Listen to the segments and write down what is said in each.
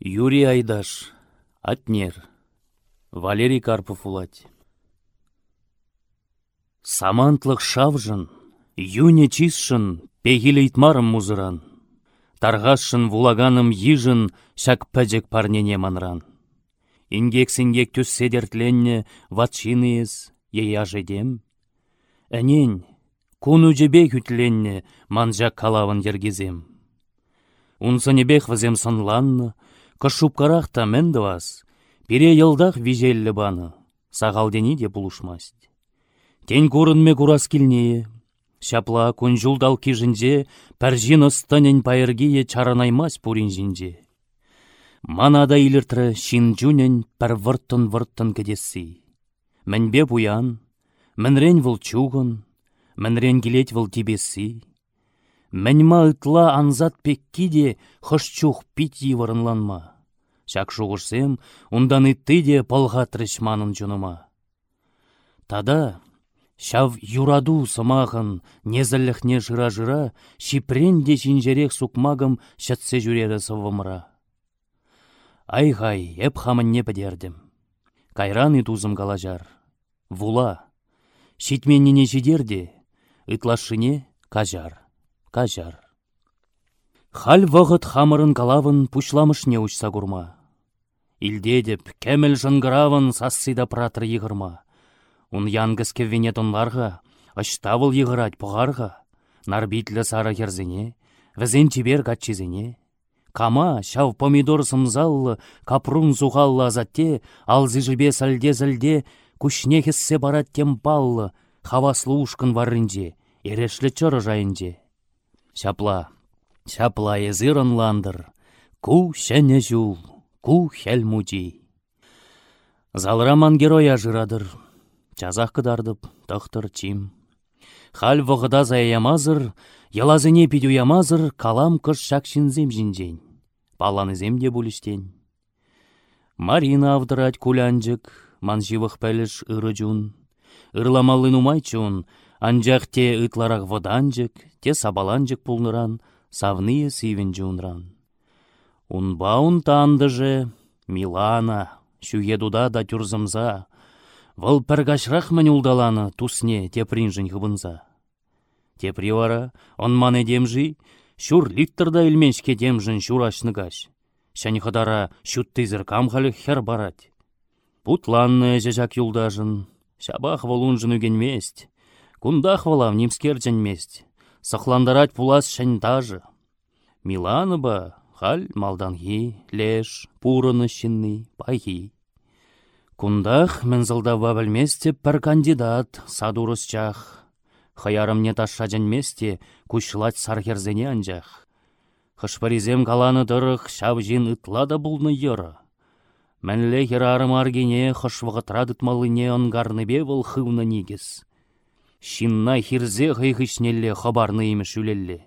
Юрий Айдаш, Атнер, Валерий Карпов улать. Самантлық шавжын, юне чисшын, итмарым музыран. Вулаганым ежін, шак пәжек парнене манран. Ингек-сингек түс седертленне ватшиныез, ея жедем. Әнен, куну жебе хүтленне манжа калавын ергезем. Унсынебех вазем санланны, кышупкарах та вас, пире йылдах вижеллі баны, сағалдені де бұлышмаст. Тен көрінме курас келнее, Шапла күнжулдал кижінже, пәржін ұстанен пайыргие чаранаймас пурин жинже. Манада иліртірі шин жүнен пәр вұрттын-вұрттын кедесі. Мінбе буян, мінрен вұл чуғын, мінрен келет вұл тибесі. Мәнма ытла анзат пекки де хышчух пит еварынланма. Шак шуғышсем, ундан ытты де палға манын жуныма. Тада, шав юраду сымағын, незіліхне жыра-жыра, шипрен де жинжерек сукмагым шатсе жүрері сывымыра. Ай-гай, әп хамын не бідердім. Кайран итузым калажар. Вула. Шитменнене жидерде, ытлашыне кажар кажар. Хал вғыт хамырын калавын пушламышне учса курма. Илдедіп, кәміл жынгыравын сассыда пратыр егірма. Ун янгыз кевене тонларға, аштавыл егірать бұғарға, нарбитлі сары керзіне, візен тибер гатчизіне. Кама, шав помидор сымзаллы, капрун зухаллы азатте, алзы жібе сәлде-зәлде, күшне хессе барат темпаллы, хаваслы ушкын варрынде, ерешлі чыры жайынде. Шапла, шапла езырын ландыр, ку шәне жул, ку хәл муди. Залраман героя жырадыр, чазақ кыдардып, тықтыр чим. Хал вғыда заямазыр, ялазыне ямазыр, калам кыш шакшинзем жинжен. Паланызем де бүлістен. Марина авдырать кулянжык, манживых пәліш ыры жун. Ырламалын умайчун, Анжақ те ытларақ воданжық, те сабаланжық пулныран, савные сивен. Унбаун тандыжы, Милана, шуедуда да тюрзымза, Вăл пәргашрақ мән улдаланы тусне те принжын хыбынза. Те привара, он мане демжи, шур литтрда илменшке демжін шурашныгаш. Шәні хыдара шуттызыр камхалі хер барать. Путланны жежак юлдажын, шабах волунжын үгенмест, Кундах валав немскерчен месть. Сахландарать пулас даже. Миланы ба, халь малданги, леш, пурыны шинны, пайхи. Кундах мензылдава білместе пір кандидат садурыс чах. Хаярым не ташажен месте күшлать сархерзене анжах. Хышпаризем каланы дырых шав жин ытла да булны йыры. Мәнле херарым аргене хышвығытрадыт малыне онгарны бе бұл хывны нигіз. Шинна хирзе хыйхышнелле хабарны имеш үлелле.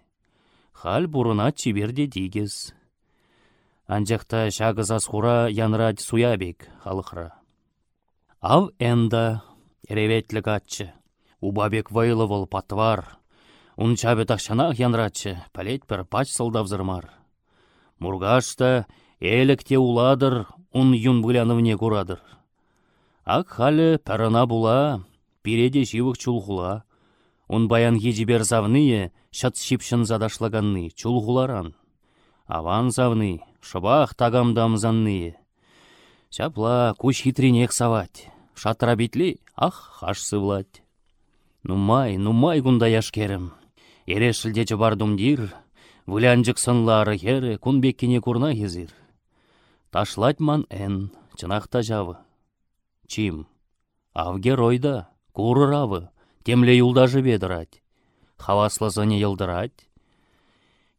Хал бурына чиберде дигез. Анжақта шағызас хура янрать суябек халықра. Ав энда ереветлік атчы. Убабек вайлывыл патвар. Ун чабе тақшанақ янратчы, пәлет бір пач сылдавзырмар. Мургашта элікте уладыр, ун юн бұляновне курадыр. Ак халі пәріна була, пиреде живых чулхула. Он баян ежібер завные, шат шипшын задашлаганны, чулхуларан. Аван завны, шыбах тагамдамзанные. Чапла куш хитренек савать, шатра битли, ах, хаш сывлать. Нумай, нумай гунда яшкерім. Ере шілдечі бардумдир, вылянжық сынлары хері, кунбеккене курна хезір. Ташлать ман эн, чынақта жавы. Чим, ав геройда. Курыравы, темле юлдажы бедырать. Хаваслазыне йылдырать.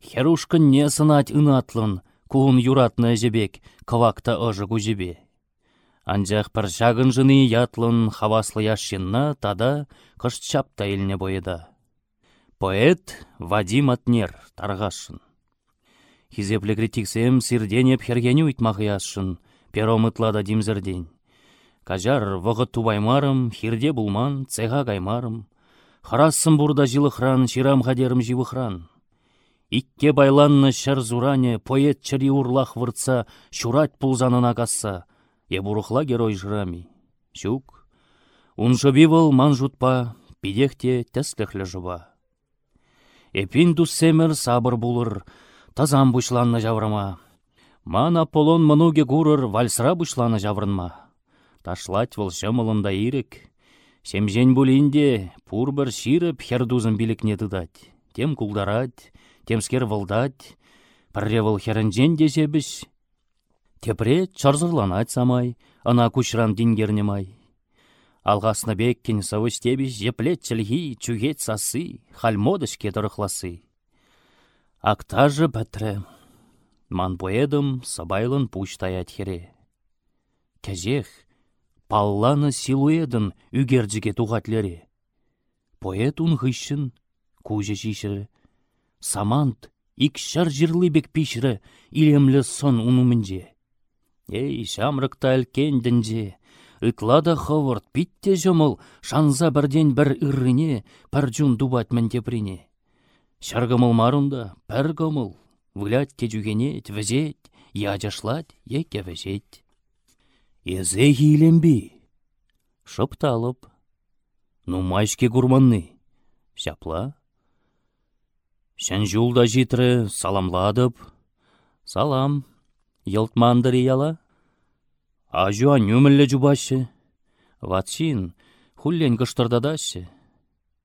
Херушкын не сынать ынатлын, куын юратны жебек, квакта ыжы кузебе. Анжақ пір жағын жыны ятлын хаваслы яшшынна тада кыш чапта еліне бойыда. Поэт Вадим Атнер тарғашын. Хизепле критиксем сирденеп хергені үйтмақ яшшын, пером ытлада димзірден. Кажар вғы тубаймарым, хирде булман, цеха каймарым. Харасым бурда хран, ширам хадерым хран. Икке байланны шыр зуране поэт чыри урлах выртса, шурать пулзанына касса, ебурухла герой жрами. Щук, унжы выл ман жутпа, пидехте тәсліхлі жыва. Эпин семір сабыр булыр, тазам бұшланны жаврыма. Ман Аполлон мұнуге гурыр вальсра бұшланы жаврынма. Ташлать выл шымылында ирек. Семжен бұлінде пур бір ширіп хердузын білікне дыдать. Тем кулдарать, темскер вылдать, пірре выл херінжен десебіш. Тепре чарзырланать самай, ана күшран дингернемай. Алғасны беккен савы стебіш жеплет чілгі, чугет сасы, хальмодышке дұрықласы. Ақтажы бәтірі. Ман поэдым сабайлын пуштаят хере. Кәжех, палланы силуэдын үгердіге туғатлері. Поэт хыщын, кужы жишірі. Самант, икшар жырлы бек пишірі, илемлі сон унумынже. Эй, шамрыкта әлкендінже, Ытлада ховырт питте жомыл, шанза бірден бір ыррыне, пір жун дубат теприне. Шаргымыл марунда, пір гомыл, вылять тежугенет, візет, яжашлать, еке візет. Езе хиленби. Шыпталып. Ну майшке гурманны. Шапла. Шән жулда житрі саламладып. Салам. Йылтмандыр яла. Ажуа нөмілі жубашы. Ватшин, хуллен кыштырдадашы.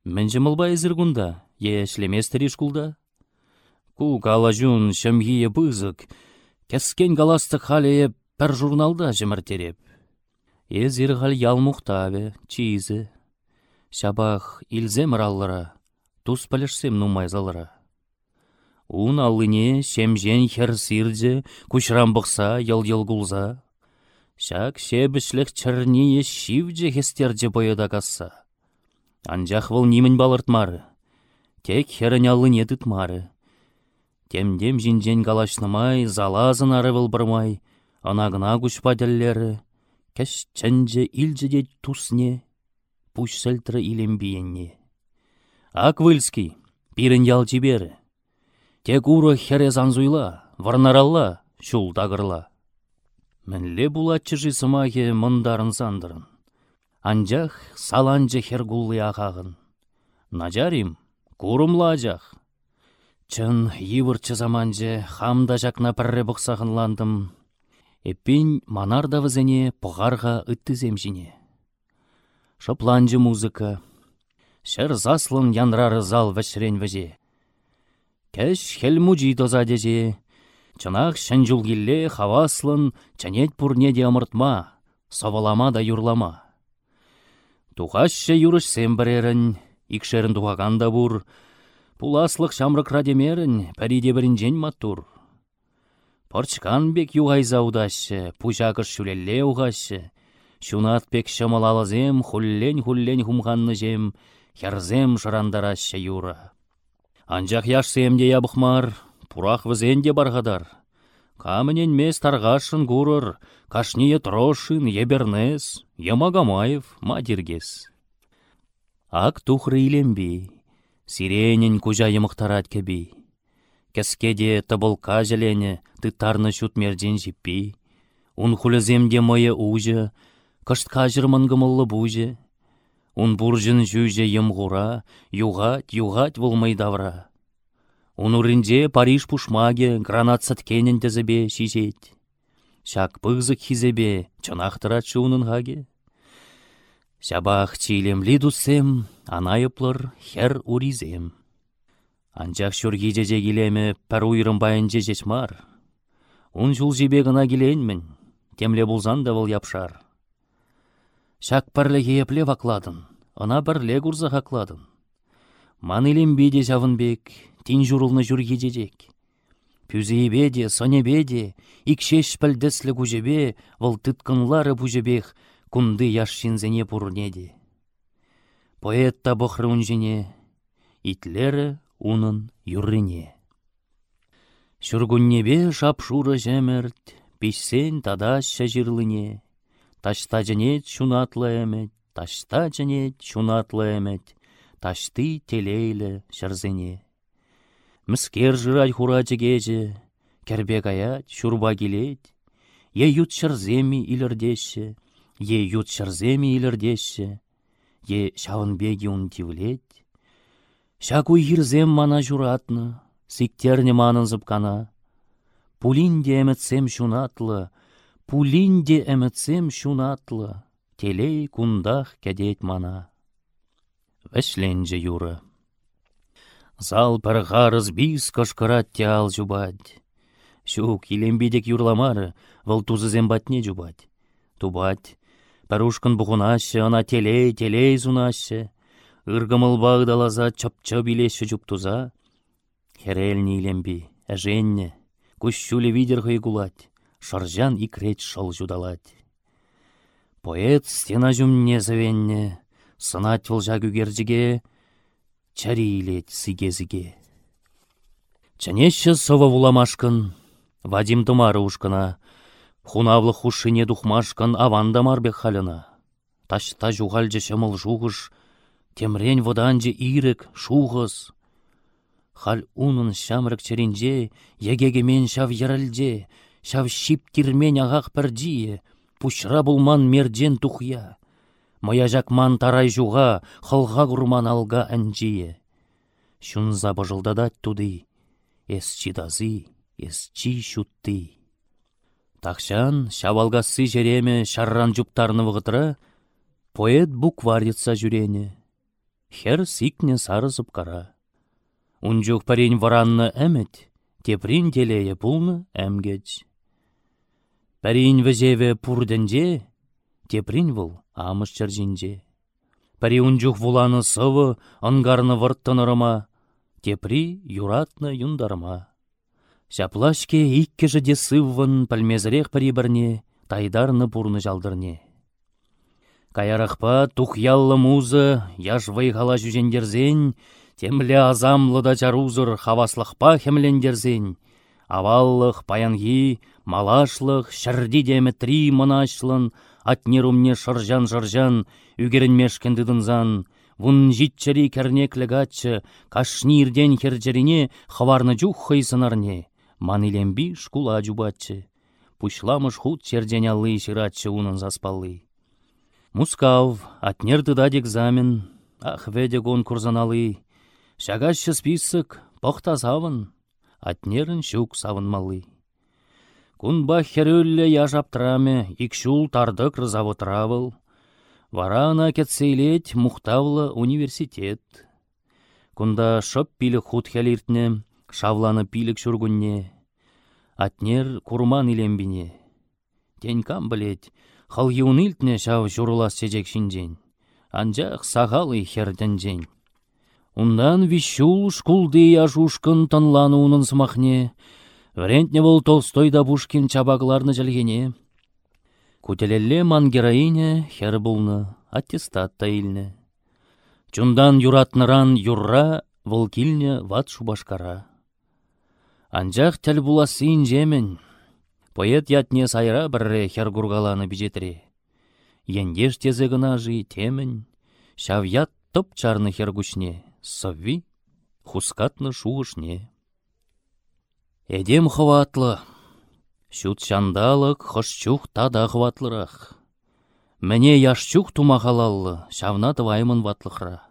Мінжі мылбай зіргунда, ешлеместір ишкулда. Ку галажун шамгие бызык, кәскен галастық халее пәр журналда жымыртереп. Езір хал ялмухтаве, чизі. Шабах илзем раллыра, пәлішсем нумайзалыра. Ун аллыне шемжен хер сирдзе, күшрам бұқса, йыл-йыл гулза. Шак шебішлік чырние шивдже хестердзе бойыда касса. Анжақ выл нимін балыртмары. Тек херін аллыне тытмары. Темдем жинжен калашнымай, залазын ары вылбырмай, анагына күшпа дәллері, кәш чәнже илжеде тусне, пуш сәлтірі илембиенне. Ак выльский, пирін ял жібері. Тек уры хере занзуйла, варнаралла, шул дағырла. Мінле булатчы жысымаге мұндарын сандырын. Анжақ саланжы хергуллы ағағын. Нажарим, курымла ажақ. Чын йывырчы заманже хамда жакна пірре бұқсағынландым. Эппин манарда візіне пұғарға үттізем жіне. Шыпланжы музыка. Шыр заслын янрары зал вәшрен вәже. Кәш хелмуджи доза деже. Чынақ шынжулгилле хаваслын чанет пурне де амыртма, савалама да юрлама. Тухашы юрыш сэмбірерін, икшерін тухаганда бур, Пуласлық шамрық радемерін, пәриде бірінжен матур. Порчкан бек юғайза удашы, пужакыш шүлелле уғашы. Шунат бек шамалалазем, хуллен-хуллен хумғанны жем, херзем шырандарашы юра. Анжақ яшсемде ябықмар, пурақ візенде барғадар. Каменен мес тарғашын гурыр, кашние трошын, ебернес, Ямагамаев, мадиргес. Ак тухры илембей, Сиренен кужа йымықтарат кеби. Кәскеде табылка жәлене тыттарны мерден жіппей. Ун хуліземде мойы ужы, кыштка жырмангымыллы бужы. Ун буржын жүйже йымғура, юғат, юғат вылмай давра. Ун уринде Париж пушмаге гранат саткенен тезебе шизет. Шак пызык хизебе, чынақтырат шуынын хаге. Шабах чилемли дусем, анайыплыр хер уризем. Шүргі жеже келемі пәр уйрым байын жежеш мар. Ун жул жебе гына келейінмін, темле бұлзан да бұл япшар. Шак пірлі епле вакладын, ына бірле курза хакладын. Ман илем беде бек, тин журылны жүргі жежек. Пюзейбеде, сонебеде, икшеш пілдіслі күжебе, выл тыткынлары кунды яшшинзене пурнеде. Поэтта бұқры үнжіне, итлері унын юррине. Шүргүннебе шапшуры жәмірт, пишсен тадаща жирлыне, ташта жінет шунатлы әмет, ташта жінет шунатлы әмет, ташты телейлі шырзене. Міскер жырать хурачы кече, кербе каят, шурба келет, е ют шырземи илердеші, е ют шырземи илердеші, е шавынбеги ун тивлет. Шаку хирзем мана журатны, сиктерне манын зыпкана. Пулинде әмітсем шунатлы, пулинде әмітсем шунатлы, телей кундах кәдет мана. Вәшленже юры. Зал пір ғарыз бис те ал жубать. Шук илембедек юрламары, вăл тузызем батне жубать. Тубать, Парушкан бұғынашы, ана телей, телей зунашы. Үргіміл бағдалаза чып-чып илеші жұптуза. Херелні илембі, әженне, күшшулі видер гулать, шаржан икрет шыл жудалать. Поэт стена жүмне завенне, сынат күгержіге, чари илет сигезіге. Чанеші сова вуламашкын, Вадим тумары ушкына, Хунавлы хушине духмашкан аванда марбек халына. Ташта жуғалжы шымыл жуғыш, темрен воданжы ирек шуғыз. Хал унын шамрык черенже, егегемен шав яралже, шав шип кирмен ағақ пірдие, пушра булман мерден тухя. Моя жакман тарай жуға, хылға құрман алға әнжие. Шунза быжылдадат туды, эс чидазы, эс чи шутты. Тахшан шавалгасы жереме шарран жұптарны вғытыра, поэт букварится жүрене. Хер сикне сарызып кара. Унжук парень варанны әмет, теприн телее пулны әмгеч. Парень візеве пурденде, теприн выл амыш чаржинже. Пари унжук вуланы сывы, ангарны вырттынырыма, тепри юратны юндарма. Шаплашке икке де сыввын пәлмезірек бірне, тайдарны пурны жалдырне. Каярақпа тухяллы музы, яш вайғала жүзендерзен, темле азамлы да жарузыр хаваслықпа хемлендерзен. Аваллық, паянги, малашлық, шырди деметри мұнашлын, атнерумне шыржан-шыржан, үгерінмешкендідінзан, Вун житчері кәрнеклі гатчы, кашнирден херджеріне хварны жух хайсынарне. Манилемби шкула жубатчы. Пушламыш худ черден аллы ширатчы унын заспаллы. Мускав, атнерді дад экзамен, ах веде гон курзаналы. Шагашшы список, похта савын, атнерін шук савынмалы. Кунба херөлле яжаптыраме, икшул тардык рызавытравыл. Варана кетсейлет мухтавлы университет. Кунда шоп пилі худ хелиртне, шавланы пилік шүргүнне, Атнер курман илембине. Тенькам білет, хал юнилтне шав журулас чечек шинжен. Анжақ сағалы херденжен. Ундан вишул шкулды яжушкын тынлануынын сымахне, Врентне бол Толстой да Пушкин чабагларны жəlгене. Кутелелле ман героине хер булны, аттестат та илне. Чундан юратныран юрра, выл килне ват шубашкара. Анжақ тіл буласын жемін. Поэт ятне сайра бірре хер гургаланы бижетре. Ендеш тезе гына жи темін. Шавят топ чарны хер. Совви хускатны шуғышне. Эдем хватлы. Шут шандалық хошчух тада хватлырақ. Мәне яшчух тумахалаллы, шавна тываймын ватлықра.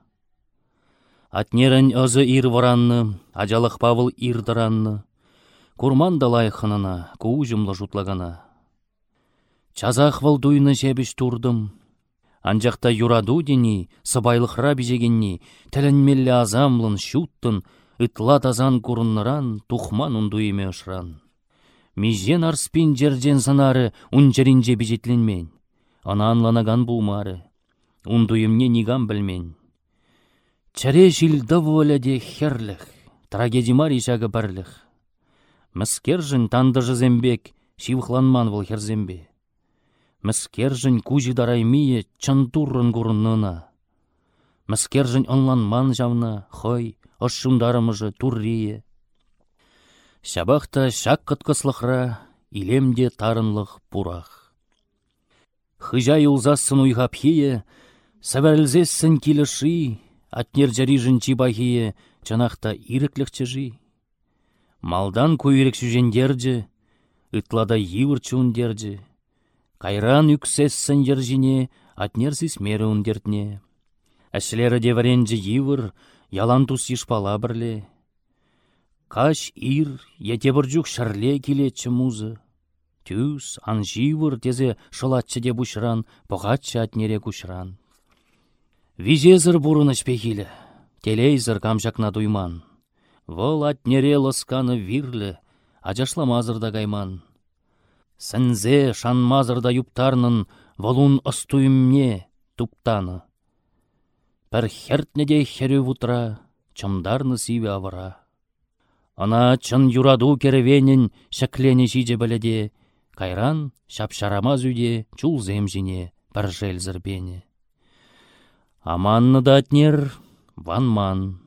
Атнерін өзі ир варанны, ажалық павыл ирдыранны. Курман далай хынына, куужымлы жутлагана. Чазах вăл туйны жебіш турдым. Анжақта юраду дени, сыбайлықра бижегенни, тәлінмелі азамлын шуттын, ытла тазан курынныран, тухман ундуйме ышран. Мижен арспин жерден санары унжеринже бижетленмен. Ана анланаган булмары. Ундуйымне нигам білмен. Чаре жилді воляде херліх, трагедимар ишағы барлық. Мәскержін тандыжы зембек, шивхланман выл херзембе. Мәскержін кужи дараймие чантуррын гурыннына. Мәскержін онланман жавна, хой, ошшундарымыжы туррие. Шабақта шак кыткыслықра, илемде тарынлық пурах. Хыжа юлзасын уйғапхие, сәвәрлзессін киліші, атнер жарижін чибахие, чанақта иріклік чыжи. Малдан көйрек сүжендерді, ытлада йывыр чундерді. Кайран үксессін ержіне, атнерсіз мері үндертне. Әшілері деваренжі йывыр, ялан тус ешпала бірле. Каш ир, етебір жүк шарле келетші музы. Түс, анживыр тезе шылатчы де бұшыран, бұғатчы атнере күшран. Визезір бұрыныш пехілі, телейзір камшакна дуйман. Вол атнере лысканы вирлі, ажашламазырда гайман. Сінзе шанмазырда юптарнын волун ыстуйымне туптаны. Пір хертнеде хері вутра, чымдарны сиве авыра. Ана чын юраду керевенін шәклене жиде біледе, Кайран шапшарамаз үйде чулзем жіне бір жел зірбені. Аманны датнер ванман,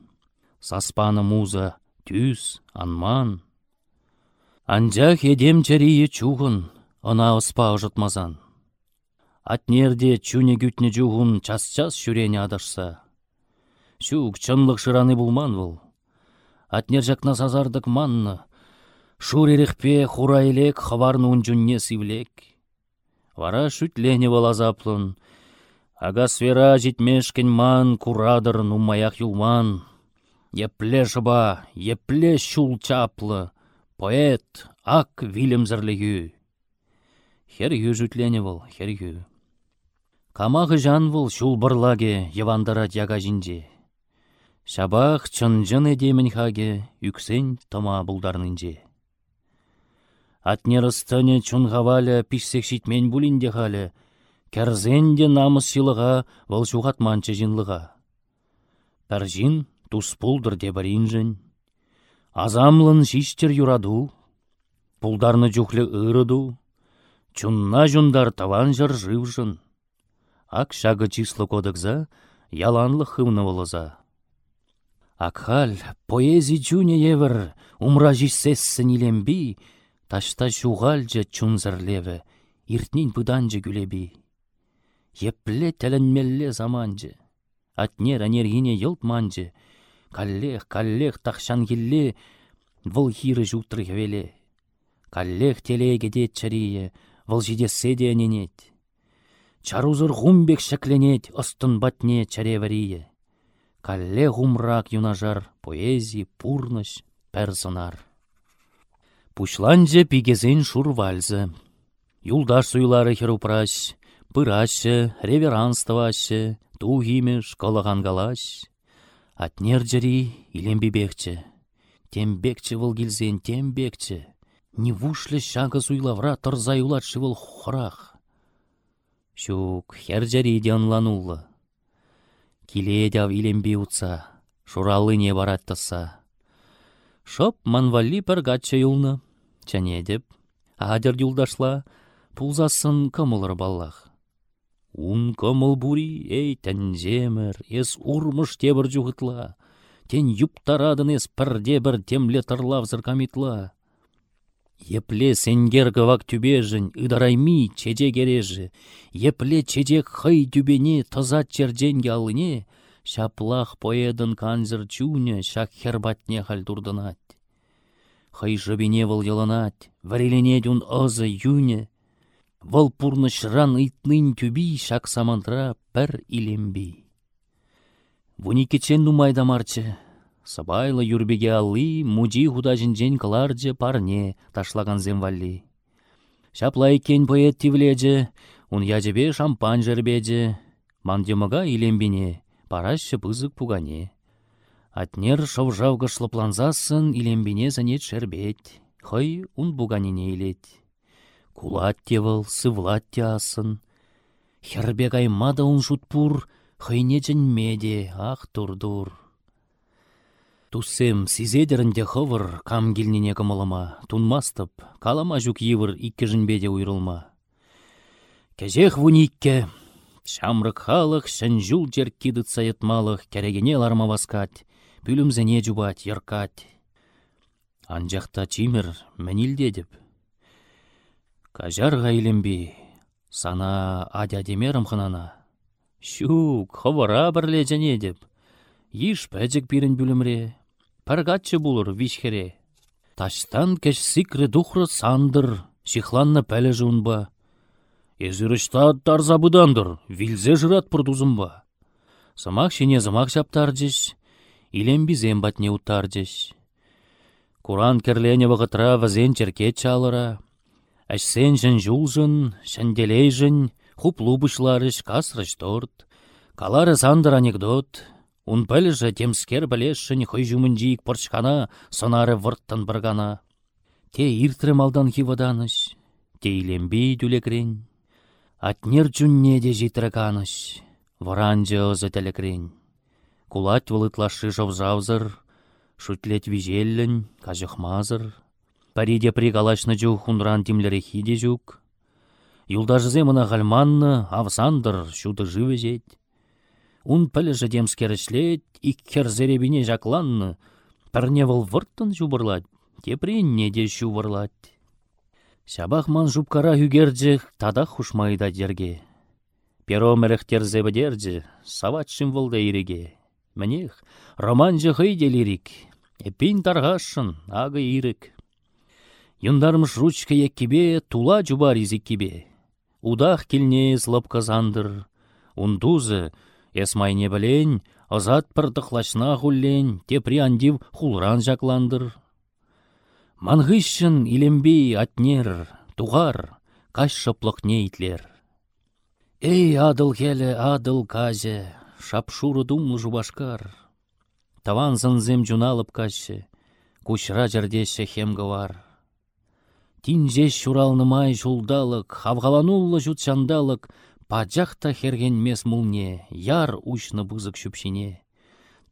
саспаны муза түс анман. Анжақ едем чәрие чуғын, ына ұспа ұжытмазан. Атнерде чуне күтне жуғын час-час шүрені адашса. Шук чынлық шыраны бұлман бұл. Атнер жақна сазардық манны, Шур ерехпе хура елек хаварны унжунне сивлек. Вара шүтлене валазаплын. Ага сфера житмешкен ман курадыр нумаяк юлман. Епле жыба, епле шул чаплы. Поэт, ак вилем зірлігü. Хер ю выл, хер ю. Камағы шул бұрлаге евандыра дяга жинже. Шабақ чын-жын едемін хаге, үксен тома бұлдарнынже. Атнерыстыне чунғаваля пишсек шитмен булинде халі, кәрзенде намыс силыға вăл манчы жинлыға. Пәржин тус пулдыр дебарин жын. Азамлын шиштер юраду, пулдарны жүхлі ырыду, чунна жундар таван жыр жывжын. Ак числы кодықза, яланлы хывны волыза. Акхал, поэзи чуне евір, умра жиссессін илемби, Ташта жуғалжы чунзырлеві, иртнин бұданжы күлеби. Епле тәлінмелле заманжы. Атнер анергине елтманжы. Каллех, каллех тақшан келле, вұл хиры жутры хвеле. Каллех телеге дет чарие, вұл жиде седе аненет. Чарузыр ғумбек шәкленет, ыстын батне чареварие. Каллех умрак юнажар, поэзии, пурныш, персонар. Пушланже пигезен шурвальзы. Юлдаш суйлары херупраш, пырашы, реверанстывашы, тухимеш, калаш. Атнер жери илембебекчі. Тембекчі выл келзен тембекчі. Не вушлі шағы суйлавра тұрзай улатшы выл хұрах. Шук хер жери ланулы. Киле дяв илембе утса, шуралы не бараттыса. Шоп манвали пір гатчы юлны. Чәне деп, адер юлдашла, пулзасын кымылыр баллах. Ун кымыл бури, эй, тәнземір, ес урмыш тебір жуғытла. Тен юптарадын ес пірде бір темле тырлав зыркамитла. Епле сенгер гывак түбежін, ыдарайми чеже кережі. Епле чежек хай түбене тазат чердженге алыне, шаплах поедын канзыр чуне, шак хербатне хал турдынат. Хай жабине вăл йылынать, варелене дюн юне. Вăл пурны шран ыйтнын түби шак самантра пір илемби. Вуникечен нумайда марчы. Сабайлы юрбеге алли, муди худа жінжен кыларжы парне ташлаган земвалли. Шапла кен поэт тивлеже, ун яжебе шампань жербеже. Мандемага илембине, парашы пызык пугане. Атнер шовжавғы шлыпланзасын илембине занет шербет, хой ун буганине илет. Кулат тевыл, сывлат асын. Хербек аймада ун жутпур, хойне меде, ах турдур. Туссем сизедерінде хывыр, кам келнене кымылыма, тунмастып, калама жүк евір икке жінбеде уйрылма. Кәжех вуникке, шамрык халық, шәнжул жер кидыт саятмалық, кәрегене ларма васкать, пүлімзіне жубать, яркать. Анжақта чимір деп. Кажар ғайленбе, сана адя демерім қынана. Шук, хывыра бірле және деп. Еш пәжік бірін бүлімре, паргатчы бұлыр вишхере. Таштан кеш сикре духры сандыр, шихланна пәлі жунба. Езірішта тарза бұдандыр, вилзе жырат пұрдузымба. Самақ шене замақ жаптардеш, илем бізем батне уттардеш. Куран керлене вағытра вазен черке чалыра. Әшсен жын жулжын, шәнделейжін, хуплу бұшларыш касрыш торт. Калары сандыр анекдот, Ун пәліжі темскер білешшін хой жүмінжейік пұрчқана, сонары вұрттан біргана. Те иртрі малдан хиваданыш, те илембей дүлекрен. Атнер жүнне де житраканыш, варанжы озы тәлекрен. Кулат вылытлашы жовзавзыр, шутлет вижеллін, кажықмазыр. Париде пригалашны жу хунран тимлері хиде жүк. Юлдажызе мына ғалманны, авсандыр, шуды живе жет. Ун піліжі демскерішлет, иккер зеребине жакланны, пірне выл вұрттын жубырлат, тепренне де жубырлат. Сябах ман жубкара хүгерджі тада хушмайда дерге. Перо мәріхтерзе бідерджі, саватшын вылда иреге. Мінех, романжы хыйде лирик, эпин тарғашын, ағы ирік. Юндармыш ручка еккебе, тула жубар изіккебе. Удах келне злопказандыр, ундузы, Эсмайне білен, ызат пырдықлашна хуллен, тепри андив хулран жакландыр. Мангыщын илембей атнер, туғар, каш шыплық итлер. Эй, адыл келі, адыл казе, шапшуры думлы жубашкар. Таван зынзем жуналып кашы, кушра жердеші хемгавар. Тин жеш шуралнымай жулдалық, хавғалануллы жутшандалық, Паджақта мес мұлне, яр ұшны бұзық шүпшіне.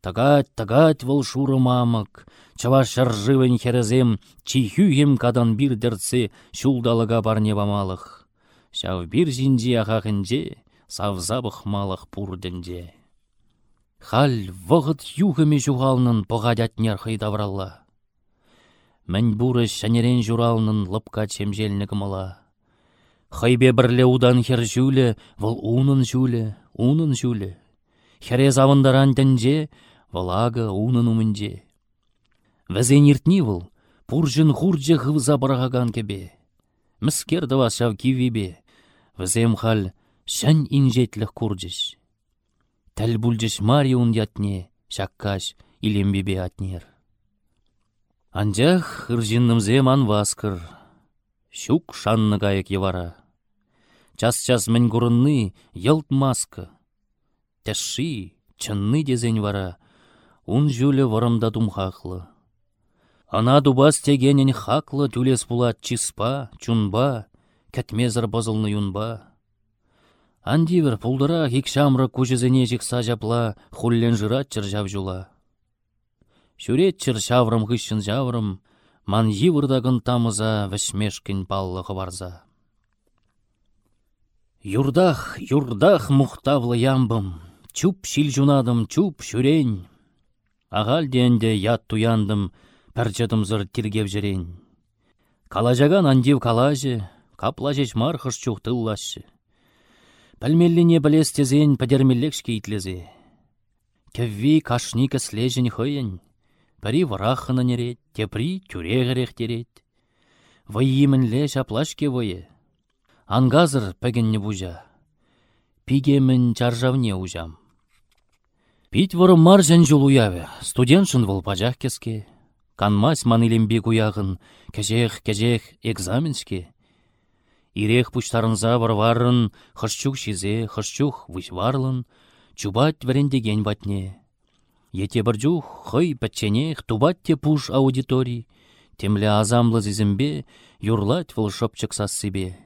Тагать, тагать вол шуры мамык, чава шаржывен херезем, чихюхем кадан бір діртсе шулдалыға барне бамалық. Шав бір зинде ағағынде, савзабық малық пурдінде. Хал вғыт юғыме жуғалнын пұғадятнер хыйдавралла. Мән бұры шәнерен журалнын лыпка чемжелігі мала. Хайбе бірле удан хер жүлі, вұл унын жүлі, унын жүлі. Хере завындаран тінже, вұл ағы унын умынже. Вәзен ертні вұл, пұржын хурджы ғывза барағаган кебе. Міскерді вашав кивибе, вәзем хал шән инжетлік курджыш. Тәл бұлжыш мариун ятне, шаккаш илембебе атнер. Анжақ ыржыннымзе ман васкыр, Щук шанны гайык евара. Час-час мін күрінні елт маска. Тәшши, чынны дезен вара, ун жүлі варымда хақлы. Ана дубас тегенен хақлы түлес булат чиспа, чунба, кәтмезір базылны юнба. Андивер пулдыра хикшамры күжізіне жікса жапла, хуллен жырат чыр жав жула. Шүрет чыр шаврым хыщын жаврым, ман йывырдагын тамыза вәшмешкін паллығы барза. Юрдах, юрдах мұқтавлы ямбым, чуп шил жунадым, чуп шүрен. Ағал денде ят туяндым, зыр тиргев жерен. Калажаган андив калажы, каплажеш мархыш чухтыллашы. Пәлмелліне білестезен падермеллекшке итлезе. Кевви кашника слежін хойын, пәри варахына нерет, тепри тюрегірек терет. Вайимінле шаплашке войы, Ангазыр пәгенне бужа. Пигемін чаржавне ужам. Пить ворым маржан жол уяве, студентшын вол пажах кеске. Канмас манылембе куяғын, кәжех, кәжех, экзаменске. Ирех пуштарынза варварын, хышчух шизе, хышчух варылын, чубат вәрендеген батне. Ете біржух, хой пәтченех, тубат те пуш аудиторий, темле азамлы зізімбе, юрлать выл шопчык себе.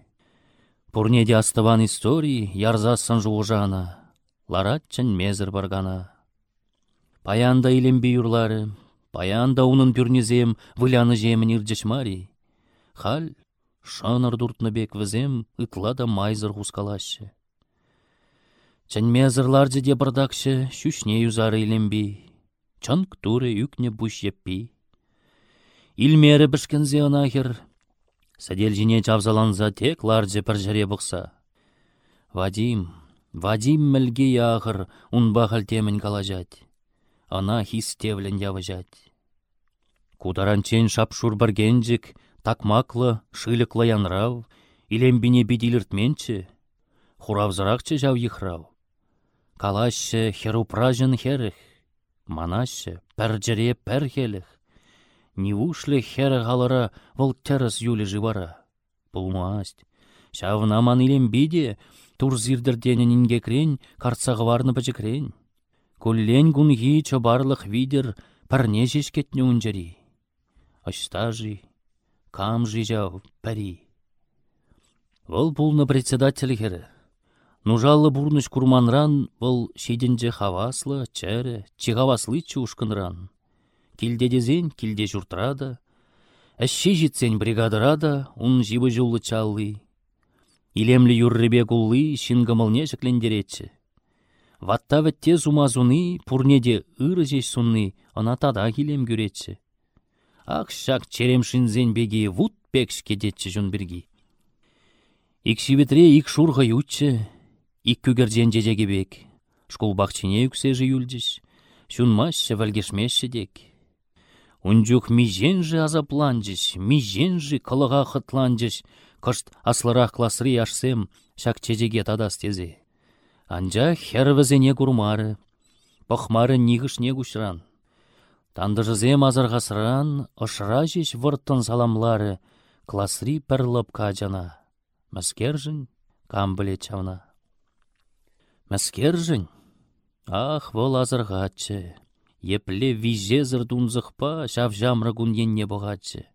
Пурнеде астыван истории ярзасын жуғжана, ларатчын мезір баргана. Паянда илембе юрлары, паянда унын пюрнезем выляны жемін ирджешмари. Хал, шаныр дуртны бек візем ытлада майзыр хускалашы. Чын мезірларды де бардакшы шүшне юзары илембе, чанк туры үкне бұш еппи. Илмері бішкінзе анахер, Сәдел жіне чавзаланса тек ларджы піржіре бұқса. Вадим, Вадим мәлге яғыр, ұнба темін калажат. Ана хис тевлен явыжат. Кударанчен шапшур баргенжік, такмаклы, шылықлы янрав, илембине бидиліртменчі, хуравзырақчы жау ехрау. Калашы херупражын херіх, манашы пәрджіре пәр хеліх. Нивушлі хері ғалыра вұл тәріс юлі живара. Бұлмаст. Шавнаман илембиде, тур зирдірденінінге крен, карцағы варны бәжікрен. Куллен гунги чобарлық видер парне жешкетне унжари. Аштажи, камжи жау, пари. Вăл пулнă председатель хері. Нужалы бурныш курманран вăл шиденже хаваслы, чәрі, чихаваслы чушкынран. Килдедезен, килде журтрада, Әшші жетсен бригадырада, ун жибы жулы чаллы. Илемлі юрребе куллы, шингымылне жіклендеретші. Ватта вәтте зумазуны, пурнеде ыры жеш сунны, ана тада келем күретші. Ақ шак черемшінзен беге вуд пекш кедетші жун бірги. Ик шиветре ик шурға ютчы, ик күгерден жежеге бек. Шкул бақчине үксежі юлдіш, шун машшы вәлгешмешші дек. Унжук миженжі азапланжыш, миженжі кылыға хытланжыш, кышт аслырақ класры яшсем, шак чежеге тадас тезе. Анжа хервізене курмары, пăхмары нигышне кушран. Тандыжызем азырғасыран, ышра жеш вырттын саламлары, класри пірліп кажана. Мәскержін, кам біле чавна. Мәскержін, ах, вол азырғатчы. Епле виже зырдунзықпа, шав жамры күненне бұғатчы.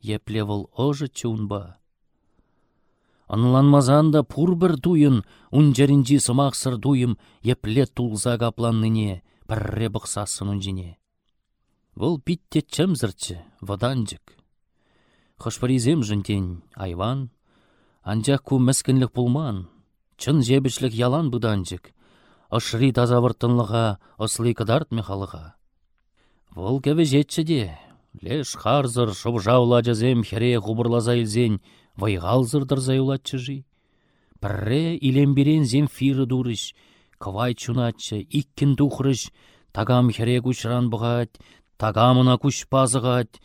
Епле вол ожы чунба. Анланмазанда пур бір туйын, унжаринжи сымақсыр туйым, епле тулза капланныне, пірре бұқсасын унжине. Вол питте чымзырчы, воданжык. Хышпаризем жынтен айван, анжақ ку мәскінлік пулман, чын жебішлік ялан бұданжык, Ашри тазавыртынлыға, ослы кыдарт мехалыға. Вол кәві жетші де, леш харзыр шубжаула жазем хере ғубырлаза илзен, вайғалзырдыр заюлатчы жи. Пірре илемберен зем фиры дурыш, кывай чунатчы, иккін тухрыш, тагам хере күшран бұғат, тагамына күш пазығат.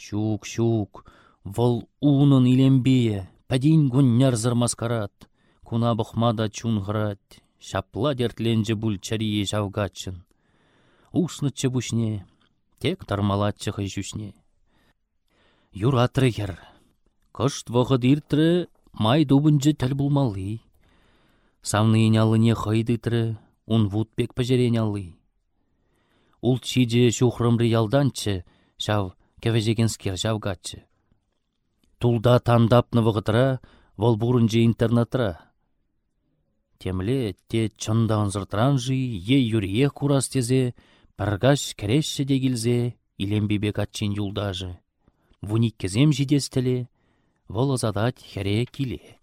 Шук, шук, вол унын илембее, пәдин гүннер маскарат, куна бұхмада чунгырат, шапла дертленже бұл чарие жавгатчын. Ушнытчы бушне, тек тармалатчы жүшне. Юратры хер, кышт вғыд иртрі май дубынжы тәл булмалы. Самны инялыне хайдытры, ун вудбек пәжерен Ул чиже шухрымры ялданчы, шав кәвежеген скер жавгатчы. Тулда тандапны вғытыра, вол бурынжы интернатра. Темле те жи, е юрие курас тезе, паргаш керешші де келзе, илембебек атчен юлдажы. Вуник кезем жидестіле, вол задать хере киле.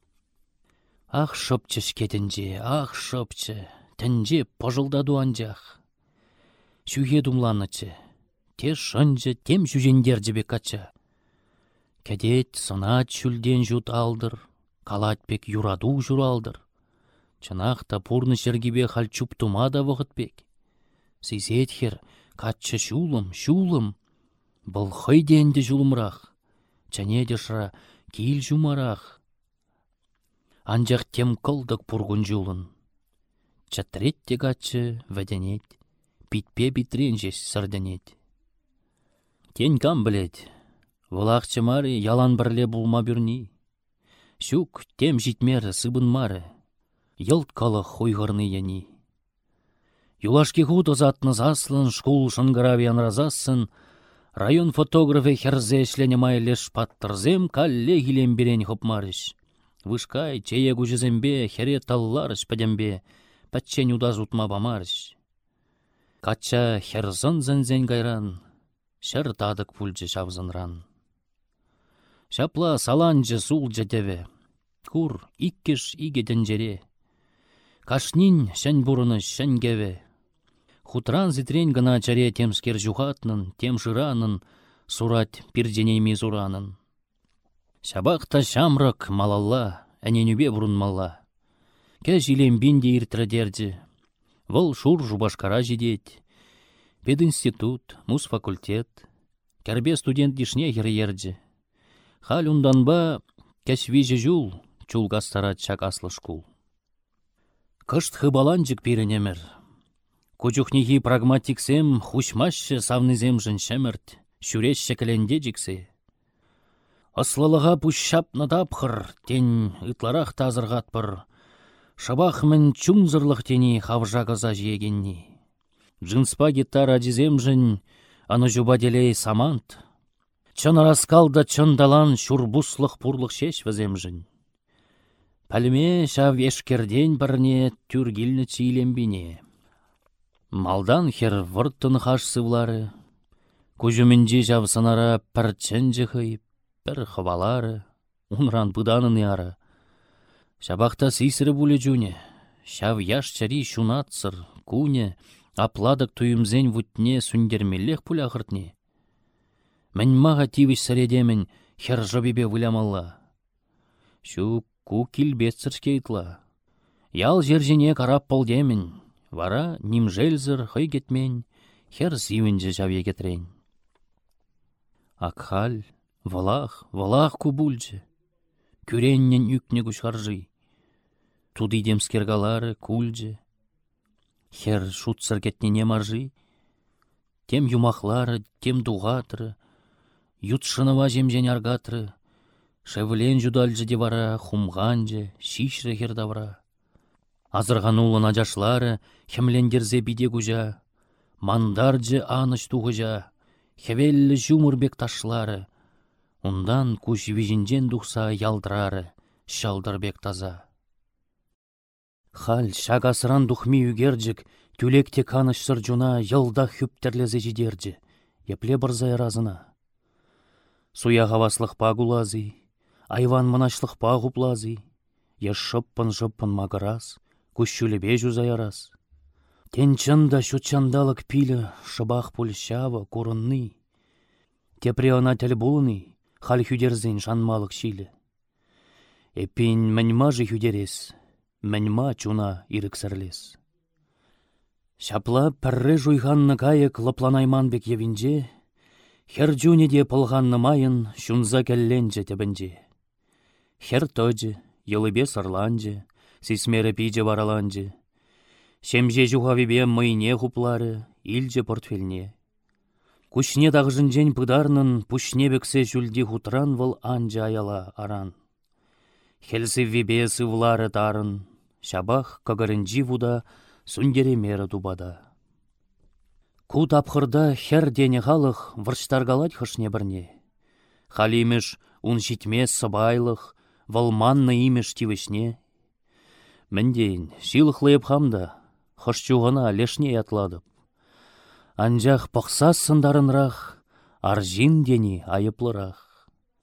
Ах шопчы шкетінже, ах шопчы, тінже пожылдаду анжақ. Шуге думланычы, те шынжы тем жүжендерді кача. Кәдет сынат шүлден жут алдыр, калатпек юраду журалдыр. Чынақта пурны шергебе хальчуп тума да вғытпек. Сейзетхер, катчы шулым, шулым. Бұл хыйденде жулымрақ. Чәне дешра кил жумарақ. Анжақ тем кылдық пургун жулын. Чатретте катчы вәденет. Питпе битрен жес сырденет. Тен кам білет. Вылақчы мары ялан бірле булма бүрні. Шук тем житмері сыбын мары йылткалы хойғырны яни. Юлашки худ озатны заслын, шкул шынгыравиян разасын, район фотографы херзе ешлене май леш паттырзем калле хилем берен хопмарыш. Вышкай, чее гужезембе, хере талларыш пәдембе, пәтчен удаз утма бамарыш. Кача херзын зензен гайран, шыр тадык пульчы шавзынран. Шапла саланжы сул жетеве, кур иккеш игеден жере, Кашнин бурыны шән гәве. Хутран зитрен гына чаре темскер жухатнын, тем жыранын, сурат пирденейми зуранын. Шабақта шамрак малалла, әненюбе мала. Кә жилем бинде иртрадерді. Вăл шур жубашкара жидет. Пединститут, мус факультет. Кәрбе студент дишне ерді. Хал унданба кәшвижі жул, чулгастара чак аслы шкул. Кышт хыбаланчык пиренемір. Кучухнихи прагматиксем хушмашы савныземжін шәмірт, шүреш шекіленде жіксе. Аслалыға пұшшапны тапқыр, тен ытларақ тазырғатпыр. Шабах мін чунзырлық тені хавжағыза жиегенні. Джинспа гитара жіземжін, аны жубаделей самант. Чын раскалда чындалан шурбуслық пурлық шеш віземжін. Пәлме шав ешкерден бірне түргілні чиленбине. Малдан хер вұрттын хаш сывлары, Күжімінде жав сынара пір чынжы хый, пір хывалары, унран бұданын ары. Шабақта сисірі бұлі жүне, шав яш чари шунатсыр, куне, апладық туйымзен вүтне сүндермеллех пуля хыртне. Мән маға тивіш сәредемін хер жобебе вылямалла. Шу ку килбетсір кейтла. Ял жержене карап полдемін, вара нимжелзір хый кетмен, хер сивінже жаве кетрен. Акхал, валах, валах кубульже, күреннен үкне күшаржи. Туды демскергалары кульже, хер шутсыр кетнене маржи. Тем юмахлары, тем дуғатыры, ютшынова жемжен аргатры, Шевлен жудальжы девара, хумганжы, шишры хердавра. Азырғанулын ажашлары, хемлендерзе биде күжа, мандаржы аныш туғыжа, хевеллі жумырбек ташлары, Ундан күш вижінжен дұқса ялдырары, шалдырбек таза. Хал шагасыран дұхми үгерджік, түлекте канышсыр жуна йылда хүптерлезе жидерджі, епле бұрзай разына. Суя хаваслық пагулазы, Айван мынашлық пағуплазы, еш шыппын-шыппын мағырас, күшшілі заярас. Тен чында шутчандалық пилі шыбақ пұл шавы курынны. Тепреона тәл бұлыны, хал хүдерзін шанмалық шилі. Эпин мәнма жы хүдерес, мәнма чуна иріксірлес. Шапла піррі жуйғанны кайық лыпланайман бек евінже, Хер де пылғанны майын шунза кәлленже тебінже. Хер тоджі, елыбе сарланжы, сисмері пиже вараланжы. Шемже жухавибе мыйне хуплары, илже портфельне. Кушне дағжынжен пыдарнын пушне бексе жүлді хутран выл анжа аяла аран. Хелсі вибе сывлары тарын, шабах кагарынжи вуда сүндере мері дубада. Ку тапхырда хер дене халық вырштаргалать хышне бірне. Халимеш ун житме валманны имеш тивешне. Міндейін, шилықлайып хамда, хышчуғына лешне ятладып. Анжақ пықсас сындарынрақ, аржин дени айыплырақ.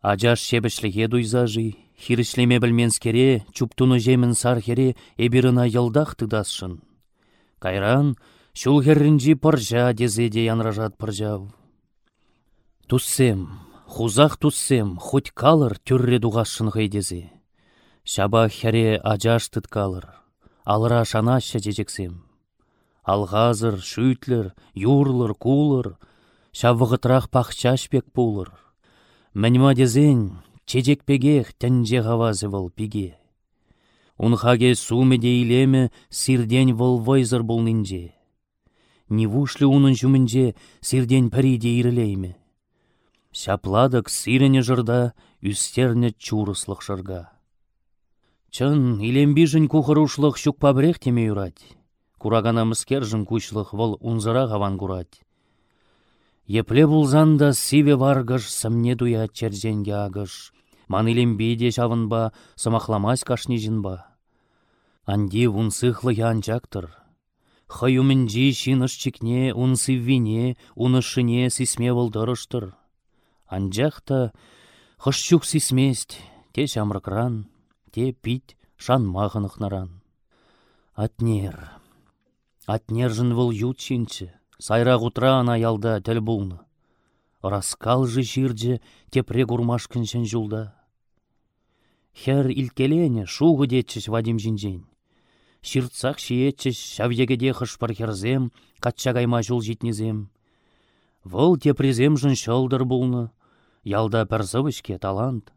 Ажаш шебішліге дуйзажи, хирішлеме білменскере, чуптуны жемін сархере, эбіріна йылдақ тыдасшын. Кайран, шулхеррінжі пыржа дезеде янражат пыржав. Туссем, Хузах туссем, хоть калыр түрре дуғашын ғайдезе. Шаба хәре ажаш калыр, алыра шанаша жежексем. Алғазыр, шүйтлер, юрлыр, кулыр, шавығытрақ пақчашпек пулыр. Мәнма дезен, чежекпегех тәнже ғавазы выл пиге. Унхаге сумеде илеме сирден выл войзыр бұл нинже. Невушлі унын жүмінже сирден пәриде ирілейме. Шапладық сирене жырда, үстерне чурыслық жырға. Чын, илембижін кухарушлық шук пабрех теме юрать. Курагана мыскержін күшлық выл унзыра ғаван курать. Епле булзанда сиве варгыш, сымне дуя черзенге агыш. Ман илембиде шавынба, сымахламас кашни жынба. Анди вунсыхлы янчактыр. Хаюмінжи шиныш чикне, унсы вине, унышыне сисме вылдырыштыр. Анжақта хышчук сисмест, те шамрыкран, те пит шанмағынықнаран. Атнер. Атнер жын выл ют шинчі, сайрақ утра ана ялда тәл бұлны. Раскал жы жирже тепре күрмашкіншін жылда. Хер илкелене шуғы детчіш Вадим жинжен. Ширтсақ шиетчіш шавегеде хышпар херзем, качча кайма жол житнезем. Вăл теприземшін шолдыр булны, ялда пірзывышке талант.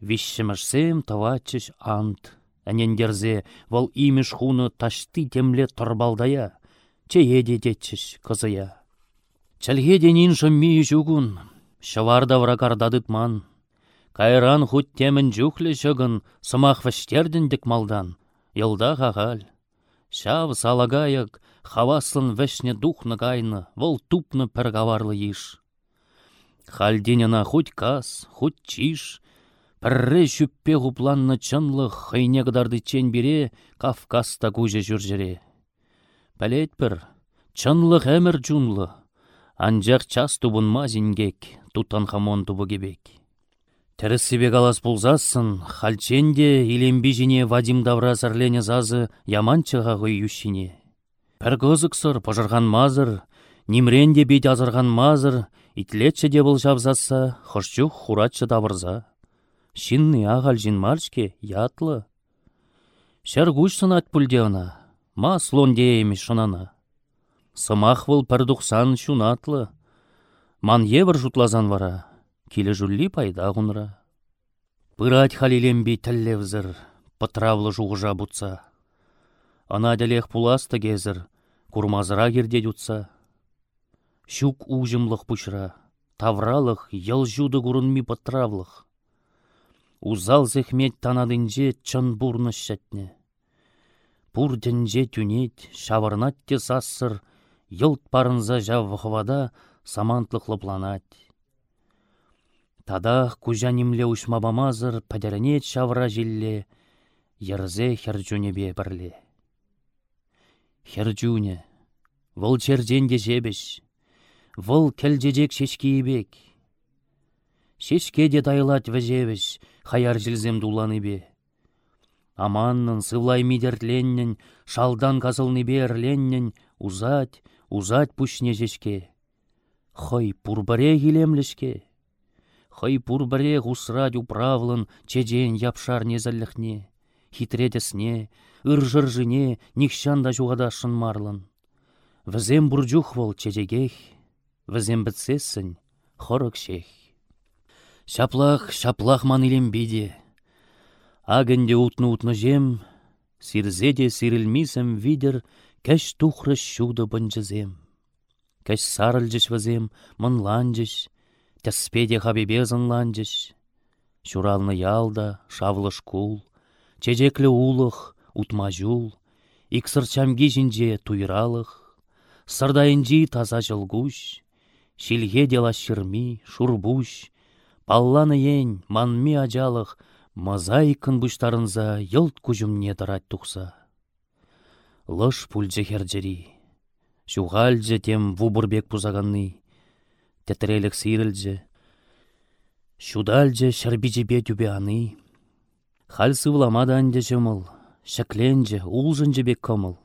Вишшімішсем тавачыш ант. Әнендерзе вăл имеш хуны ташты темле тұрбалдая, чее детчіш кызыя. Чәлге денин шымми жүгін, шыварда вракардадытман. Кайран хут темін жүхлі жүгін, сымақ віштердіндік малдан, йылда ғағал. Шав салагайык, хавасын вешне духны кайны, вол тупны піргаварлы еш. Хальденена хоть кас, хоть чиш, пірре шүппе ғупланны чынлы хыйне қыдарды чен бере, Кавказта күже жүржере. Пәлет бір, чынлық әмір жунлы, анжақ час тубынма зингек, тутан хамон тубы кебек. Тәрісібек алас бұлзасын, халченде иленбі жіне Вадим Давра зәрлене зазы яманчыға ғой юшіне. Мазыр, Нимренде бейт мазыр, итлетші де бұл жабзаса, хошчух хуратшы табырза. Шинны ағал жин марчке ятлы. Шәр сынат пүлдеуна, ма слон деймі шынана. Сымақ бұл пірдұқсан шунатлы. Ман евір жұтлазан вара, келі жүлі пайда ғынра. Пырать халилембей тіллевзір, пытравлы жуғыжа бұтса. Ана дәлех пуласты кезір, курмазыра керде jutsa. Щук ужымлық пұшыра, тавралық, ел жуды күрінмі пытравлық. Узал зехмет танадынже чын бурны шәтне. Пурденже түнет, шавырнат те сассыр, йылт парынза жаввахвада самантлықлы планать. Тадах кужанимле бамазыр, падярнет шавра жилле, ерзе херджунебе бірле. Херджуне, вұл черденде жебеш, Вұл кәлжедек шешкейбек. Шешке де вәжевіш, хаяр дуланы бе. Аманнын сывлай мидертленнен, шалдан казылны берленнен, узать, узать пушне жешке. Хой пурбаре гилемлешке. Хой пурбаре гусрать управлын, чеден япшар незәлліхне. Хитредесне, ыржыржыне, нихшанда жуғада марлын. Візем бурджух вол чедегех, візем бітсесін, хорық шех. Шаплах, шаплах ман биде. Агенде утны-утны жем, сирзеде сирілмисім видер, кәш тухры шуды бінжізем. Кәш сарылжыш візем, мын ланжыш, тәспеде хабебе ланжыш. Шуралны ялда, шавлыш кул, чежеклі улық, утма жул, иксыр чамги жинже туйралық, сырдайынжи таза жылгуш, Шилге дела шырми, шурбуш, палланы ен, манми ажалық, мозаикын бұштарынза йылт күжімне тарат тұқса. Лыш пульже херджери, шуғалже тем вубырбек пузаганны, тетрелік сирілже, шудалже шарбижебе түбе аны, хал сывламада анде жымыл, шәкленже, улжынже бек комыл,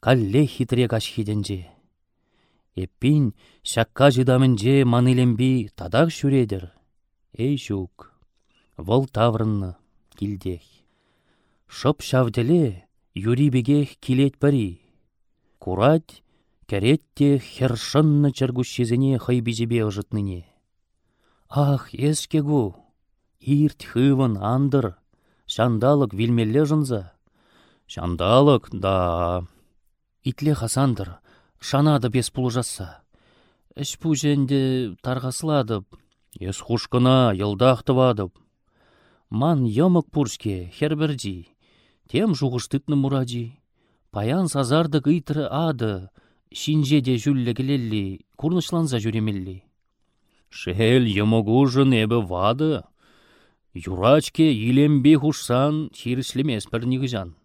калле хитрек ашхиденже, Эппин шакка жидамынже манылемби тадақ шүредір. Эй шук, вол таврынны килдех. Шып шавделе юрибегех килет пари. Курать кәретте хершынны чыргущезіне хайбижебе ұжытныне. Ах, ескегу, ирт хывын андыр, шандалық вилмелле жынза. Шандалық, да. Итле хасандыр, шанады бес пұл жасса. Іш пуженде тарғасыладып, ес хушкына йылдақтывадып. Ман йымык пуршке херберджи, тем жуғыштытны мураджи. Паян сазарды гыйтры ады, шинжеде жүллі келелли, курнышланза жүремелли. Шел йымыгужын эбі вады. Юрачке илембе хушсан хирішлемес бір жан.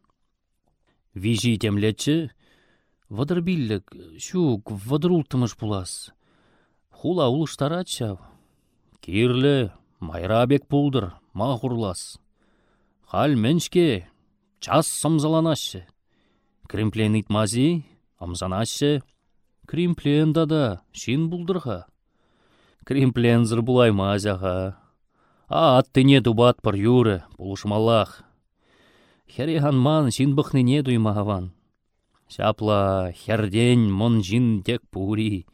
Вижи темлетчі, Вадырбиллік, шук, вадырултымыш пулас. Хула улыштаратша. Кирлі, майрабек пулдыр, мағурлас. Хал меншке, час самзаланашы. Кремплен итмази, амзанашы. Кремплен дада, шин булдырға. Кремплен зыр булай мазаға. А не дубат пар юры, пулышмалах. Херехан ман шин не дуймағаван. Шапла херден мон жин тек пури.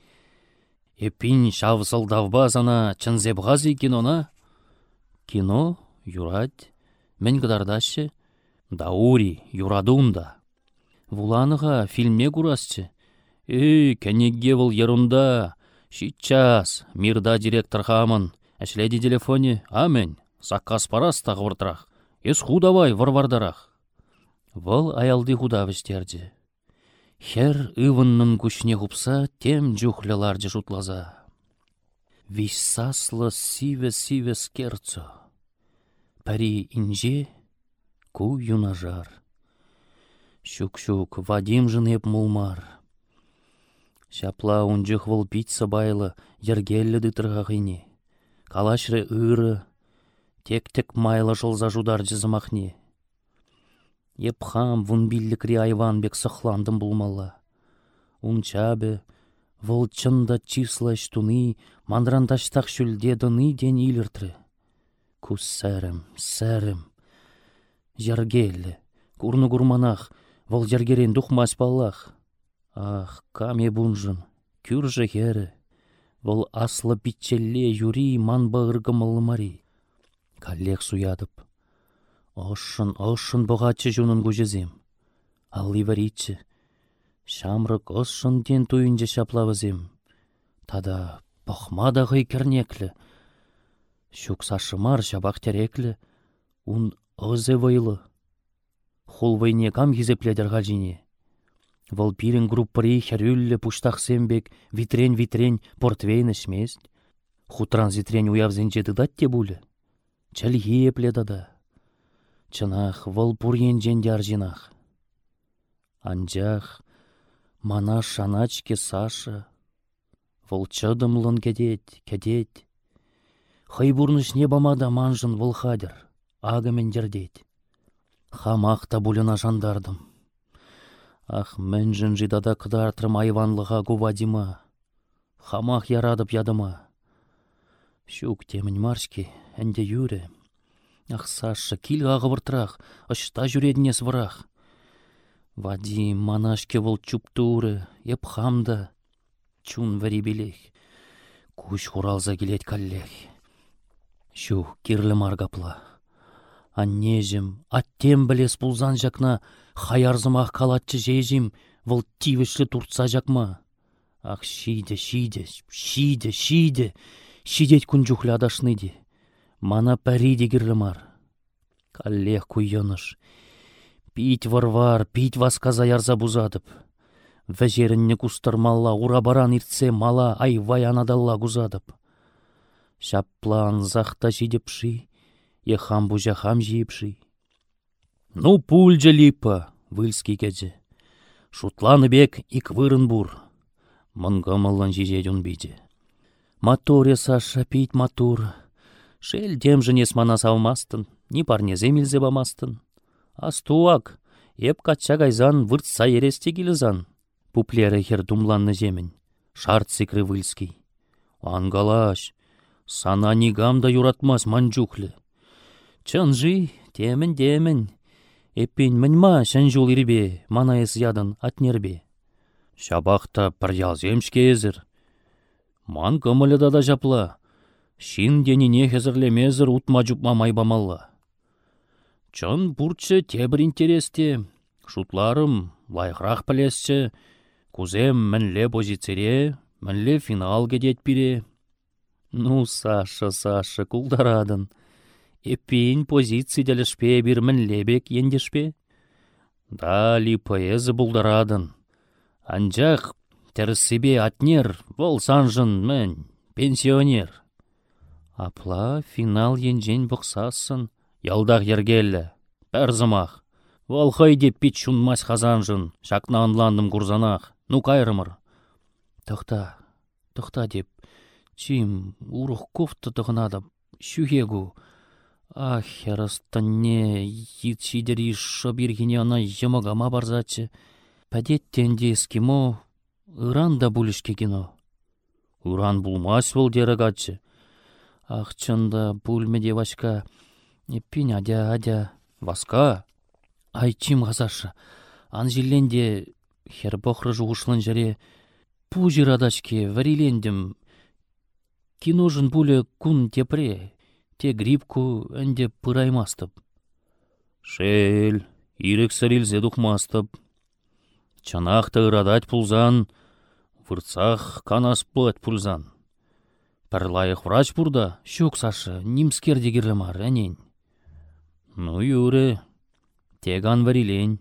Эпин шавсылдавба сана чынзебғази кинона? Кино, юрать, мен кыдардашы. Даури, юрадунда. Вуланыға фильме курасчы. Эй, кәнеге бұл ерунда. Сейчас, мирда директор хамын. Әшледі телефоне, амен, заказ парас тағыртырақ. Ес худавай варвардарақ. Вăл аялды худавыштерді. Хер ывыннын күшне хупса, тем жүхляларды жутлаза. Виссаслы сиве-сиве скерцо. Пари инже, ку юнажар. Щук-щук, Вадим жынеп мулмар. Шапла унжық выл пить сабайлы, ергеллі дытырғағыне. Калашры ыры, тек-тек майлы жылза жудар. Епхам вун биллікри айванбек сықландым булмалла. Унчабе, вұл чында числаш туны, мандранташтақ шүлде дыны ден иліртрі. Кус сәрім, сәрім. Жергелі, курны гурманах, вұл жергерен дұхмас баллах. Ах, каме бунжын, күржі хері. Вұл аслы бітчелле юри ман бағыргымылы мари. Суядып. Ошын, ошын бұғатчы жунын күжізем. Ал иваритчі. Шамрык ошын ден туйынче шаплавызем. Тада бұқмада ғый кернеклі. Шук сашымар шабақ тереклі. Ун ызы вайлы. Хул вайне кам хизепледер ғажине. Вăл пирен группари хәрюлле пуштахсембек витрен-витрен портвейн шмест. Хутран зитрен уявзенче дыдат те булі. Чәлге пледада. Чынах вăл пурйенчен аржинах. Анчах мана шаначке Саша. Вăл чăдымлын кедет, кедет. Хăй бурнышне бамада манжын вăл хадер, агымен дердет. Хамах та булына жандардым. Ах, мэнжін жидада кыдартрым айванлыға гувадима. Хамах ярадып ядыма. Шук темін маршки, әнде юре. Ах, Саша, кил ағывыртырақ, ұшта жүредіне свырақ. Вадим, манашке бұл чуптуры, еп хамда. Чун білек. Куш хуралза келет каллех. Шу, кирлі маргапла. Аннежім, аттем білес пулзан жақна, хаярзымақ калатчы жежім, вұл тивішлі туртса жақма. Ах, шиде, шиде, шиде, шиде, шидет күн жүхлі. Мана пәриде кирлімар. Каллех куйыныш. Пить варвар, пить васказа ярза бузадып. Вәжерінні кустырмалла, ура баран иртсе мала айвай анадалла гузадып. Шапплан захта жидепши, ехам бужахам жиепши. Ну, пульджа липа, выльский кәдзе. Шутланы бек ик вырын бур. Мынгамаллан жижедюн биде. Маторе Саша пить матур. Шел демжінес мана савмастын, ни парнезе милзе бамастын. Астуак, еп кача гайзан выртса ересте келізан. Пуплері хер думланны земін. Шарт сикры выльский. Ангалаш, сана нигам да юратмас манчухлы. Чынжи, темін демін. Эппен мінма шын жол ирбе, мана ес ядан атнербе. Шабақта пір ялземшке езір. Ман кымылыда да жапла. Шин деніне хезірлемезір утма жупма майбамалла. Чын бұртшы тебір интересте. Шутларым, лайғрақ пілесші. Кузем мінле позицире, мінле финал кедет бире. Ну, Саша, Саша, кулдарадын. Эппен позиции делешпе бір мінлебек ендешпе? Дали поэзі бұлдарадын. Анжақ тәрісібе атнер, бол санжын мен, пенсионер. Апла финал енжен бұқсасын, ялдақ ергелі, пәрзымақ. Волхай деп пит шунмас хазанжын, шакна анландым курзанақ, ну кайрымыр. Тұқта, тұқта деп, чим, урух кофта тұғынады, шүхегу. Ах, ярыстанне, етшидері шобиргене ана жымығама барзачы. Пәдеттенде эскимо, Иран да бүлішке кино. Иран булмас бол дерагачы. Ах, чында бүлмеде вашка. Еппин адя, адя. Васка? Айчим ғазашы. Анжиленде хер бохры жуғышлын жаре. Пу жирадачке варилендім. киножын пуле кун тепре, те грибку әнде пыраймастып. Шел, ирек сарилзе духмастып. Чанахта ырадать пулзан, вырцах канас пылать пулзан. Пірлайық врач бұрда, шук сашы, немскер мар, әнен. Ну, юре, теган варилен.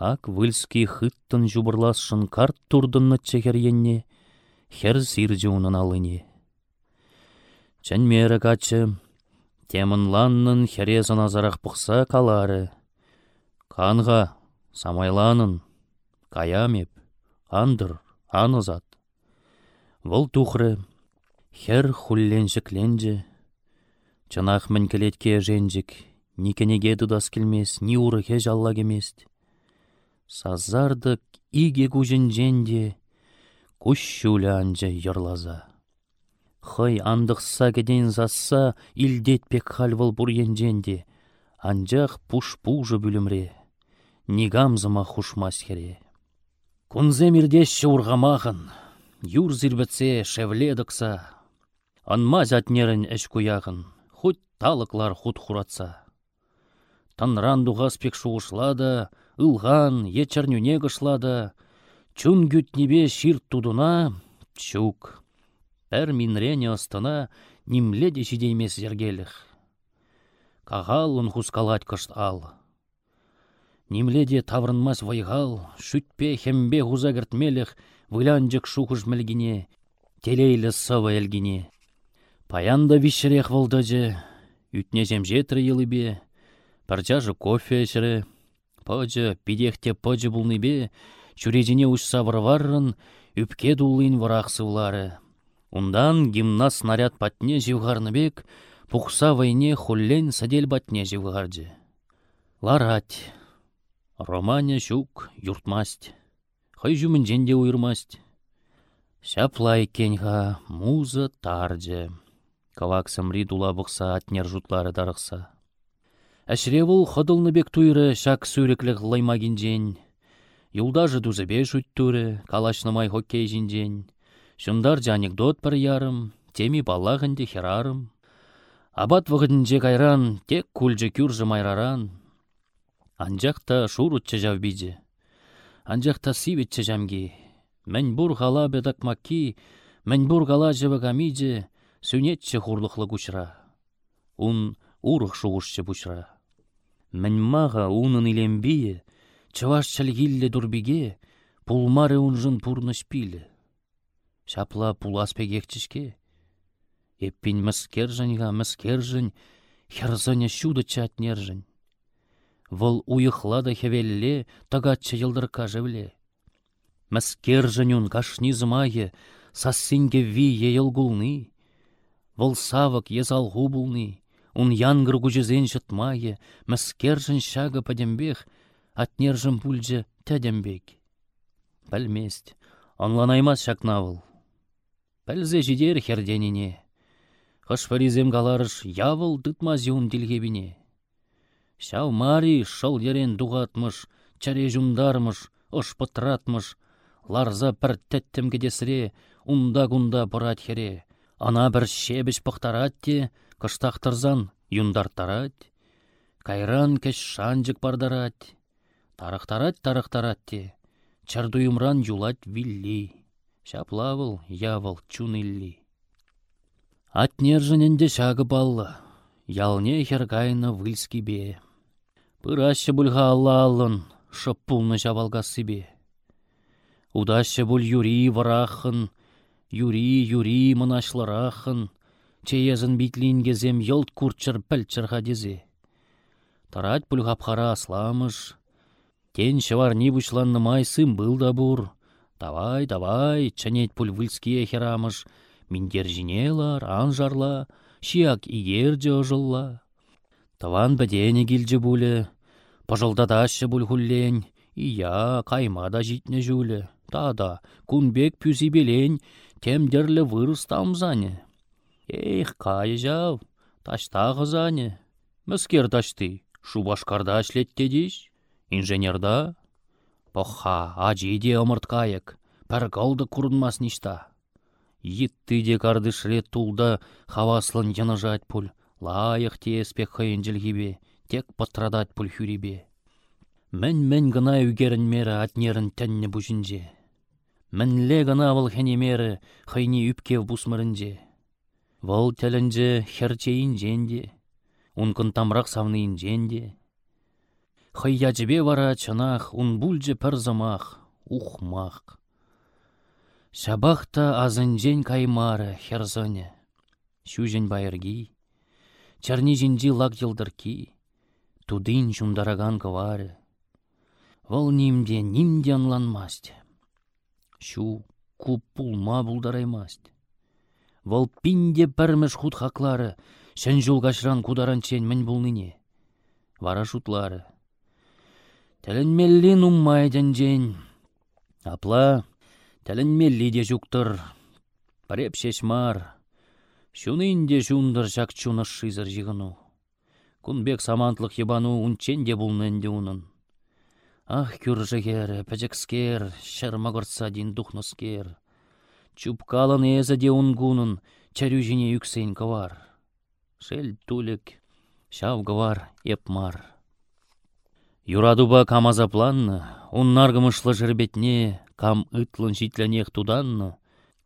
Ак выльский хыттын жубырласшын карт турдынны чехеренне, хер сирже унын алыне. Чәнмері качы, темін ланнын херезін азарақ бұқса калары. Канға, самайланын, каямеп, андыр, анызат. Вұл тухры, хер хулленжікленже, чынақ мінкелетке женжік, ни кенеге дудас келмес, ни урыхе жалла кемест. Сазардык иге күжінженде, күш анжа йырлаза. Хый андықса кеден засса, илдетпек халвыл буренженде, анжақ пуш-пужы бүлімре, нигамзыма хушмас хере. Кунзе мирдешші урғамағын, юр зірбітсе анма затнерін әш куяғын, хоть талықлар худ хуратса. Танран дуғас пек шуғышлада, ылған, ечернюне гышлада, чун гютнебе шир тудуна, чук. Пәр минрене астына нимледе жидеймес зергеліх. Кағалын хускалать кышт ал. Нимледе таврынмас вайғал, шүтпе хембе хузагыртмеліх, вылянжык шухыш мілгіне, телейлі сава әлгіне. Паянда вишрех волдыжы, үтнезем жетрі елібе, парчажы кофе әшірі, Пăчы, пидехте пăчы бе, чурезине ұшса варваррын, үпке дулын варах сывлары. Ундан гимнас снаряд патне бек, пухса вайне хуллен садель батне живғарды. Ларать. Романя шук юртмасть. Хай жүмінженде уйырмасть. Шаплай кенға муза тарже. Кавак самри дула бұқса атнер жұтлары дарықса. Әшревул хыдылны бек туйры шак сүреклік лайма гинжен. Юлдажы дузыбе шүттүрі, калашнымай хоккей жинжен. Шундар анекдот пір ярым, теми балағынде херарым. Абат вғыдынже кайран, тек күлжі күржі майраран. Анжақта шурутчы жавбиджі. Анжақта сиветчі жамги. Мән бұр ғала бедак макки, мән бұр ғала жывы гамиджі, сүнетчі хурлықлы күшіра. Ун урық шуғышчы бұшыра. Мін маға унын илембие, чываш чалгилле дурбиге, пулмары унжын пурныш пилі. Шапла пуласпе екчішке. Эппин мыскержынға мыскержын, херзыня шуды чатнержын. Вұл да хевелле, тагатчы йылдырка живле. Мыскержынюн кашни зымайы, сассинге ви ейлгулны. Вұл савык езалғу булны. Ун янгыр күжізен жытмайы, мәскержін шағы падембех, атнержін пульже тәдембек. Пәлмест, онланаймас шакнавыл. Пәлзе жидер херденине. Хыш фаризем галарыш явыл дытма зюн дилгебине. Шау мари шыл ерен дуғатмыш, чаре жундармыш, ыш пытратмыш, ларза пір тәттім кедесіре, унда-гунда бұрат хере. Ана бір шебіш пықтарат те, Кыштақтырзан юндар-тарать, кайран кеш шанжык бардарать, тарықтарать тарықтарать те, чардуюмран юлать вилли, шаплавыл явыл чунилли. Атнержінінде шағы баллы, ялне хергайны выльски бе. Пырашы бұлға алла алын, шып пулны жабалғасы бе. Удашы бұл юри варахын, юри юри мұнашларахын, Чеязын битлин кезем йылт курчыр пілчір хадезе. Тарать пүл хапхара асламыш. Кен шывар не бұшланны майсым был да бур. Давай, давай, чанет пүл выльские херамыш. Миндер жинелар, анжарла, шияк игерже ожылла. Таван бәдені келжі бұлі. Пажылдадашы бұл. Ия, кайма да житне жүлі. Тада, күнбек пүзі белен, темдерлі вырыс тамзаны. Эх, кайы жав, ташта зане. Мүскер ташты, шу башкарда шлетте диш, инженерда. Поха, ажиде омырт кайык, пір қалды курынмас ништа. Йитты де кардышре тулда хаваслын жат пуль, лайық тееспек хайынжыл гибе, тек патрадат пуль хюрибе. Мен-мен гына үгерін атнерін тәнне бұжынже. Мінле гына выл хенемері хайни үпкев бұсмырынже. Вăл тәлінже херчейін женде, ункын тамрақ савныйын женде. Хыйячбе вара чынах, ун бульже пір замах, ухмах. Шабахта азынжен каймары херзоне. Шүжен байырги. Чарни жинжи лак йылдырки. Тудын жундараган кывары. Вол нимде нимде анланмасть. Шу куп пулма булдараймасть. Вол пинде пірміш худ хаклары. Шын жулгашран кударан чен мін булныне. Вара шутлары. Тәлінмеллин уммайден жен. Апла, Тәлінмелли де жүктір. Пареп шешмар. Шунын де жундыр жак чуны шизыр жығыну. Кунбек самантлық ебану унчен де бұлнынде унын. Ах, күржігер, пәжікскер, шармағырса дин духныскер. Чупкалын езі де унгунын, чәрюжіне юксейн кавар. Шел тулік, шав гавар, епмар. Юрадуба камазапланны, уннаргымышлы жырбетне, кам ытлын житленех туданны,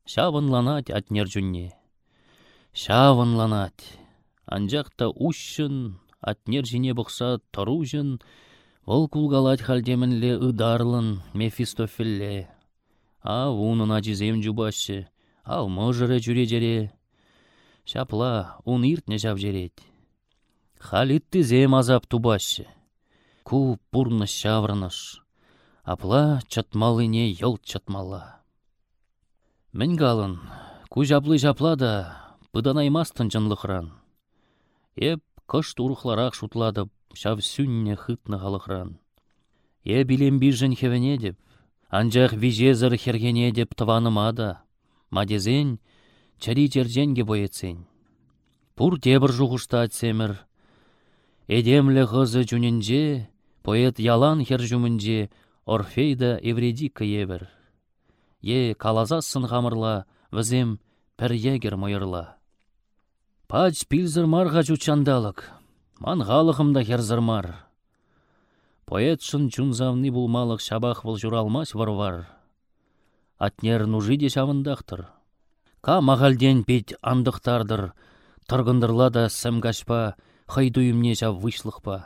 шавынланать атнер жүнне. Шавынланать. Анжақта ушшын, атнер жіне бұқса тұружын, ол кулгалать халдемінле ыдарлын Мефистофелле. А унын ажизем жубашы, ал можыры жүре жере. Шапла, ун иртне жав жерет. Халитті зем азап тубашы. Ку пурны шаврыныш. Апла чатмалыне йол чатмала. Мен галын, ку жаплы жапла да, пыданаймастын жынлықран. Еп кыш турухларақ шутлады, шав сүнне хытны халықран. Е билем бижін хевене деп, анжақ вижезір хергене деп тыванымада, мадезен, чари жерденге боецен. Пур тебір жуғышта атсемір, Эдемлі ғызы жүнінже, поэт ялан хер жүмінже, Орфейда Евредика ебір. Е калазасын ғамырла, візем пір егер мойырла. Пач пилзір марға жүчандалық, ман ғалықымда херзірмар. Поэтшын чунзавны булмалық шабақ бұл журалмас варвар. Атнер нужи де шавындақтыр. Ка мағалден пет андықтардыр, тұрғындырла да сәмгашпа, хайдуымне жав вышлықпа.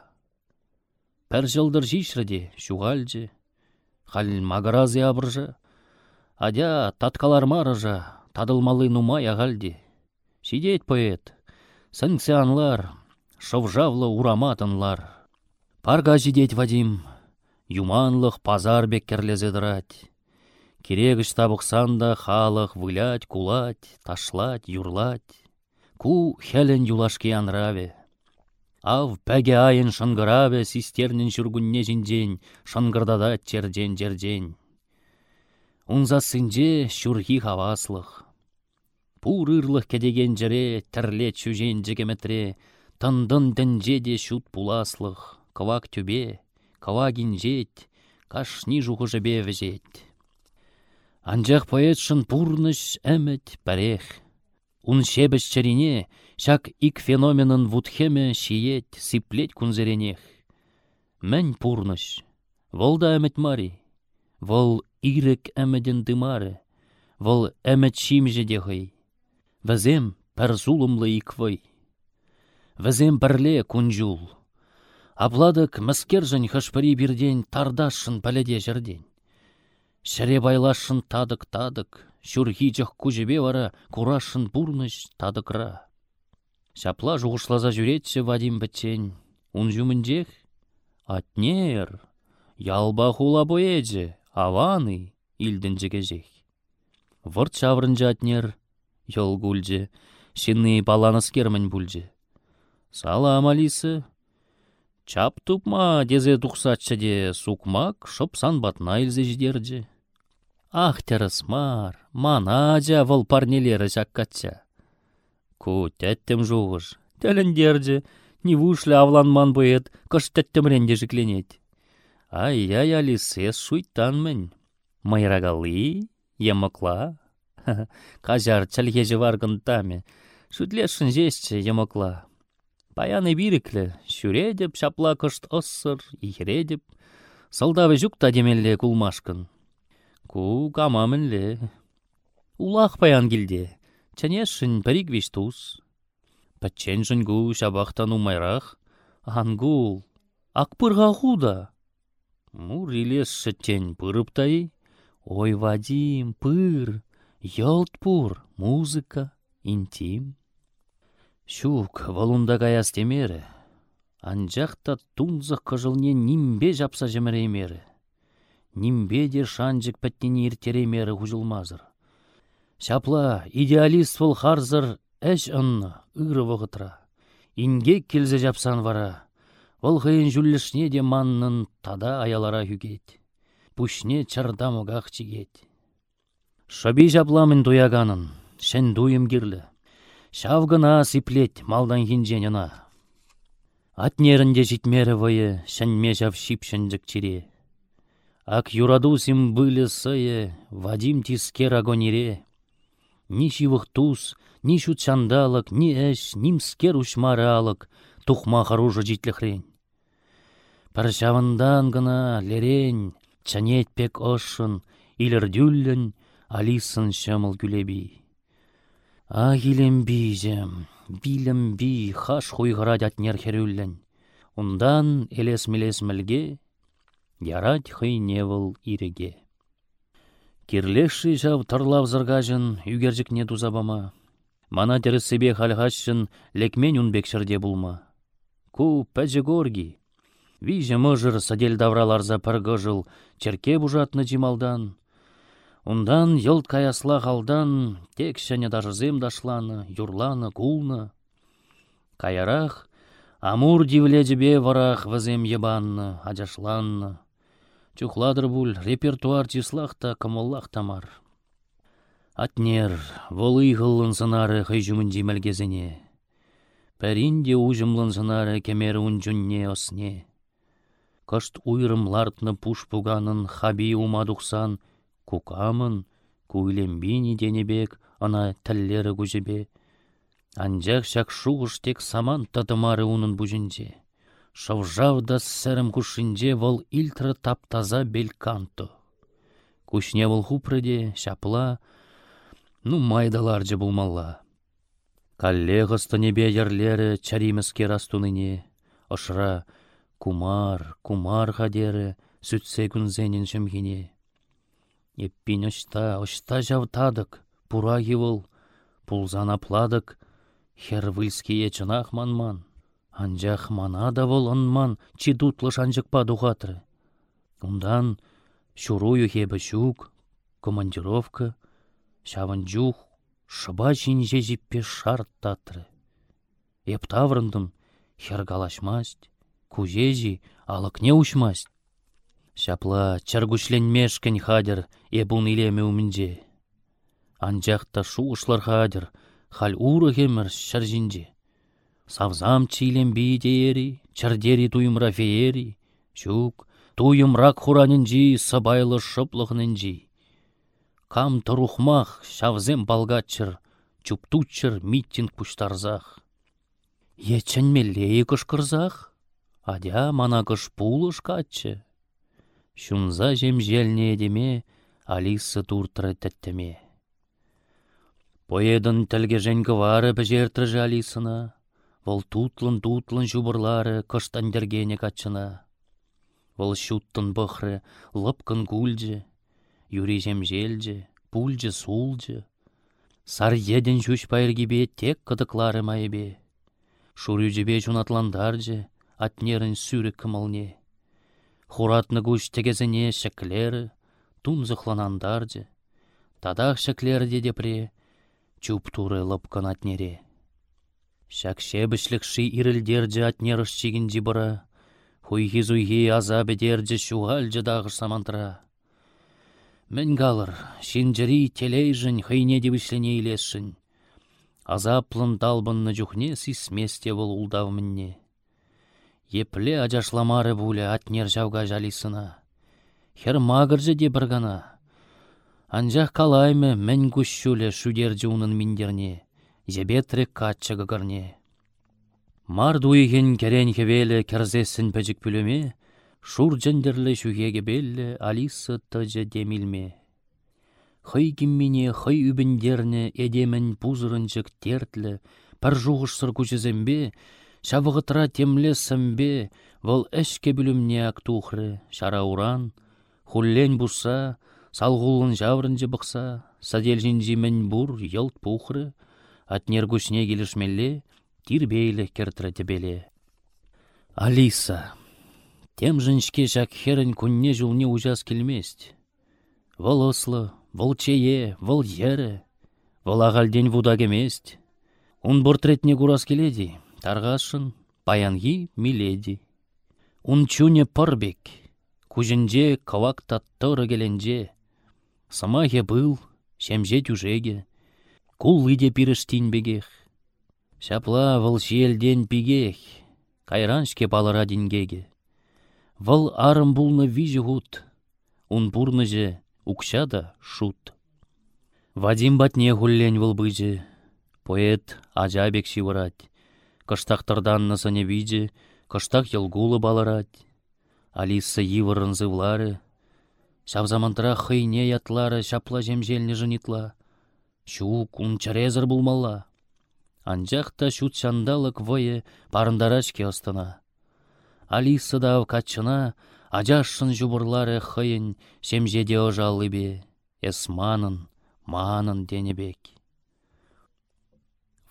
Пәр жылдыр жишрде, шуғалже, Хал магрази абыржа. Адя таткалар марыжа, тадылмалы нумай ағалди. Сидеть поэт, санкцианлар, шовжавлы ураматынлар. Парга жидеть Вадим, юманлық пазар беккерлезе дырать. Керегіш табықсанда халық вылять, кулать, ташлать, юрлать. Ку хелен юлашки анраве. Ав пәге айын шынгыраве систернін жүргінне жінден, шынгырдада черден жерден. Унза сынже шүрхи хаваслық. Пур ырлық кедеген жіре, тірле чүжен жігеметре, тындын дінже де шут пуласлық, кывак түбе, кывагин жет, кашни жухы жібе візет. Анжақ поэтшын пурныш әмет пәрех. Ун шебіш чарине, шак ик феноменын вудхеме шиет, сиплет кунзеренех. Мән пурныш, вол да әмет мари, вол ирек әмеден дымары, вол әмет шимже дехай. Вәзем пәр зулымлы иквай. Вәзем пәрле кунжул. Абладык мәскержін хышпыри бірден тардашын пәледе жерден. Шәре байлашын тадык-тадык, Шүрхичах кужебе вара курашын бурныш тадыкра. Шапла жуғышлаза жүретші Вадим бітчен. Ун жүмінжех? Атнер. Ялба хула боеджі, аваны, илдін жегежех. Вырт шаврынжы атнер, йол гульджі, шынны баланыскермін бүлджі. Салам, Алисы. Чап тупма дезе тұқсатшы де сукмак, шопсан батна илзе ждерджі. Ах, мар, манадя вăл парнелері жақкатча. Ку тәттім жуғыш, тәліндерді, не вушлі авланман бұйет, кыш тәттімренде жікленет. Ай-яй, Алис, ес шуйттан мін. Майрагалы, емықла. Кажар чәлгежі варгын таме. Шүтлешін жестче емокла. Паяны бириклі, шүредіп, шапла кышт ыссыр, ихредіп. Сылдавы жүкта демелле кулмашкын. Ку камамынле. Улах паян келде. Чәнешін пәрік виш туз. Пәтченшін гу шабақтан умайрақ. Ангул. Акпырға худа. Мур илес шыттен пырыптай. Ой, Вадим, пыр, йолт пур, музыка, интим. Шук, волунда гаяс темері. Анжақта тунзық қыжылне нимбе жапса жеміреймері. Нимбе де шанжық пәттені иртереймері хұжылмазыр. Шапла идеалист бұл харзыр әш ынны, ұры вғытра. Инге келзе жапсан вара. Ол хыйын жүллішне де маннын тада аялара хүгет пушне чардамугах чигет. Шаби жапламын дуяганын, шен кирлі. Шавгына сиплет малдан хинженена. Атнерінде житмері войы, шәнме жав шипшінжік чире. Ак юраду сим были сые, Вадим тискер агонире. Ни шивых туз, ни шу чандалык, ни әш, нимскер ушмары тухма харужы житліхрен. Паршавандан гына лерень, пек ошын, илердюллен, алисын шамыл күлеби. А бізем, билем би, хаш хуйғырад атнер херюллен. Ундан элес-мелес мілге, ярать невыл иреге. Кирлеші жав тарлав зыргажын, не тузабама. Мана себе халғашын, лекмен унбек шырде булма. Ку пәжі горги, Виже мыжыр садель давраларза пыргыжыл, черке бужатны жималдан. Ундан йылт каясла халдан, тек шәне дажызем дашланы, юрланы, кулны. Каярах, амур дивледжібе варах візем ебанны, ажашланны. Чухладыр бұл репертуар числахта кымыллах тамар. Атнер, волы ғылын сынары хыйжумын жимелгезіне. Пәрінде ұжымлын сынары кемері жүнне осне. Кышт уйрымлартны пуш пуганын хаби умадуксан, кукамын, куйлембини денебек, ана тәллері күжебе. Анжақ шак шуғыш тек саман татымары унын бұжынже. Шавжавда сәрім күшінже вол илтры таптаза белканто. Күшне вол хупрыде, шапла, ну майдаларжы булмалла. Коллегасты небе ерлері чариміске растуныне, ышра, Кумар, кумар хадері, сүтсе күнзенін жымгене. Еппин ұшта, ұшта жавтадық, пура евыл, пулзан апладық, хервылские чынақ манман. Анжақ мана да вол ынман, чидутлы шанжықпа дұғатры. Ундан шурую хебі шук, командировка, шавын жух, шыба жинже жиппе шарт татры. Еп таврындым, хергалашмасть, кужежи алыкне. Шапла чаргушленмешкен хадер эбун илеме умінже. Анжақта шуышлар хадер, хал уры хемір шаржинже. Савзам чилем бидеери, чардери туйымра феери, шук, туйымрак хуранинжи, сабайлы шыплығынынжи. Кам тұрухмах, шавзем балгатчыр, чуптучыр митинг пуштарзах. Еченмелле кышкырзах? Адя манагыш пулыш каччы. Шунза жемжелне деме, Алиса туртры тәттеме. Поедын тәлгежен кывары бәжертрыжы Алисына, Вол тутлын-тутлын жубырлары кыштандергене качына. Вол шуттын бұхры, лыпкын гульджі, Юри жемжелджі, пульджі сулджі. Сар еден жүш пайыргебе тек кыдыклары майбе. Шурюджебе жунатландарджы, атнерін сүрі кымылне. Хуратны гуш тегезіне шәклері, тун зықланандаржы. Тадақ шәклері де депре, чуп туры лыпкан атнере. Шәкше бішлікші ирілдерджі атнеріш чеген жибыра, хуйхи-зуйхи азабедерджі шуғалжы дағыш самантыра. Мен галыр, шинжіри телейжін хыйне дебішлене илесшін. Азаплын далбынны жүхне сисместе бұл улдав мінне. Епле ажашламары бұлі атнер жауға жалисына. Хер мағыржы де бір гана. Анжақ калаймы мән күшшулі шүдерді унын миндерне, зебетрі катчы гыгырне. Мар дуйген керен хевелі керзесін пәжік пүліме, шур жендерлі шүгеге беллі Алиса тыжы демилме. Хый киммине хый үбіндерні эдемін пузырынчык тертлі, пір жуғышсыр күчізембе, шавығытра темле сымбе, вăл әшке бүлімне ак тухры, шара уран, хуллен бұса, салғулын жаврынжы бұқса, саделжінжі мен бұр елт пухры, атнер күшне келішмелле, тирбейлі кертрі тебеле. Алиса, тем жіншке жак херін күнне жылне ужас келмест. Вăл ослы, вăл чее, вăл ере, вăл ағалден вуда кемест. Ун курас келеди, тарғашын, паянги миледи. Ун чуне пырбек, кужінже кавак таттыры келенже. Самахе был, шемже тюжеге, кул иде пиріштин бегех. Шапла вăл шиелден пигех, кайраншке балыра дингеге. Вăл арым булны вижі гуд, ун бурныже укшада шут. Вадим батне гуллен вăл быжы, поэт ажабек шивырать. Кыштақтырдан насыне виде, кыштақ елгулы балырать. Алиса йывырын зывлары. Шавзамантыра хыйне ятлары шапла жемжелні жынитла. Шук ун чарезір булмалла. Анжақта шут шандалык вое парындарачке астына. Алиса да качына, ажашшын жубырлары хыйын семжеде ожалы бе. Эсманын, манын денебек.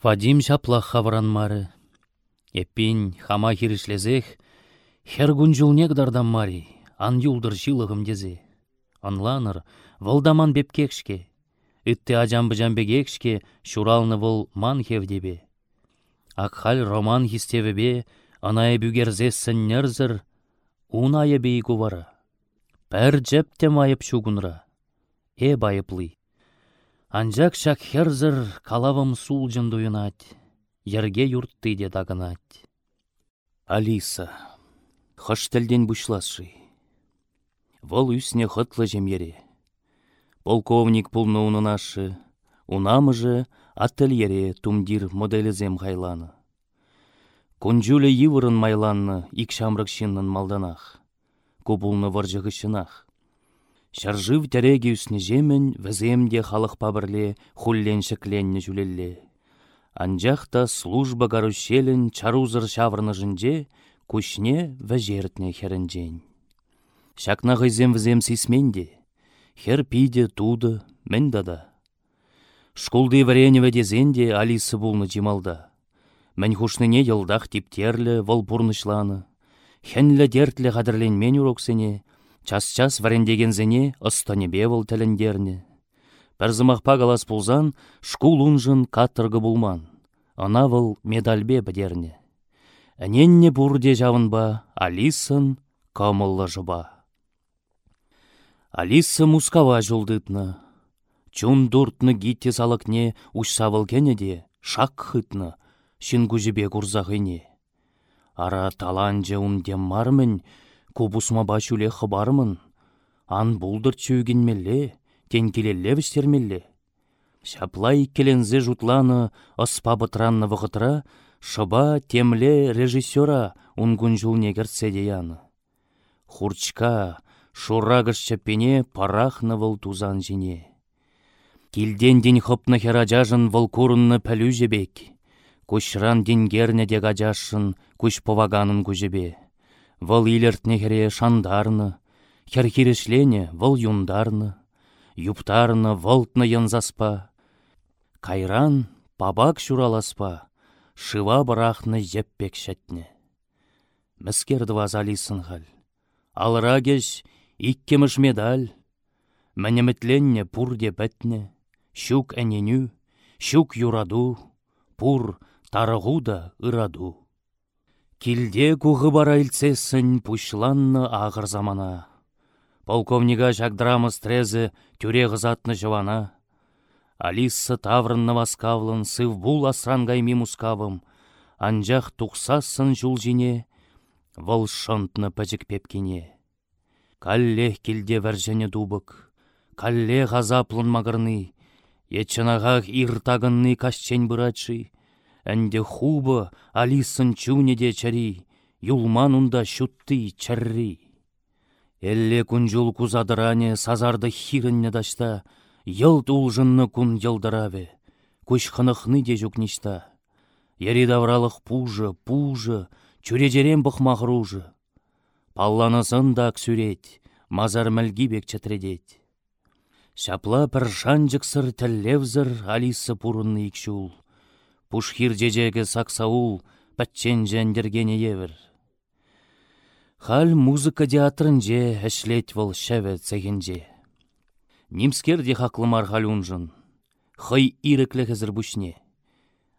Вадим шапла хавранмары. Эппин хама хиришлезех, хер күнжулнек мари, ан юлдыр жилығым дезе. Анланыр, вылдаман бепкекшке. Үтті ажамбы жамбегекшке, шуралны выл ман хевдебе. Акхал роман бе, анай бүгерзессін нерзір, унайы бей кувара. Пәр жепте майып шугунра. Э байыплы. Анжак шак херзір калавым сул жындуынат. Ерге юртты де дагынать. Алиса. Хыш тілден бұшлашы. Вол үсіне хытлы жемере. Полковник пулны унынашы. Унамы же ательере тумдир моделізем хайланы. Күнжулі йывырын майланны икшамрық шиннын малданах. Кубулны варжығышынах. Шаржыв тәреге үсіне жемен віземде халық пабірле хуллен шекленні жүлелле. Анжақта служба гарушелін чарузыр шаврны жынже, күшне вәжертне херінжен. Шакна ғызем візем сисменде, хер пиде туды, мен дада. Шкулды вареневе дезенде Алисы булны жималда. Мен хушныне йылдах типтерлі вол бурнышланы. Хенлі дертлі мен уроксене, час-час варендегензене ыстанебе вол тәліндерне. Пәрзімақпа галас пулзан, шкул унжын каттырғы булман. Ана выл медальбе бідерне. Әненне бұрде жавынба, Алисын камыллы жыба. Алиса мускава жулдытны. Чун дуртны гитте салықне ұшсавыл кенеде, шак хытны, шын күжібе күрзағыне. Ара таланже ун дем мармын, кубусма бачуле хыбармын. Ан булдыр чүйгінмелле, тенкелелле вістермелле. Шаплай келензе жутланы ыспа бұтранны вғытра, шыба темле режиссера унгун жулне керцеде яны. Хурчка, шурагыш чаппене парахны выл тузан жіне. Килден ден хопны херажажын выл курынны пәлю жебек. Кушран денгерне де гажашын күш поваганын күжебе. Выл илертне хере шандарны, херхирешлене выл юндарны юптарны волтны янзаспа. Кайран пабак шураласпа, шыва барахны жеппек шәтне. Міскерді вазалисын хал. Алыра кеш иккеміш медаль. Мәнемітленне пурде бәтне, щук әненю, щук юраду, пур тарығу да ыраду. Килде куғы бара пушланны ағыр замана. Полковнига жагдрамыз трезі тюре ғызатны жывана. Алиса таврынны васкавлын, сыв бул асрангайми мускавым. Анжақ тұқсасын жул жіне, вăл шынтны пәжік пепкене. Каллех келде вәржіне дубык, калле ғазаплын мағырны, Ечынағақ иртағынны кашчен бұратшы, әнде хубы алисын чунеде чари, юлман унда шутты чарри. Элле күнжул кузадыране сазарды хирінне дашта, Йылт улжынны күн йылдыраве, күш хынықны де жүкнішта. Ері давралық пужы, пужы, чүрежерен бұқмағыружы. Палланысын да сүрет, мазар мәлгі бек чатредет. Шапла пір жанжықсыр тәллевзір алисы пурынны икшул. Пушхир жежеге саксаул, пәтчен жәндергене евір. Хал музыка театрынже әшлет вол шәвет цегенже. Нимскерде хақлымар халюнжын. Хый иреклі хызыр бүшне.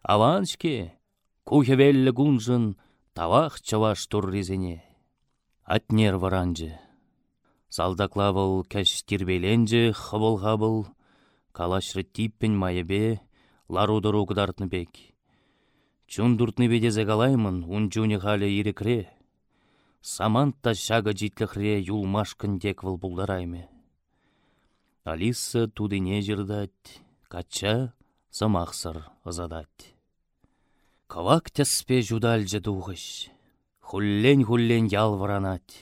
Аваншке, кухевеллі гунжын, тавақ чаваш турризене. Атнер варанжы. Салдаклавыл кәш тирбеленжі хабыл-хабыл, калашры типпен майыбе, ларудыру кыдартны бек. Чундуртны бедезе галаймын, унчуне халі ирекре. Саманта шага житліхре юлмашкын дек выл бұлдарайме. Алиса тудыне жырдать, кача самақсыр ызадать. Кавак тәспе жудальжы дуғыш, хуллен-хуллен ялваранать.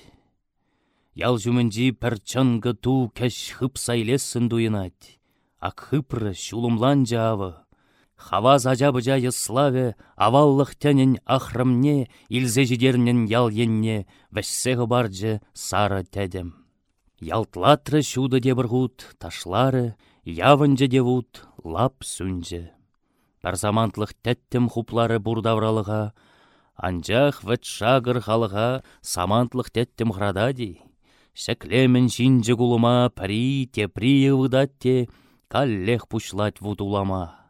Ял жүмінжі пәрчанғы ту кәш хып сайлесын дуйынать. Ак хыпры шулымлан жавы. Хаваз ажабыжа славе, аваллық тәнін ахрымне, илзе жидернен ял енне, вәшсегі баржы сары тәдім. Ялтлатры шуды дебірғут, ташлары, явынжы девут, лап сүнжі. Парзамантлық тәттім хуплары бурдавралыға, анжақ вәт шағыр халыға самантлық тәттім храдади. Шәклемін жинжі кулыма пари тепри евыдатте, каллех пушлать вудулама.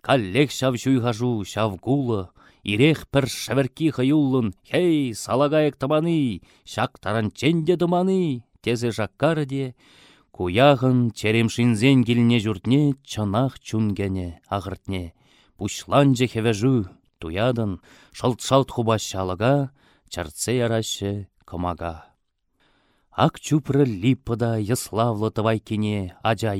Каллех шав жуйхажу, шав гулы, ирех пір шәвіркі хаюлын, хей, салагайық таманы, шак таранченде дыманы тезе де, куяғын черемшинзен келіне жүртне чанақ чунгене ағыртне. Пушланже хевежу, туядын, шалт-шалт хуба шалыға, чарце ярашы кымага. Ак чупры липпыда яславлы тывайкене ажа.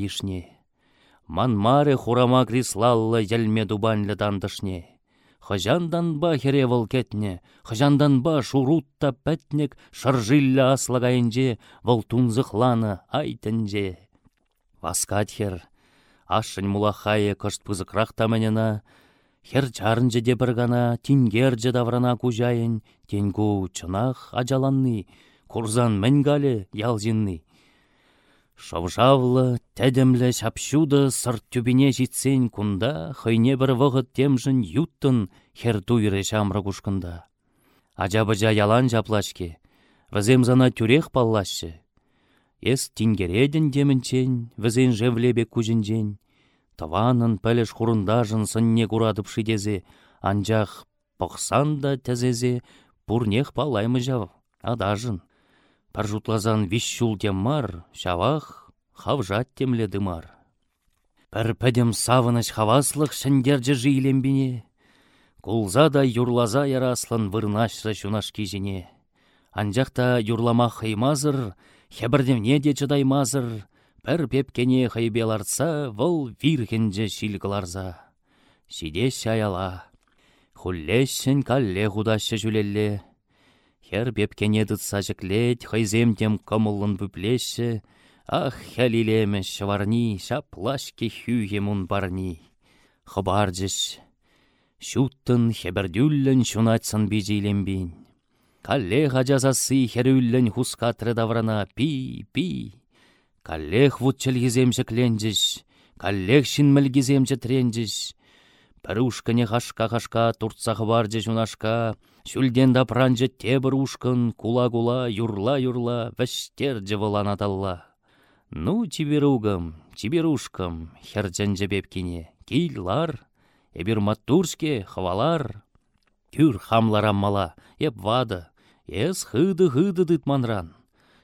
Манмары хурама крислаллы елме дубанлы дандышне. Хыжанданба херевыл кетне, хыжанданба шурутта пәтнек шыржилля аслагайынже вăл тунзықланы айтынже. Васкат хер, ашын мулахайы кышт пызықрақ тамынына, хер чарынже де бір тингерже даврана кужайын, тенгу чынах ажаланны, курзан мәнгалі ялзинны. Шавжавлы, тәдімлі шапшуды сырт түбіне жетсен күнда, хыйне бір вғыт темжін юттын хер туйры шамры күшкінда. Ажабыжа ялан жаплашке, візем зана тюрех паллашы. Эс тингередін демінчен, візен жевлебе. Таванын пәліш хұрындажын сынне күрадып шидезе, анжақ пықсан да тәзезе, пурнех палаймы жав, адажын. Паржутлазан виш мар, шавах, хавжат темле дымар. Пір пәдім савыныш хаваслық шындерджі жийлембіне. Кулза да юрлаза яраслын вырнашры шунаш кижіне. Анжақта юрлама хаймазыр, хебірдемне де чыдаймазыр, пір пепкене хайбеларца, вол вирхенже шилгыларза. Шиде шаяла. Хуллешін калле худашы жүлелле, Хер бепкене дытса жіклет, тем кымылын бүплеші, ах, хәлилеме шварни, шаплашке мун барни. Хыбар жеш, шуттын хебердюллен шунатсын бизилембин. Каллех ажазасы херюллен хускатры даврана пи-пи. Каллех вутчел еземжекленжіш, каллех шинмілгіземжі тренжіш, Пірушкіне хашка-хашка туртсағы баржы жунашка, Шүлден пранжы тебір ушкын, кула-кула, юрла-юрла, вәштер жывылан аталла. Ну, чиберугам, чиберушкам, херджен жебепкіне, кейлар, эбір матуршке, хвалар. Күр хамлараммала, еп вады, ес хыды-хыды дытманран.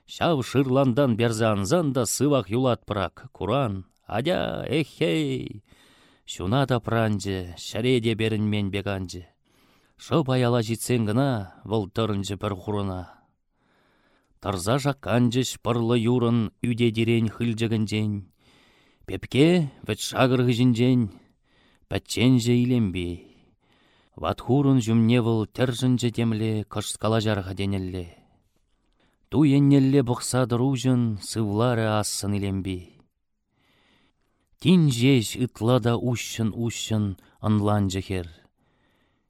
Шав шырландан берзанзан да сывақ юлат пырак, куран, адя, эхей, Шуна да пранжы, шәреде мен беганжы. Шо баяла житсен гына, вұл тұрынжы бір хұрына. Тарза жаққанжыш пырлы юрын үйде дерен жен, Пепке вәт шағырғы жінжен, пәтченже илембе. Ватхурын жүмне выл тәржінже темле кышскала жарға денелле. Ту еннелле бұқса дұружын сывлары асын илембе. Тин жеш ытлада ущын-ущын.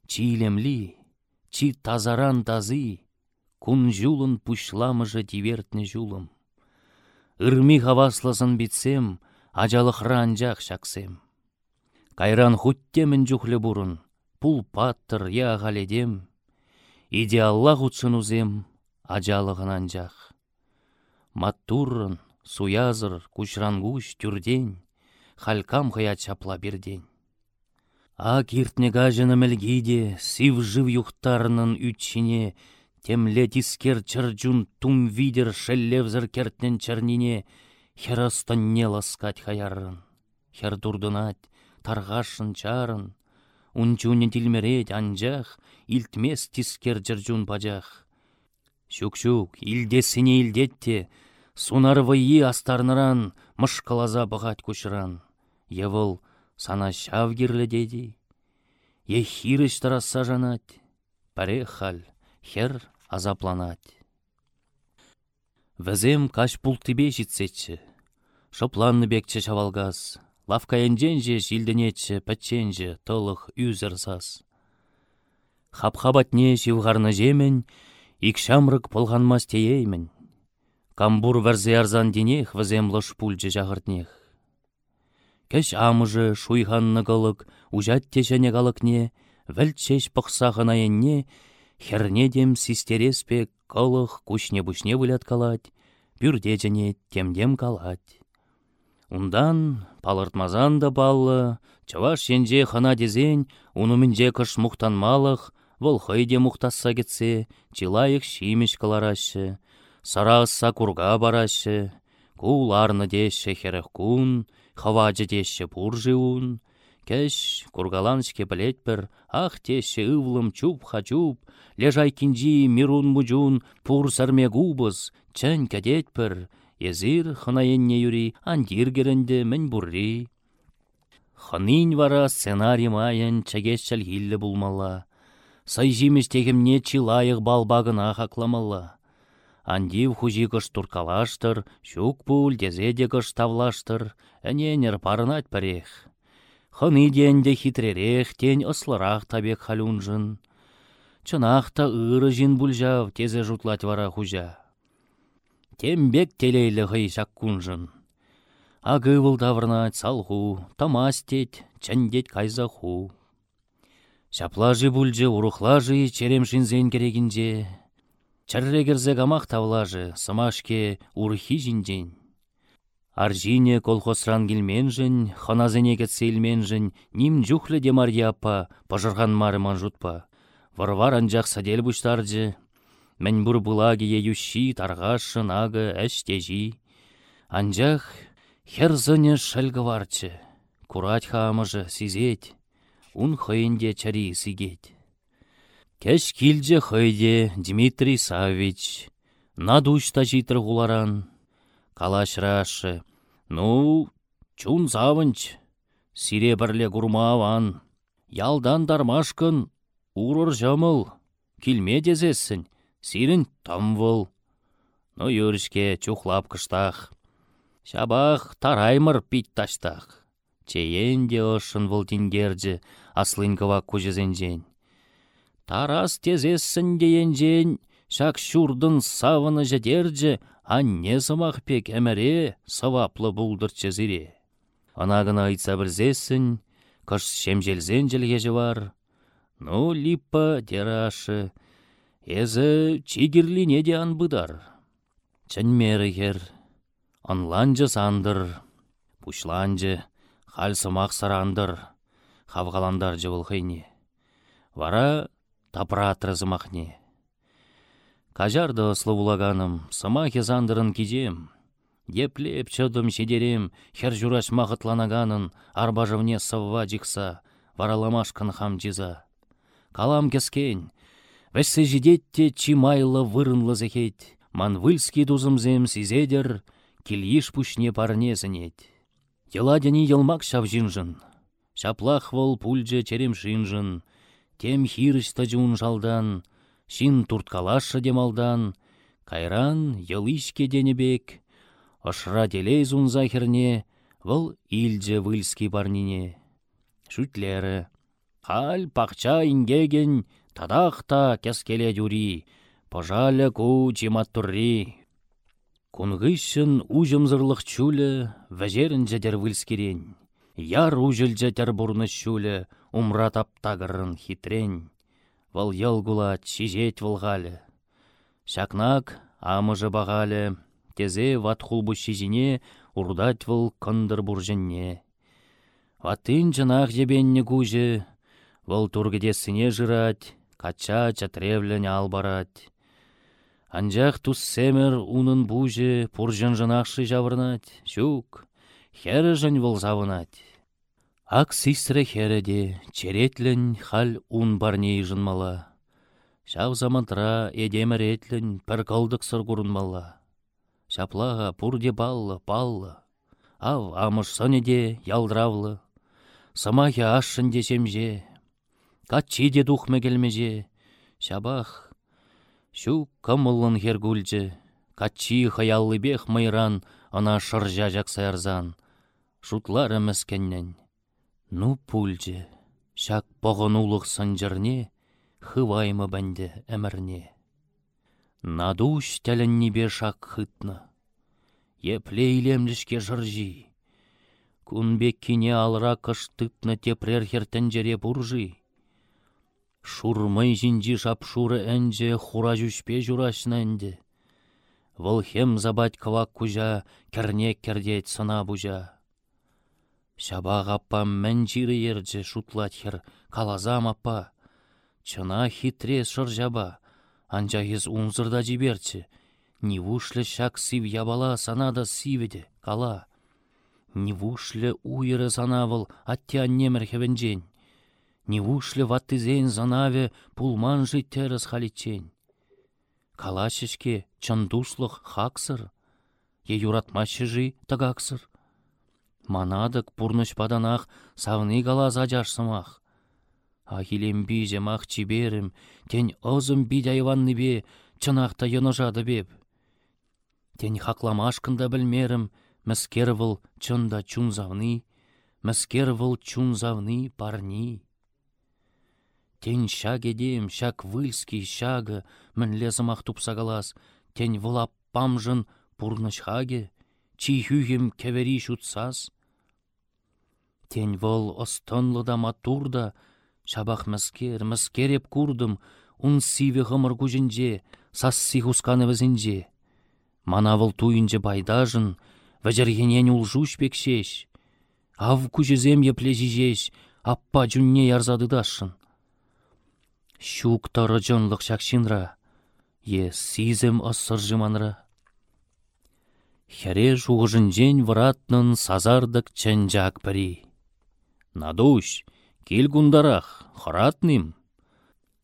Чилемли, чи тазаран тазы, кун жулын пушламыжы дивертні жулым. Үрми хавасласын битсем, ажалық ранжақ шақсем. Кайран хуттемін жүхлі бұрын, пул паттыр я галедем. Идеалла хутсын узем, ажалығын. Маттурын, суязыр, кушрангуш, тюрдень, халькам хая чапла бердень. А киртне гажыны мілгиде, сив жив юхтарнын темле тискер чырджун тум видер шеллевзір кертнен чарнине, не ласкать хаярын. Хер дурдынать, тарғашын чарын, унчуне тилмерет анжах, илтмес тискер чырджун пажах. Шук-шук, илдесіне илдетте, сунар вайи астарныран, мышкалаза бұғат күшіран. Евыл сана шав кирлі деді. Е хирыш тараса жанат. Паре хал, хер азапланат. Візем каш пултыбе житсетчі. Шопланны бекче шавалгаз. Лавкаянженже жилденетчі, пәтченже, толық үзірсас. Хап-хабатне живғарны жемен, икшамрык полғанмас тейеймін. Камбур вәрзе арзан денех візем лыш пульче жағыртнех. Кәш амыжы шуйханны кылык, ужат тешене калыкне, вәлчеш пықсағына енне, херне дем систереспе кылых кушне-бушне вылят калать, пюрде темдем калать. Ундан палыртмазан да баллы, чаваш шенже хана дезен, унумінже кыш мухтанмалық, вăл хыйде мухтасса кетсе, чилайық шимеш каларашы, сарасса курга барашы, кул арны деші херех кун, хаваджы теші пуржиун, кәш кургаланшке бір, ах теші ывлым чуп, лежай кинжи мирун мужун пур сарме губыз, чән бір, езір хынаенне юри андир керенде мін бурри. Хынын вара сценарий майын чәгешчәл хиллі булмалла. Сай жимеш тегімне чилайық балбағына. Андив хужи кыш туркалаштыр, щук пуль дезеде кыш тавлаштыр, әненер парынат пірех. Хыны денде хитререх, тень ыслырақ табек халюнжын. Чынақта ыры жин бұлжав, тезе жутлать вара хужа. Тембек телейлі ғый шак кунжын. Ағы таврнать салху, тамастет, чәндет кайза ху. Шаплажы бұлжы, урухлажы, черемшін керегінже, Чаррегерзе гамах тавлажы, самашке урхи жинжен. Аржине колхозран келменжін, ханазене кетсе илменжін, ним жүхлі демар япа, пажырған марыман жұтпа. Варвар анжақ садел бұштаржы, мән бұр бұлаги еющи, тарғашын ағы әштежі. Анжақ варчы, курать хамыжы сизет, ун хыйынде чари сигет. Кәш килже хыйде Дмитрий Савич. Надушта житр гуларан. Калашрашы. Ну, чун завынч. Сире бірле гурмаван. Ялдан дармашкын. Урыр жамыл. Килме дезесін. Сирін тамвыл. Ну, юрішке чухлап кыштах. Шабах тараймыр пит таштах. Чейенде ошын вылтингерді аслынкова кужезенжен. Тарас тезессін шак шурдын савыны жедерже, анне сымақ пек әмәре саваплы бұлдырчы зіре. Анағына айтса бірзесін, кыш шемжелзен желгежі бар. Ну, липпа дерашы, езі чигірлине де анбыдар. Чынмері хер, анланжы сандыр, хал сымақ сарандыр, хавғаландар жывылхайне. Вара тапыратры зымахне. Кажарды словулаганым, сама хезандырын кидем. Еплеп чыдым шедерем, хер жураш мағытланаганын, арбажывне сывва жикса, вараламашкын хам жиза. Калам кескен, вәссе жидетте чимайлы вырынлы зехет, ман выльски дузымзем сизедер, килиш пушне парне зінет. Еладяни елмак шав жинжын. Шаплах вол пульже черем шинжын. Тем хирыш тажун жалдан. Шин турткалашы демалдан. Кайран елишке денебек. Ышра делей зунза херне. Выл илже выльски барнине. Шүтлері. Хал пақча ингеген тадақта кескеле дюри. Пожаля ку чиматтурри. Кунгышын ужымзырлық чулі, вәжерін жәдер вілскерен. Яр ужыл жәдер бұрны шулі, умра таптағырын хитрен. Вал елгула чижет вылғалы. Шакнак амыжы бағалы, тезе ватхулбу шизине урдать выл кындыр бурженне. Ватын жынақ жебенне кужы, выл тургедесіне жырать, кача чатревлен албарать. Анжақ туссемер унын бужы пуржын жынақшы жавырнать, шук, хәрі жын выл завынать. Ак систрі хәреде, черетлін хал ун барней жынмала. Шав замантра пір калдық сыр күрінмала. Шаплаға пурде баллы, баллы. Ав амыш сонеде ялдравлы. Самахи ашшын десемже. Катчи де духме келмеже. Шабах Шу кымылын хергульче, качи хаяллыбех майран, ана шыржа жақсайырзан. Шутлары мәскеннен. Ну пульче, шак улық санжырне, хываймы бәнде әмірне. Надуш небе шак хытны. Епле илемлішке жыржи. Кунбек кине алра кыштытны тепрер хертенжере буржи. Шурмай жинжи шапшуры әнже хура жүшпе журашны әнде. Вăл хем забать кывак кужа, кернек кердет сына. Шаба аппа мән жиры ерже шутлат хер, калазам аппа. Чына хитре жаба, анжа ез унзырда жиберчі. Нивушлі шак сив ябала санада сиведе, кала. Нивушлі уйыры санавыл аттян немір хевенжен. Невушлі ваттызен занаве пулман життеріс халичен. Калашышке чындушлық хаксыр, е юратмашы жи тагаксыр. Манадык пурныш паданах савны галаз ажарсымах. Ахилем бижемах чиберім, тен озым бидайванны бе, чынақта йоножады беп. Тен хакламашкында білмерім, мәскер выл чында чунзавны, мәскер выл чунзавны парни. Тень шаг едем, шаг выльский шага, мінле замах тупсагалас, тень вылап памжын пурныш хаге, чи хюгем кевери шутсас. Тень вол остонлы матурда, шабах мәскер, мәскереп курдым, ун сиве ғымыр күжінже, сасси хусканы візінже. Мана вол туйынже байдажын, вәжергенен улжуш пекшеш. Ав күжізем еплежежеш, аппа жүнне ярзадыдашын. Щук тары жонлық шакшинра, е сизем оссыр жыманра. Хере жен вратнын сазардық чэнжак пірі. Надуш, кел гундарах, хыратным.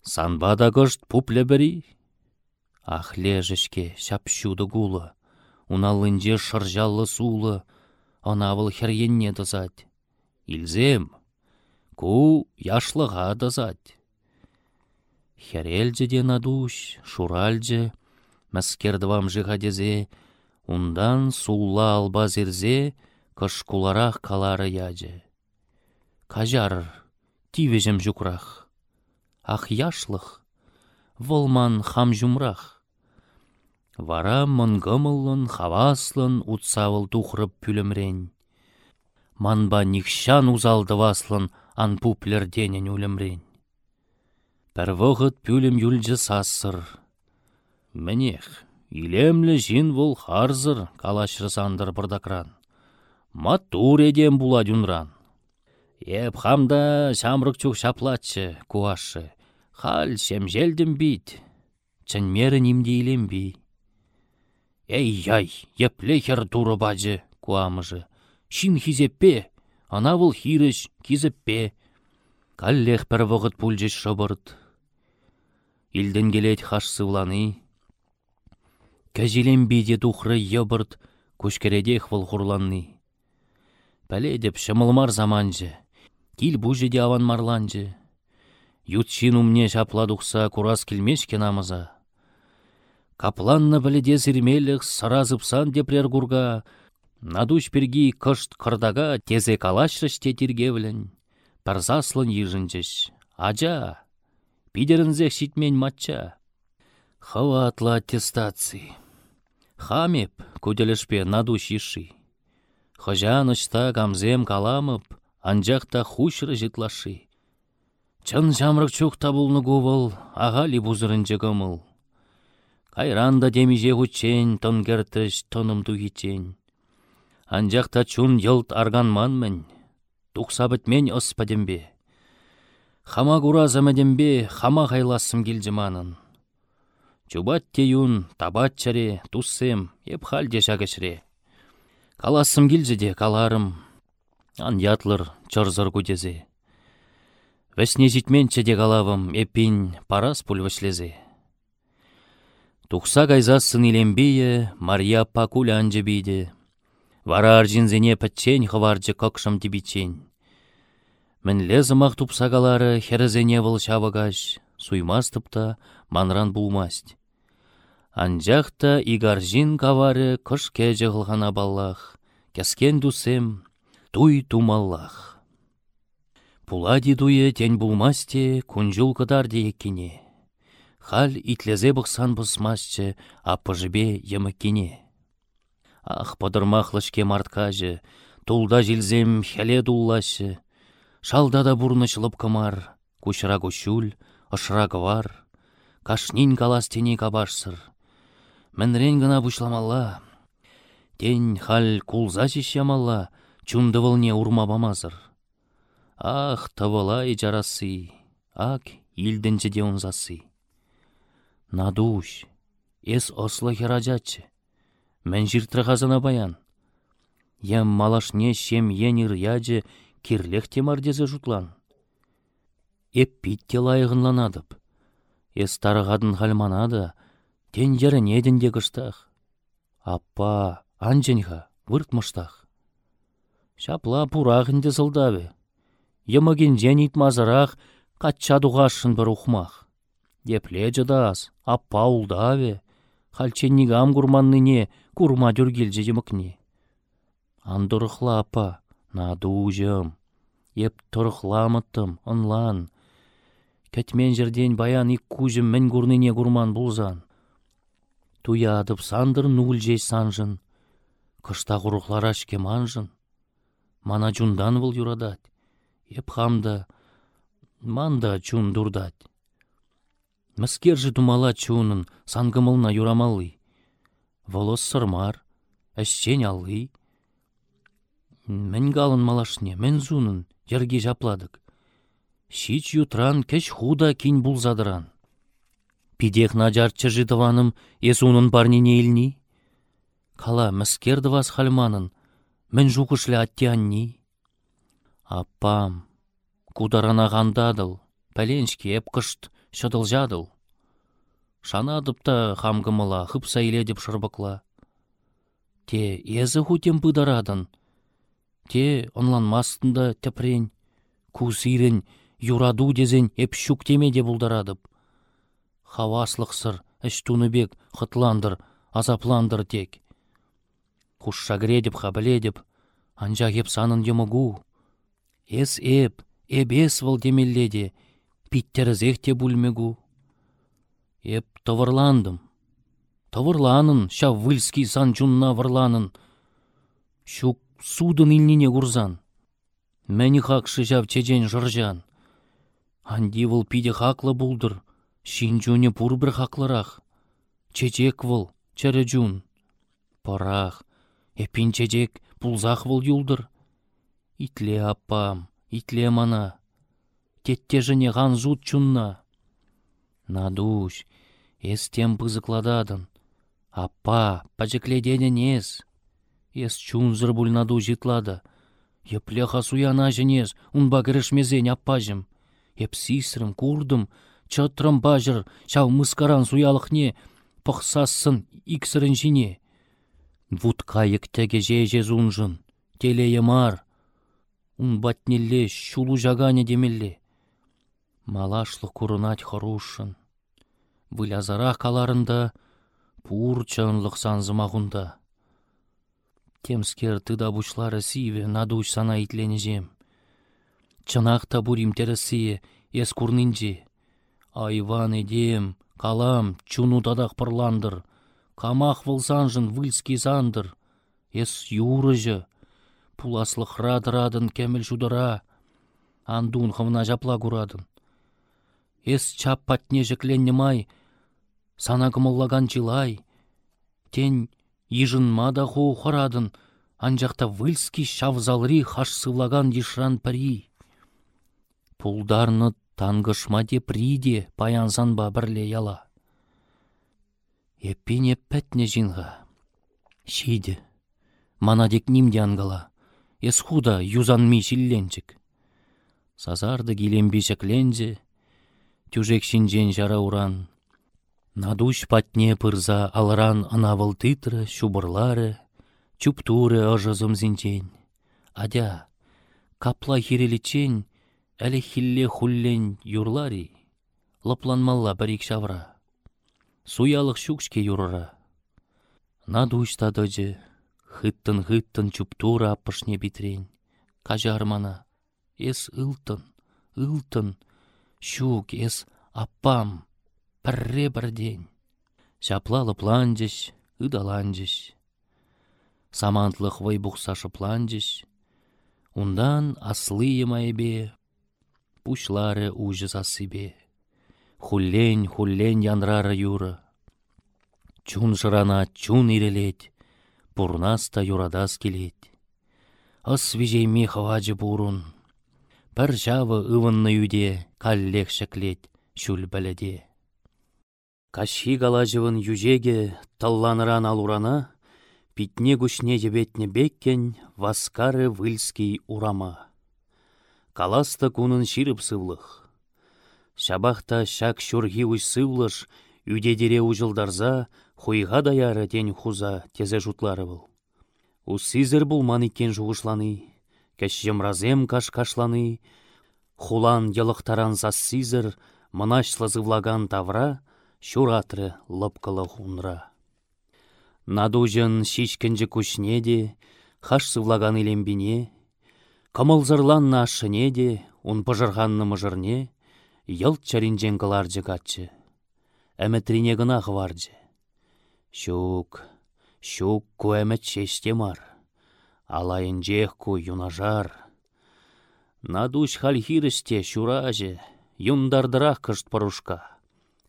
Санбада гышт пупле бірі. Ах лежешке шапшуды гулы, уналынже шыржалы сулы, анавыл херенне дызать. Илзем, ку яшлыға дызать. Херелже де надуш, шуральже, мәскердвам жығадезе, ундан сулла алба зерзе, кышкуларах калары яже. Кажар, тивежем жукрах, ах яшлых, волман хам жумрах. Вара мұнгымылын, хаваслын, утсавыл тухрып пүлімрен. Манба никшан узалдываслын, ан үлімрен. Пір вғыт пүлім юлжы сассыр. Мінех, илемлі жин вол харзыр, калашры сандыр бұрдакран. Матур едем була дюнран. Еп хамда шамрык чух шаплатчы, куашы. Хал шем желдім бит. Чынмері нимде илем би. Эй, яй, епле хер туры бажы, куамыжы. Шин хизеппе, ана выл хирыш, кизеппе. Каллех пір вғыт пульжеш шобырт. Илден келет хашсы уланы. Кәжилен биде тухры йыбырт, көшкередех выл хурланны. Пәле деп шымылмар заманжы. Кил бұжы де аван марланжы. Ютчин умне шапладухса курас келмешке намыза. Капланны біліде зірмелік сыразыпсан депрер гурга, надуш перги кышт кырдага тезе калашрыш тетиргевлін. Парзаслын ежінжіш. Ажа, пидерінзек шитмен матча. Хаватла аттестации. Хамеп куделешпе надуш иши. Хожанышта камзем каламып, анжақта хушры житлаши. Чын жамрық чухта булны гувыл, ағали бузырынчы гымыл. Кайранда демиже хучен, тон гертіш, тоным тугичен. Анжақта чун йылт арганманмын, тұқса бітмен оспадембе. Хама куразамадембе, хама хайласым келжіманын. Чубат теюн, табат чаре, туссем, еп халде жагышре. Каласым келжі де каларым, ан ятлыр чырзыр кудезе. Вәсне житменче де калавым, эпин парас пуль вәшлезе. Тухса кайзасын илембейе, Мария пакуля анжы бейде. Вара аржинзене пәтчен хываржы кокшым тибичен. Мен лезымақ тупсагалары херезене выл шавагаш, суймастыпта манран булмасть. Анжақта игаржин кавары кәжі ғылғана баллах, кәскен дусем, туй тумаллах. Пулади дуе тень булмасте күнжул кыдар еккене. Хал итлезе бұқсан бұсмасчы апыжыбе еміккене. Ах, подырмақлышке марткажы, тулда жилзем хәле дуллашы. Шалда да бурнычылып кымар, кушра кушул, ышра кавар. Кашнин калас кабашсыр. Мәнрен гына бушламалла. Тень хал кулза шишямалла, чунды вылне урмабамазыр. Ах, тавылай жарасы, ак, илденче де унзасы. Надуш, эс ослы херажачы. Мен жиртры қазана баян. Ем малашне шем енір яджы кирлех темардезе жұтлан. Эп питте лайығынланадып. Эс тарығадын хальманады, тен жері недінде кыштақ. Аппа, анженха, выртмыштақ. Шапла пурағынде зылдавы. Еміген жән итмазырақ, қатчадуғашын бір ұқмақ. Депле жадас, аппа улдаве. Хальченнигам курманныне курма дүргелже жемікне. Андырықла апа, надужым. Еп тұрықламыттым, ынлан. Кәтмен жерден баян ик кужым мен курныне курман булзан. Туядып сандыр нуль жей санжын. Кышта құрықлар ашке манжын. Мана жундан бұл юрадат. Еп хамда, манда чун дурдат. Мәскержі думала чунын, сангымылна юрамалы. Волос сырмар, әшчен аллы. Мен галын малашне, мен зунын, ерге жапладык. Шич ютран кеш худа кин булзадыран. Пидех наджарчы житываным, ес унын парнине илни. Кала мәскерді вас хальманын, мен жукышлі аттианни. Аппам, кударана ғандадыл, пәленшке еп кышт, жадыл. Шанадып та хамгымыла, хыпса деп шырбықла. Те езі хутем пыдарадын. Те онланмастында тепрен, кусирен, юраду дезен теме де бұлдарадып. Хаваслық сыр, әш бек, хытландыр, азапландыр тек. Хушшагредіп, хабіледіп, анжақ еп санын емігу. Эс эп, эбес выл демелледе, питтерізек те бүлмегу. Эп товырландым. Товырланын, ша выльский сан жунна вырланын. Шук судын илнине курзан. Мәні хақшы жав чечен жыржан. Анди выл пиде хақлы булдыр, шин жуне пур бір хақлырақ. Чечек чәрі жун. Парах, эпин чечек пулзақ выл юлдыр. Итле аппам, итле мана. Тетте жіне ған жут чунна. Надуш, Эстем пызыклададын. Аппа, пачекледене нес. Эс чунзыр бульнаду житлады. Еплеха суяна женес, унба кірішмезен аппажым. Еп сисрым, курдым, чытрым бажыр, шау мыскаран суялықне, пықсасын иксірін жіне. Вуд кайык теге жеже зунжын, мар, ун батнелле шулу жагане демелле. Малашлы курынать хорушын. Вылязара каларында пур чынлық санзымағында. Темскер тыда бушлары сиве надуш сана итленежем. Чынақта бурим тересие ес курнинче. Айван едем, калам, чуну тадақ пырландыр. Камақ вылсанжын выльски зандыр. Ес юрыжы. Пуласлық радырадын кеміл жудыра. Андун хымна жапла курадын. Эс чап патне жекленне май, сана кымыллаган чилай. Тен мада ху хорадын, анжақта выльски шавзалри хаш сывлаган дишран пари. Пулдарны тангышма де приде паянсанба бірле яла. Еппене пәтне жинға. Шиде. Манадек нимде ангала. Эс худа юзанми шилленчик. Сазарды килембешек ленже, тюжек шинжен жара уран. Надуш патне пырза алран анавыл тытры, шубырлары, чуптуры ажызым зинчен. Адя, капла хиреличен, әлі хилле хуллен юрлари, лапланмалла барик шавра. Суялық шукшке юрыра. Надуш тадыжы, хыттын-хыттын чуптура аппышне битрен. Кажармана, эс ылтын, ылтын, Щук ес аппам, пірре бірден. Шаплалы планжыш, ыдаланжыш. Самантлық вай бұқсашы. Ундан аслые майбе, пушлары ужыз асыбе. Хуллен, хуллен янрары юры. Чун жырана чун ирелет, пурнаста юрадас келет. Ас вижейме хаваджы бурун, Пір жавы юде, каллех шеклет, шүл бәледе. Кашхи галажывын южеге талланыран алурана, питне гушне жебетне беккен васкары выльский урама. Каласта кунын ширып сывлых. Шабахта шак шурги уж сывлыш, үдедере ужылдарза, хуйға даяры тен хуза тезе жутлары был. Усизір бұл маникен жуғышланы, разем каш-кашланы, хулан елықтаран зассизір, мұнашлы зывлаган тавра, шуратры лыпкылы хунра. Надужын шишкінжі күшнеде, хаш сывлаган илембине, кымылзырлан нашынеде, он пыжырғанны мұжырне, елт чаринжен кыларжы катчы. Әмітрине гына. Шук, шук куәмет шеште мар ку юнажар. Надуш хальхирісте шураже, юндардырақ кышт парушка.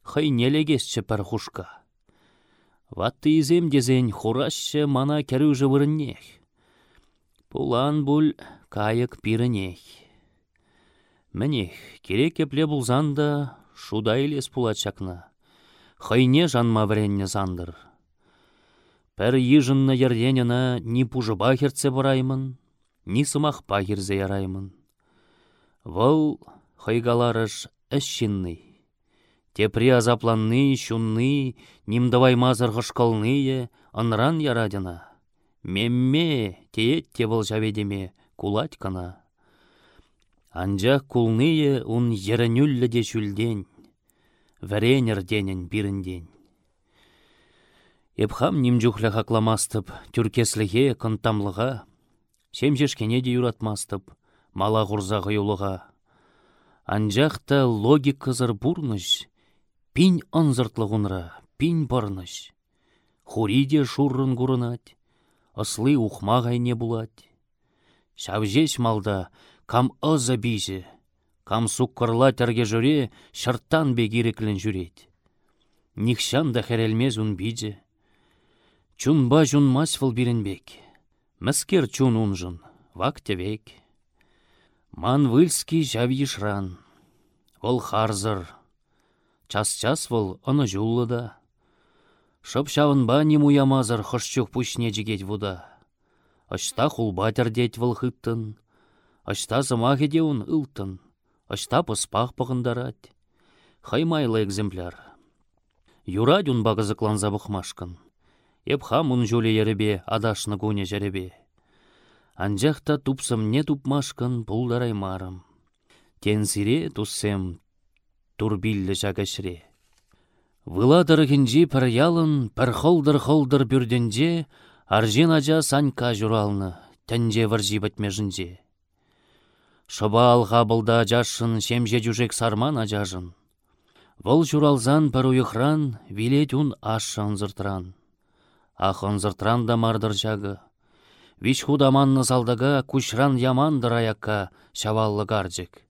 Хай нелегесче пархушка. Ватты изем дезен хурашчы мана кәрі вырыннех. Пулан бұл кайык пирінех. Мінех, керек епле бұлзанда шуда елес пулачакна. Хайне жанма вренне зандыр. Пәр ежінні ерденіні ни пужыба херце бұраймын, ни сымақпа херзе яраймын. Вăл хайгаларыш әшшінні. Тепри азапланны, шунны, нимдаваймазыр ғышқылные, ынран ярадына. Мемме, теет те жаведеме, кулать кана. Анжақ кулные ун ерінүллі де шүлден, вәренер денен бірінден. Эпхам нимжухля хакламастып, тюркесліге кынтамлыға, шемжешкене де юратмастып, мала ғұрза ғыюлыға. Анжақта логикызыр бурныш, пин анзыртлығынра, пин барныш. Хуриде шуррын ғұрынат, ыслы ухма не булат. Шавжеш малда кам ызы бейзі, кам суккырла тәрге жүре, шырттан бегереклін жүрет. Нихшан да хәрелмез ұн бейді, Чунба мас вăл биренбек. Мәскер чун унжын, вак тевек. Ман выльски жав ешран. Ол харзыр. Час-час вăл ăны да. Шып шавынба ним уямазыр хышчух пушне жигет вуда. Ашта хулба тәрдет вăл хыттын. Ашта зымах ун ылтын. Ашта пыспах пăхындарать. Хаймайлы экземпляр. Юрать ун багызыкланса бұқмашкын. Еп хамун жуле еребе, адашны гуне жеребе. Анжақта тупсымне тупмашкын пулдараймарым. Тенсире туссем турбиллі жагашре. Выладыр хінжі пір ялын, пір холдыр-холдыр бүрденже, аржин ажа санька журалны, тәнже варжи бітмежінже. Шыба алға бұлда жашын, шемже жүжек сарман ажажын. Вұл журалзан пір уйықран, вилет ун ашшан зыртран. Ахын зыртран да мардыр жағы. Виш худаманны салдага кушран ямандыр аякка шаваллы гарджек.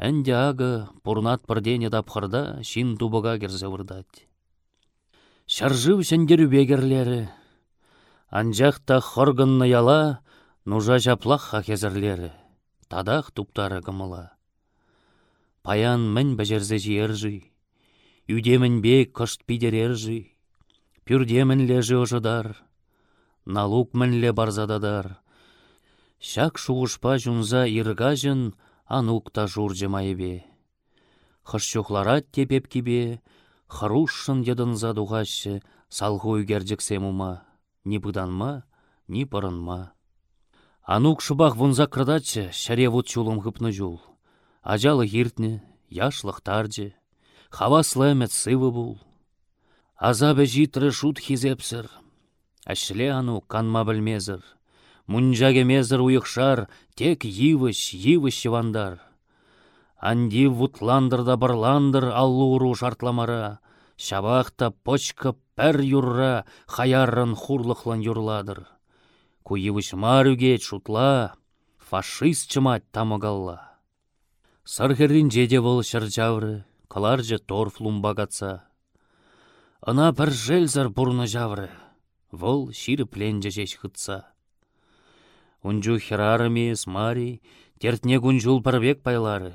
Әнде ағы пурнат пырдене дапқырда шин тубыға керзе вырдать. Шаржыв сендер бегерлері. Анжақта хоргынны яла, нужа жаплаққа кезірлері. Тадақ туптары гымыла. Паян мін бәжерзе жиержі. Үдемін бек кышт пидерержі. Пюрдемін лежі ожыдар. Налук мінле барзададар. Шак шуғышпа жүнза иргажын анукта журжы майбе. Хышчухларат тепеп кибе, хрушшын едынза дуғашы, салғу үгерджіксем ума, ни бұданма, ни пырынма. Анук шыбақ вунза кырдачы, шаре вуд чулым хыпны жул. Ажалы хиртне, яшлық тарджы, хаваслы әмет сывы бұл. Азабы житры шут хизепсір. Әшле ану канма білмезір. Мұнжаге мезір уйықшар, тек йывыш, йывыш вандар. Анди вутландыр барландыр аллуру шартламара. Шабақта почка пәр юрра, хаяррын хурлықлан юрладыр. Куйывыш марюге шутла, фашист чымать тамагалла. Сархеррин жеде бол шыржавры, каларжы торф лумбагатса. Ына пір желзар бұрны жавры, вол ширі пленже жеш хытса. Унжу херарыме мари, тертне күнжул парбек пайлары.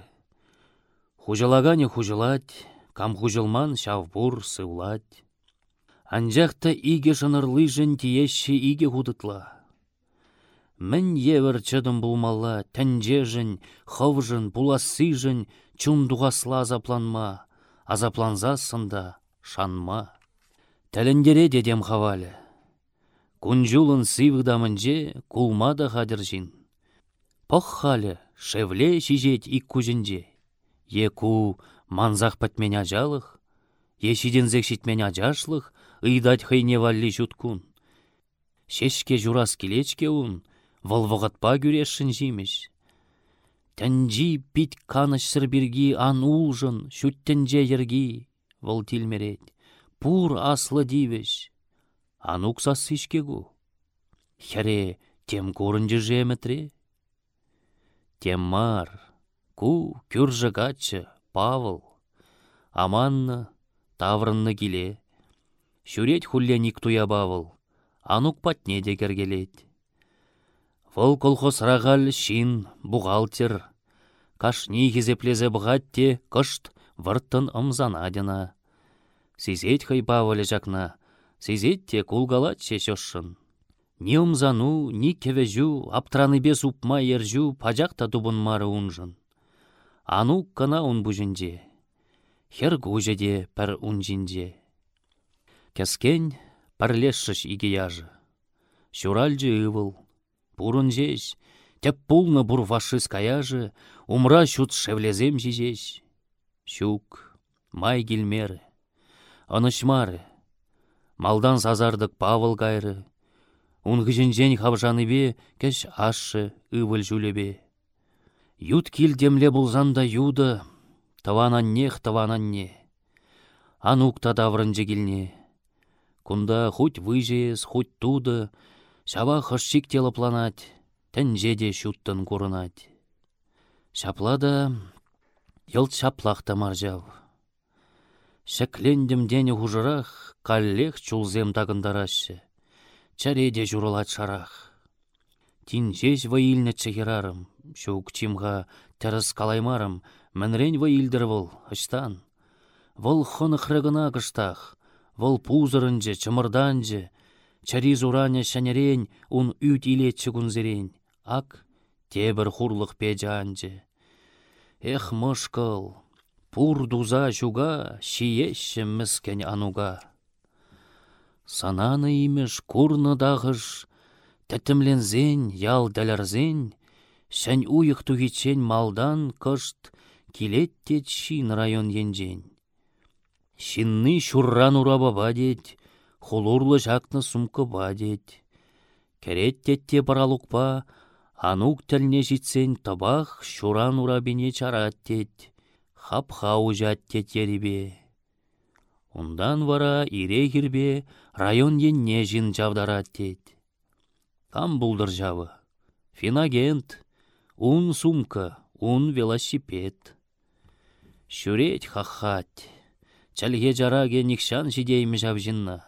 Хужалагане хужалать, кам хужылман шавбур сывлать. Анжақта иге жын тиешші иге худытла. Мін евір чыдым булмалла, тәнжежін, ховжын, булассыжын, чун дуғасла азапланма, азапланзасында шанма. Тәліндере дедем хавалі. Кунжулын сывыдамынже кулмада хадыржин. Пох халі шевле шижет ик кужінже. Еку манзақ пәтмен ажалық, ешидензек шитмен ажашлық, ыйдать хайне валли жуткун. Шешке журас келечке ун, вăлвăхатпа күрешшін жимеш. Тәнжи пит каныш сырбирги ан улжын, шүттенже ерги, вăл тилмерет. Пур аслы дивеш. Анук сассишкегу. Хәре тем курынжы жеметре. Тем мар, ку кюржы Павыл. Аманны, таврынны киле. Шүрет хулленик туя бавыл. Анук патне декергелет. Вăл колхозрағал шин, бухгалтер. Кашни хизеплезе бұғатте кышт вырттын ымзанадина. Сизет хай павылі жақна, сизет те кулгалат шешошшын. Ни ымзану, ни кевежу, аптраны бес упма ержу, пажақта дубын мары унжын. Ану кына ун бұжынде. Хер гужеде пір унжинде. Кәскен пірлешшіш иге яжы. Шуральжы ывыл, Пурын жеш, теп пулны бур фашист каяжы, умра шут шевлезем жижеш. Щук, май гилмеры, анышмары, малдан сазардык Павыл кайры, Унгыженжен хавжаны бе, кәш ашы, ывыл жүлебе. Ют килдемле булзанда юды, таванан нех таванан не. Анукта даврын жегілне. Кунда хоть выжеес, хоть туды, Шава хышчик телопланать, тәнже де шуттын курынать. Шаплада, йылт шаплақта маржав. Шәклендім дене хужырах, каллех чулзем тагындарашы. Чареде журалат шарах. Тинжеш ваилне чехерарым, шук чимға тәріс калаймарым, мәнрен ваилдір выл, ыштан. Выл хонық рыгына кыштах, выл пузырынжы, чымырданжы, Чари зуране шанерен ун үт илетчі күнзерен. Ак, тебір хурлық педжанчы. Эх, мышкыл, пур дуза жуга, шиешші міскен ануга. Сананы имеш курны дағыш, Тәтімлензен, ял дәлірзен, шән уйық тугичен малдан кышт килеттет шин район енжен. Шинны шурран ураба бадет, хулурлы жақны сумка бадет. Кереттетте баралукпа, анук тәлне житсен табах шуран урабине чараттет. Хап-ха ужаттет еребе. Ундан вара ире кирбе район енне жин жавдараттет. Кам булдыр жавы. Финагент, ун сумка, ун велосипед. Шүрет хахать. Чәлге жараге никшан жидеймі жавжинна.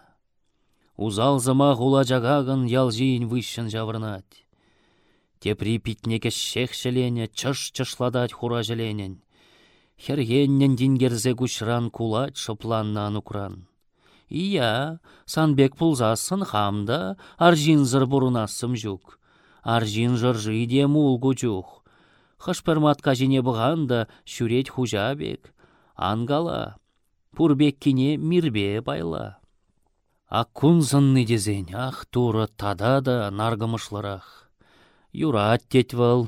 Узал зама хула жагагын ял жиін вышшын жавырнать. Тепри питнеке шех шелене, чыш-чышладать хура желенен. Хергеннен дингерзе кушран кулать шыпланнан укран. Ия, санбек пулзасын хамда аржинзыр бурунасым жүк. Аржинзыр жиде мул кучух. Хышперматка жіне бұғанда шүрет хужабек. Ангала, пурбеккине мирбе байла. Аккун зынны дезен, ах туры тада да наргымышларах. Юрат тетвал,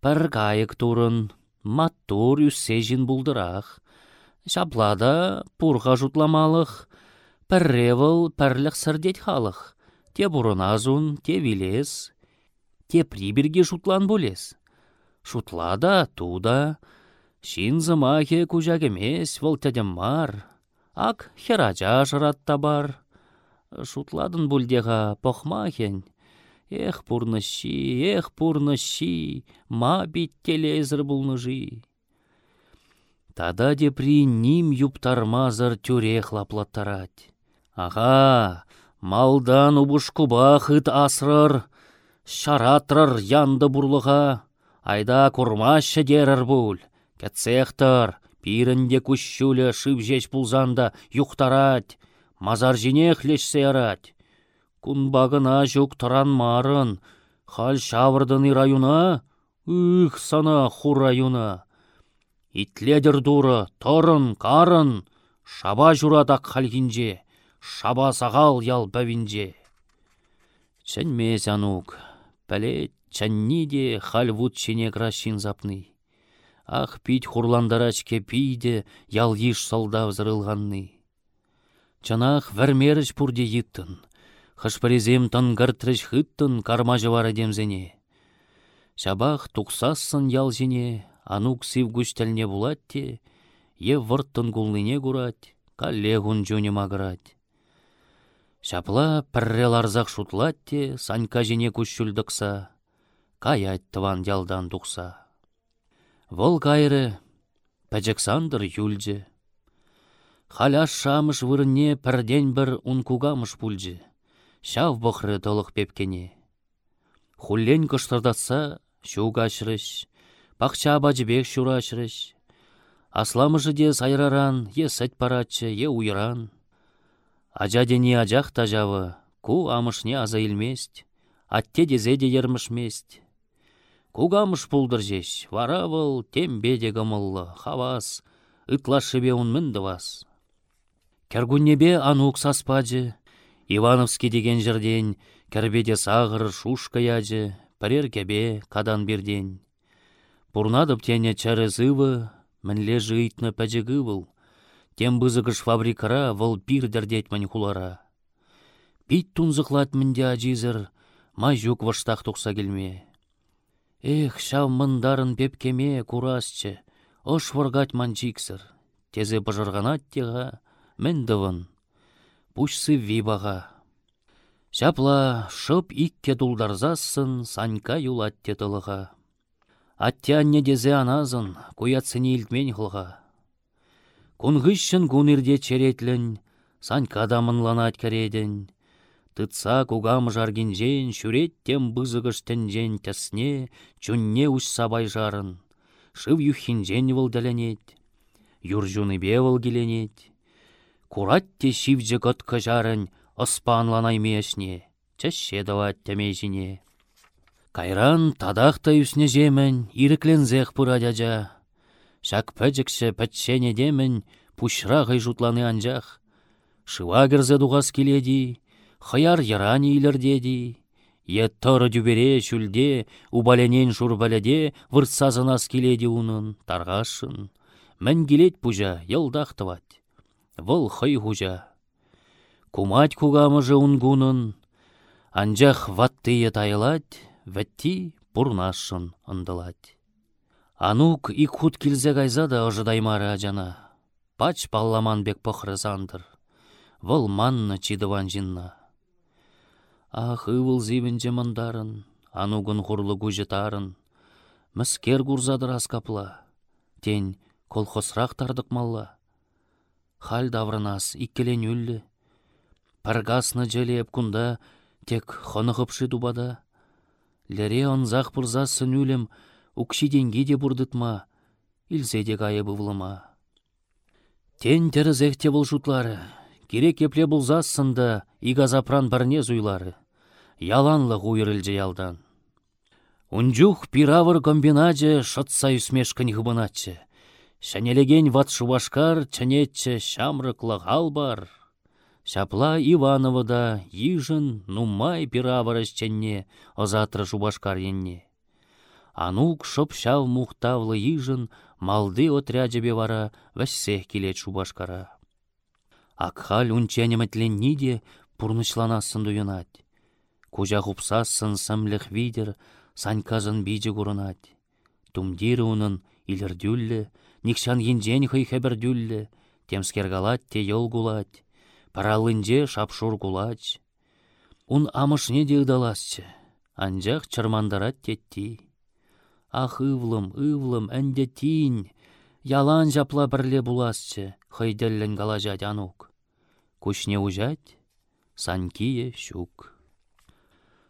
пір кайык турын, маттур үссежін бұлдырақ. Шаплада пурға жутламалық, пірревыл пірлік сырдет халық. Те бұрыназун, те вилес, те приберге жутлан болес. Шутлада, туда, шин зымахе кужагемес вăл мар. Ак хеража жыратта бар. Шутладын бульдеға похмахен. Эх, пурныши, эх, пурныши, ма бит телезір бұлныжи. Тада депри ним юптармазыр тюре хлаплаттарать. Ага, малдан убышкуба хыт асрыр, шаратрыр янды бурлыға, айда курмашы дерір бұл. Кәтсехтар, пирінде күшшулі шып жеш пулзанда юқтарать, мазар жіне хлешсе ярать. Кунбагына жүк тұран марын, хал шавырдыны райуна, үх сана ху райуна. Итледір дуры, торын, карын, шаба журадақ халгинже, шаба сағал ял бәвинже. Анук, пәлет чәнни де хал вуд чене крашин запны. Ах пить хурландарачке пиде ял еш салда взрылғанны. Чанах вәрмеріш пурде yittын. Хышпарезем тынгыртрыш хыттын карма жывары демзене. Шабах тұқсасын ял жіне, анук тәлне булатте, е вұрттын гулныне курать, коллегун жөне магырать. Шапла піррел арзақ шутлатте, санька жіне күшшүлдікса, каять тыван ялдан тұқса. Вол кайры Пәжександр юльче. Халяш шамыш вырне пірден бір ункугамыш пульче. Шав бұқры толық пепкене. Хуллен кыштырдатса шуг ашрыш. Пақча бәк шура ашрыш. Асламышы де сайраран, е сәт е уйран. Ажа дене ажақ тажавы, ку амышне аза илмест. Атте дезе де ермішмест. Кугамыш пулдыр жеш, вара был тембеде гымыллы, хавас, ытлашыбе унмынды вас. Кәргүннебе анук саспаджы, Ивановский деген жерден, кәрбеде сағыр шушка яджы, пірер кәбе кадан берден. Пурнадып тене чәрі зывы, мінле жыйтны пәжігі был. Тем бызығыш фабрикара выл пир дәрдет мән хулара. Пит тунзықлат мінде ажизыр, май жүк ваштақ тұқса келме. Эх, шав мындарын пепкеме курасчы, ош варгать манчиксыр. Тезе бажырганат теға, мендывын. Пушсы вибаға. Шапла шып икке дулдарзасын Санька юлатте тылыға. Аттянне дезе аназын, куятсыне илтмен хылға. Кунгышшын кунырде черетлін, Санька да мынланат кередін. Тытса кугам жаргинжен, шүреттем бызығыш тәнжен тәсне, чүнне үш сабай жарын. Шыв юхинжен вылдәләнет, юржуны бевыл келенет. Куратте шивже көткі жарын, оспанланай мешне, дават. Кайран тадақта үсне жемін. Шак пәжікші пәтшене демін, пушра жутланы анжақ. Шыва кірзе дуғас келеді, Хаяр ярани илердеди, Е тұры дүбере шүлде, убаленен журбаляде выртсазынас келеді унын, тарғашын. Мән келет пужа, елдақтыват. Вұл хый хужа. Кумать кугамыжы унгунын, анжақ ваттые тайлать, вәтти пурнашын ындылать. Анук ик худ да ожыдаймары ажана. Пач палламан бек пăхры сандыр. Вăл манны чидыван жинна. Ах, ывыл зивенче мындарын, анугын хурлы гужетарын. Міскер гурзадыр аскапла. Тень колхозрақ тардық малла. Хал даврынас иккелен үллі. Паргасны желеп кунда тек хонығыпшы дубада. Лере онзақ бұрзасын үлім, укшиденге де бұрдытма, илзеде кайы бұвлыма. Тен тәрізекте бұл жұтлары, керек епле бұлзасында игазапран барне зуйлары, яланлы ғуйрілже ялдан. Унжух пиравыр комбинадже шытса үсмешкін хыбыначы. Шәнелеген ват шубашкар чәнетчі шамрықлы бар. Шапла Иванова да ежін нумай пиравырыш чәнне озатры шубашкар енне. Анук шып шав мухтавлы ежін малды отряджебе вара вәссех келет шубашкара. Акхал унченемітленні де пурнышланасын дуйынать. Кужа хупсасын самлых видер, саньказын биджі курынать. Тумдирі унын илердюллі, никшан енжен хый хәбірдюллі, темскер галат те йол гулать, паралынже шапшур гулать. Ун амышне де ыдаласчы, анжақ чырмандарат тетти. Ах ывлым, ывлым, әнде тин, ялан жапла бірле буласчы, хыйделлен галажать анук. Кушне ужать, санкие щук.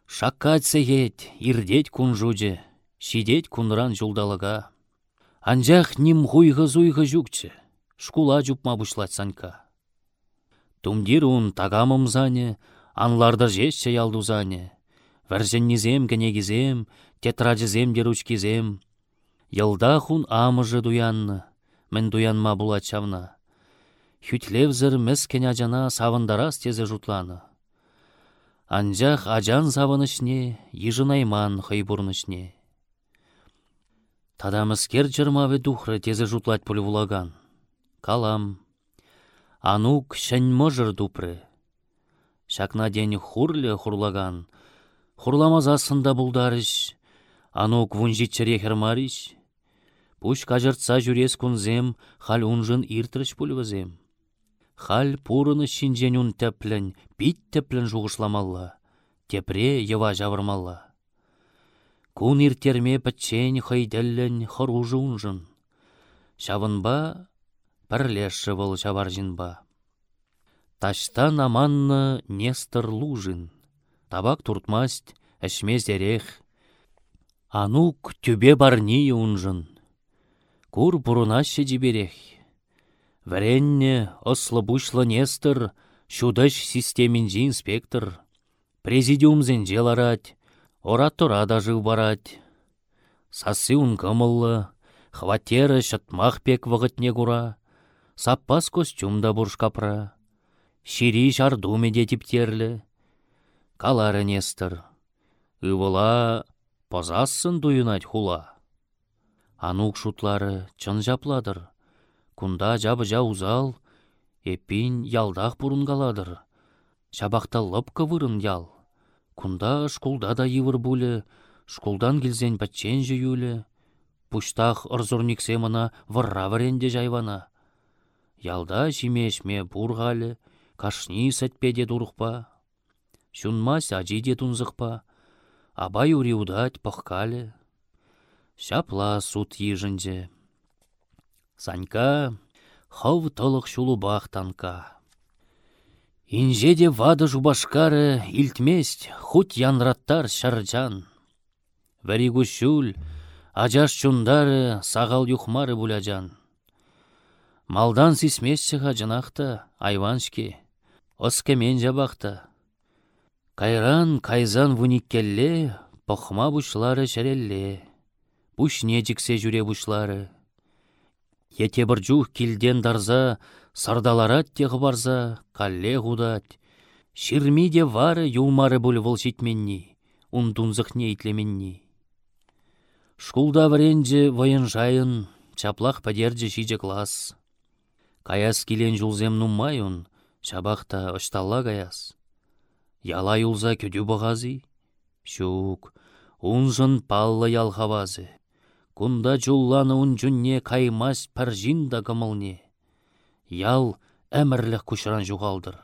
Шаккать сеет, ирдеть кунжуде, шидеть кунран жулдалыга. Анжақ ним хуйғы зуйғы жүкчі, шкула жупма бушлать санка. Тумдир ун тагамым зане, анларды жешче ялдузане. Вәрженнізем кенегізем, тетраджізем деручкизем. Йылда хун амыжы дуянны, мен дуянма булачавна. Хүтлевзір мәскен ажана савындарас тезе жутланы. Анжақ ажан савынышне, ежынайман хайбурнышне. Тадамыскер жырмавы духры тезе жутлать пулі вулаган. Калам. Анук шән можыр дупры. Шакна день хурле хурлаган. Хурламазасында булдарыш. Анук вунжитчере хермариш. Пуш кажыртса жүрес кунзем, хал унжын иртіріш пульвазем. Хал пурыны шинжен ун тәплін, бит тәплін жуғышламалла. Тепре ева жавырмалла. Кун иртерме пәтчен хайдәллән хоружы унжын. Шавынба пірлеші бұл жавар жинба. Таштан аманны Нестор Лужин. Табак туртмасть, әшмез. Анук түбе барни унжын. Кур бурунаща жиберех. Варенне ослы бушлы Нестор, шудаш системинжи инспектор. Президиум зенжеларать, оратора жив барать. Сасы ун кымыллы, хватера шатмах пек. Саппас костюмда бурш капра. Шири шардуме де типтерлі. Калары Нестор. Ывыла позасын дуюнать хула. Анук шутлары чын жапладыр. Кунда жабы жа узал, эпин ялдах бурынгаладыр. Шабақта лыпкы вырын ял. Кунда шкулда да йывыр булі, шкулдан келзен бәтчен жүйілі. Пуштах ырзурниксе мына вырра варенде жайвана. Ялда жимешме бурғалі, кашни сәтпеде дұрықпа. Шунмас ажиде тунзықпа, абай уриудать пыққалі. Шапла суд ежінже. Санька хов толық шулубақ танка. Инжеде вады жубашкары илтмест хут янраттар шаржан. Вәригу шул, ажаш чундары сағал юхмары буляжан. Малдан сисмесчіға жынақта айваншке, оскемен жабақта. Кайран кайзан вуниккелле, похма бушлары шәрелле. Буш жіксе жүре бушлары. Ете бір жух килден дарза, сардаларат теғы барза, калле худат. Ширмиде вары юлмары бұл волшитменни. ун тунзықне итлеменни. Шкулда варенже воен жайын, чаплах падерже шиже класс. Каяс килен жулзем нуммайын, шабақта ышталла каяс. Яла юлза күдю бағазы? Шук, унжын паллы ялхавазы. Кунда жулланы жүнне каймас пәржин да кымылне. Ял әмірлік күшіран жуғалдыр.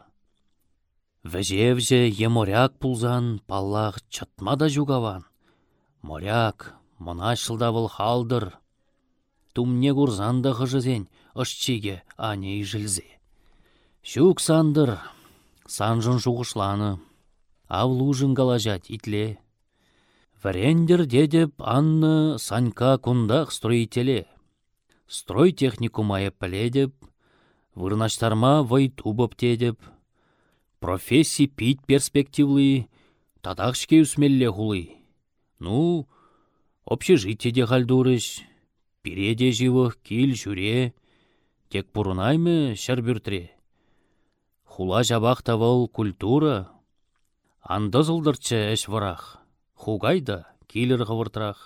Вәжевже еморяк пулзан паллах чатма да. Моряк, мына был халдыр. Тумне курзанда хыжызен, ышчиге ане жилзе. Шук сандыр, санжын жуғышланы. Авлужын галажат итле. Варендер дедеп Анны Санька кундах строителе. Строй техникумая піледеп, вырнаштарма вай тубып тедеп, профессий пить перспективлы, тадақшке үсмелле хулы. Ну, общежитие хальдурыш, пиреде живых, кил жүре, тек пурунаймы шәрбүртре. Хула жабақта вол культура, анда зылдырчы әш варах, хугайда килер ғывыртырақ.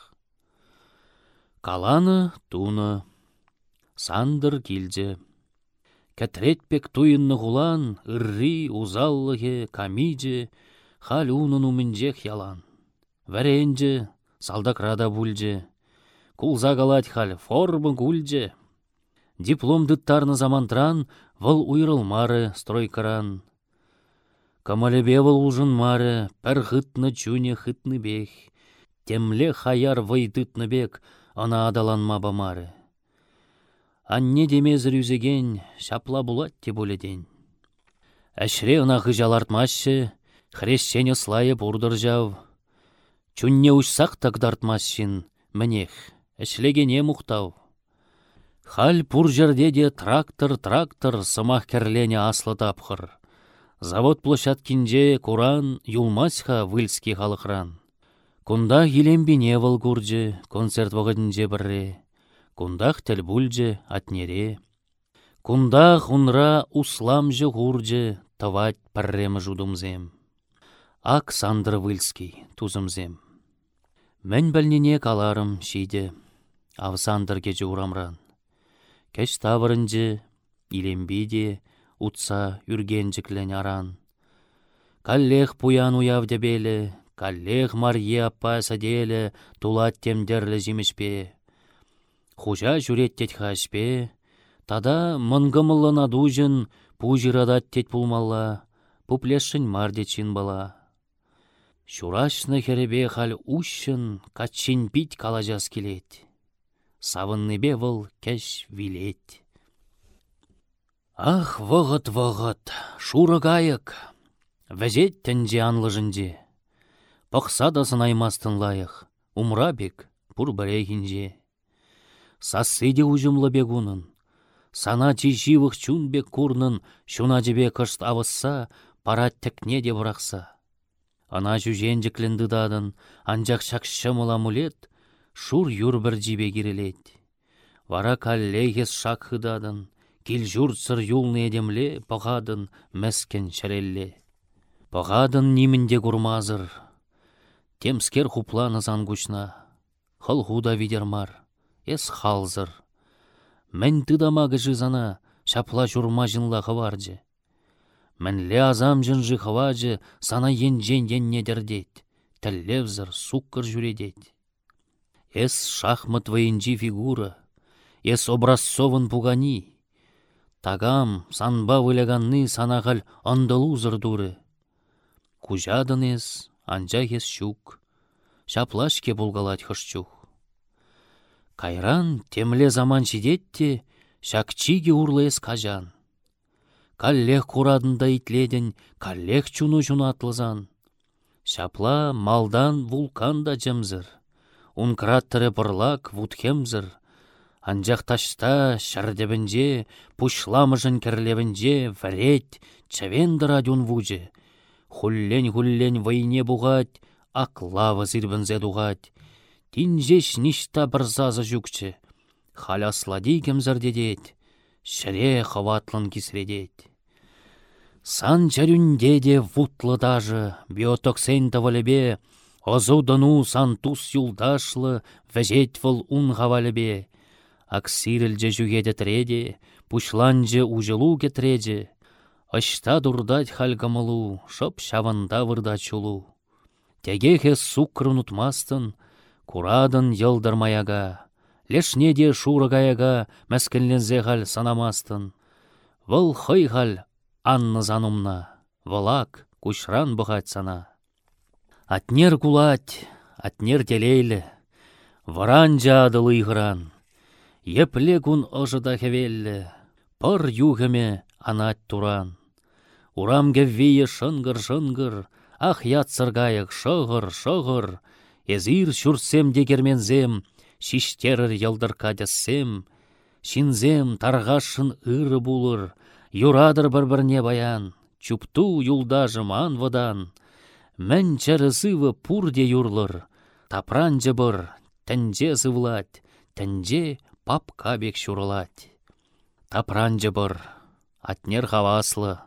Каланы туны, сандыр килже. Кәтретпек туйынны хулан, ырри, узаллығы, камиже, хал унын умінжек ялан. Вәренже, салдакрада бульже, кулза галать хал формы гульже. Диплом дыттарны замантран, вăл уйрылмары стройкаран. Камалебе мары, пәр хытны чуне хытны бех. Темле хаяр вăй бек, ана адаланма бамары. Анне демезір үзеген, шапла булат те боледен. Әшре ына хыжалартмашы, хрещене слайы бурдыр жав. Чунне ұшсақ тагдартмашын, мінех, әшлегене мұқтау. Хал пур жерде де трактор, трактор, сымақ кәрлене аслы тапқыр. Завод площадкинже Куран, юлмасха выльский халықран. Кунда елембине выл концерт вағыдынже бірре. Кундах тәлбульже атнере. Кундах унра усламжы гурже тавать парремы жудумзем. Ак Сандр Выльский тузымзем. Мән бәлнене каларым шиде. Авсандыр кече урамран. Кәш тавырынжы, илембиде, утса үргенжіклен аран. Каллех пуян уяв дебелі, каллех марье аппа саделі, тулат темдерлі жемішпе. Хужа жүреттет хашпе, тада мұнгымылына дужын, пужирадат тет пулмалла, пуплешшін мардечин бала. Шурашны херебе хал ушын, качын пить калажас келет. бе выл кәш вилет. Ах, вғыт-вғыт, шуры гайық, вәзет тәнже анлыжынже. Пықса да сынаймастын лайық, умра бек, пұр бірегінже сасыде ұжымлы бегунын. Сана живых чунбек курнын, шуна жебе кышт авысса, пара текне де бұрақса. Ана жүжен жекленді дадын, анжақ шақшымыла мулет, шур юр бір жибе керелет. Вара шак хыдадын, кил сыр юлны едемле, пағадын мәскен шәрелле. Пағадын нимінде курмазыр, темскер хупланы зангучна, хыл худа видермар эс халзыр. Мен тыдама зана, шапла журма жынла хаваржы. Мен ле азам жынжы хаважы, сана енжен енне дердет. Тәллевзір суккыр жүредет. Эс шахмат военжи фигура, эс образцовын пугани. Тагам санба выляганны санағал андалузыр дуры. Кужадын эс, анжа ес щук. Шаплашке булгалать хышчух. Кайран темле заман жидетте, шакчиге урлес кажан. Каллех курадында итледен, каллех чуну атлызан. Шапла малдан вулканда жымзыр. Ун кратере бұрлак вудхемзір. Анжақ ташта шардебінже, пушламыжын кірлебінже, вәрет, чавендір адюн вуже. Хуллен-хуллен вайне буғат, ак лава зирбінзе дуғат. Тинжеш ништа бірзазы жүкчі. Халяслади кемзірдедет, шіре хаватлын кисредет. Сан чарюнде де вутлы дажы, биотоксен тавалебе, Озу дыну сан тус юлдашлы, вәжет выл ун хавалібе. Аксирілже жүгеді тіреде, пушланже ужылу кетіреде. Ашта дурдать хальгамылу, шоп шаванда вырда чулу. Тегехе сукры ұнытмастын, курадын йылдырмаяга. Лешне де шурагаяга мәскінлензе хал санамастын. Выл хый хал анны занумна, вылак кушран бұғат сана. Атнер кулать, атнер телейлі, варан жадылы. Епле күн ожыда хевеллі, пыр югіме анат туран. Урам геввие шынгыр-шынгыр, ах ятсыргайық шығыр-шығыр, Езір шүрсем дегермензем, шиштерір елдырка десем, Шинзем тарғашын ыры булыр, юрадыр бір-бірне баян, чупту юлдажым анвадан, Мән чарысывы пурде юрлыр, тапран жыбыр, тәнже сывлать, тәнже папка бек шурылать. Тапран жыбыр, атнер хаваслы,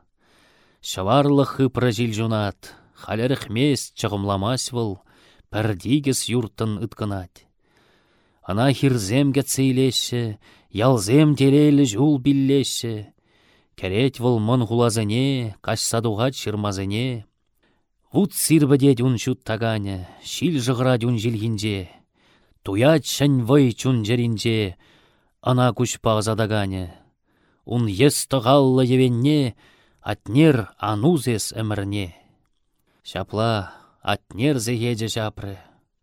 шаварлы хыпры жил жунат, халерых мес чығымламас пәрдигес юртын ыткынать. Ана хирзем цейлеші, ялзем телейлі жул биллеші, Керет выл мон хулазыне, каш садуғат шырмазыне, Вуд сирбіде дюн шут таганя, шил жығыра дюн жилгинже. Туят шын вой чун жеринже, ана күш пағзадаганя. Ун ес тығаллы евенне, атнер анузес әмірне. Шапла, атнер зегеже жапры,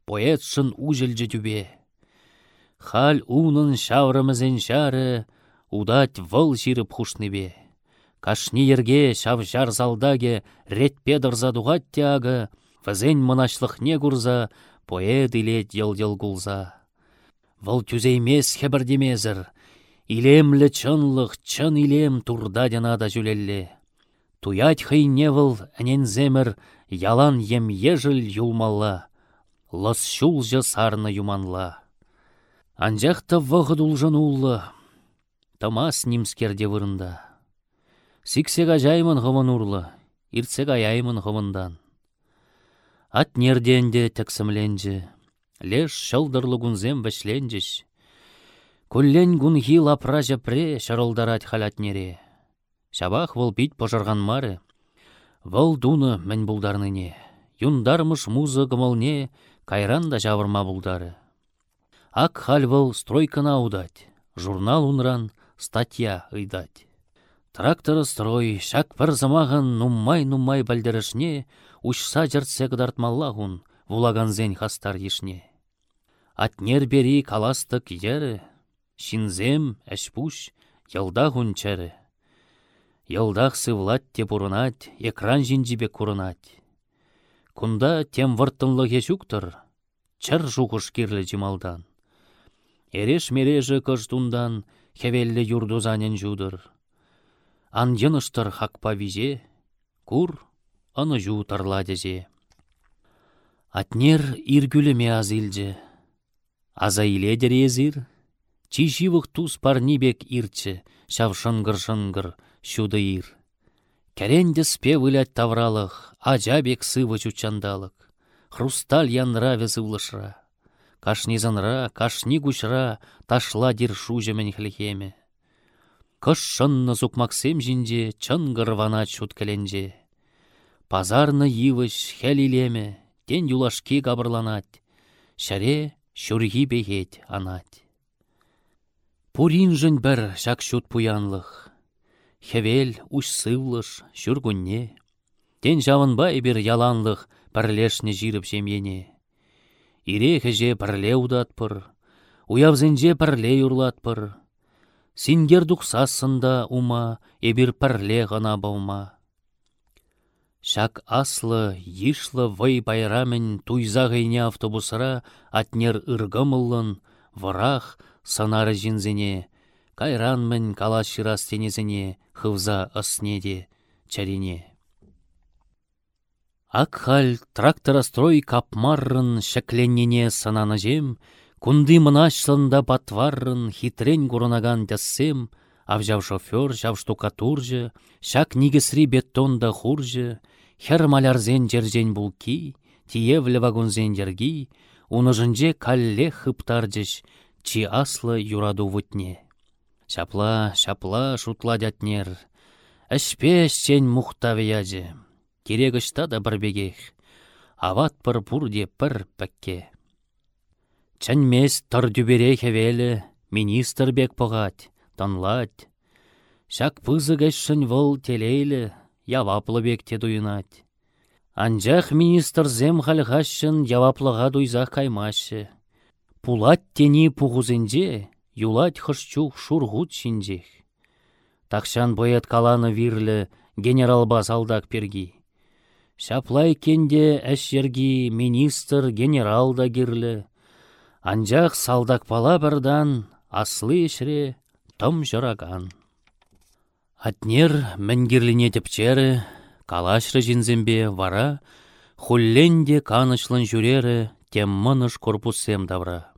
поэт шын ужілжі дүбе. Хал унын шаврымызен шары, удать выл жиріп хушныбе. Кашни ерге шав жар залдаге ретпе дырза дуғат тяғы, візен не курза, поэт илет ел-ел гулза. Вăл тюзеймес хебірдемезір, илемлі чынлық чын илем турда да жүлелле. Туять хыйне вăл земір, ялан ем ежіл юлмалла, лыс шулжы сарны юманла. Анжақта вғыд улжын уллы, Томас нимскерде вырында. Сиксег ажаймын ғымын урлы, иртсег аяймын ғымындан. Ат нерденде тәксімленжі, леш шылдырлы гунзем вәшленжіш. Күллен гун хи лапра жапре шарылдарать халат нере. Шабах выл бит пожарған мары. Выл дуны мән булдарныне. Юндармыш музы гымылне кайран да жавырма булдары. Ак хал стройкана удать. Журнал унран статья ыйдать. Тракторы строй, шак нуммай-нуммай бәлдірішне, ұшса жыртсе вулаган вулаганзен хастар ешне. Атнер бері каластык ері, шинзем әшпуш, елда хунчәрі. Елдах сывлат те бұрынат, экран жинжібе курынат. Кунда тем вырттынлы ешуктыр, чыр жуғыш керлі жималдан. Ереш мережі кыштундан, хевеллі юрдузанен жудыр. Ан йыныштыр хакпа визе, кур аны жу дезе. Атнер иргүлі аз илже. Аза иледер езір, чи живых туз парнибек ирче, шавшынгыр-шынгыр, шуды ир. Кәренде спе вылять тавралых, ажабек сывы чучандалык. Хрусталь янра. Кашни занра, кашни гушра, ташла дир шужемен хлехеме. Кыш шынны сукмаксем жинже, чынгыр вана чуткеленже. Пазарны йывыш хәлилеме, тен юлашки кабырланать. Шаре шүрги бейет анать. Пурин бір шак шут пуянлых. Хевел уш сывлыш, шүргунне. Тен жавынбай бір яланлых, пірлешне жиріп жемене. Ире хеже пірле удатпыр, уявзенже пірле юрлатпыр. Сингер сасында ума, эбір пірле ғана баума. Шак аслы, ишлы вай байрамен туйза ғайне автобусыра атнер ыргымылын, варах санары жинзене, кайранмен кала тенезіне, хывза ыснеде, чарине. Акхал тракторострой капмаррын шәкленнене сананы жем, Кунды мыначлында батваррын хитрен курынаган тяссем, авжав шофер, жав штукатуржы, шак нигесри бетонда хуржы, хер малярзен жержен булки, тиевлі вагонзендерги, уныжынже калле хыптаржыш, чи аслы юраду вутне. Шапла, шапла шутла дятнер. Әшпе сен. Керегішта да бір бегех. Ават пыр пурде пір пәкке. Чәнмес тыр дүбере хевелі, министр бек пығат, тонлать. Шак пызы выл телейлі, яваплы бекте дуйынать. Анжақ министр зем халғашшын яваплыға дуйзақ каймашы. Пулат тени пуғузенже, юлать хышчух шурғут шинжех. Такшан боят каланы вирлі генерал басалдак перги. Шаплай кенде әшерги министр генерал да кирлі. Анжақ салдак пала бірдан аслы ешре тым жыраган. Атнер мәнгерліне тепчері, калашры жинзембе вара, хулленде канышлын жүрері тем мыныш корпусем давра.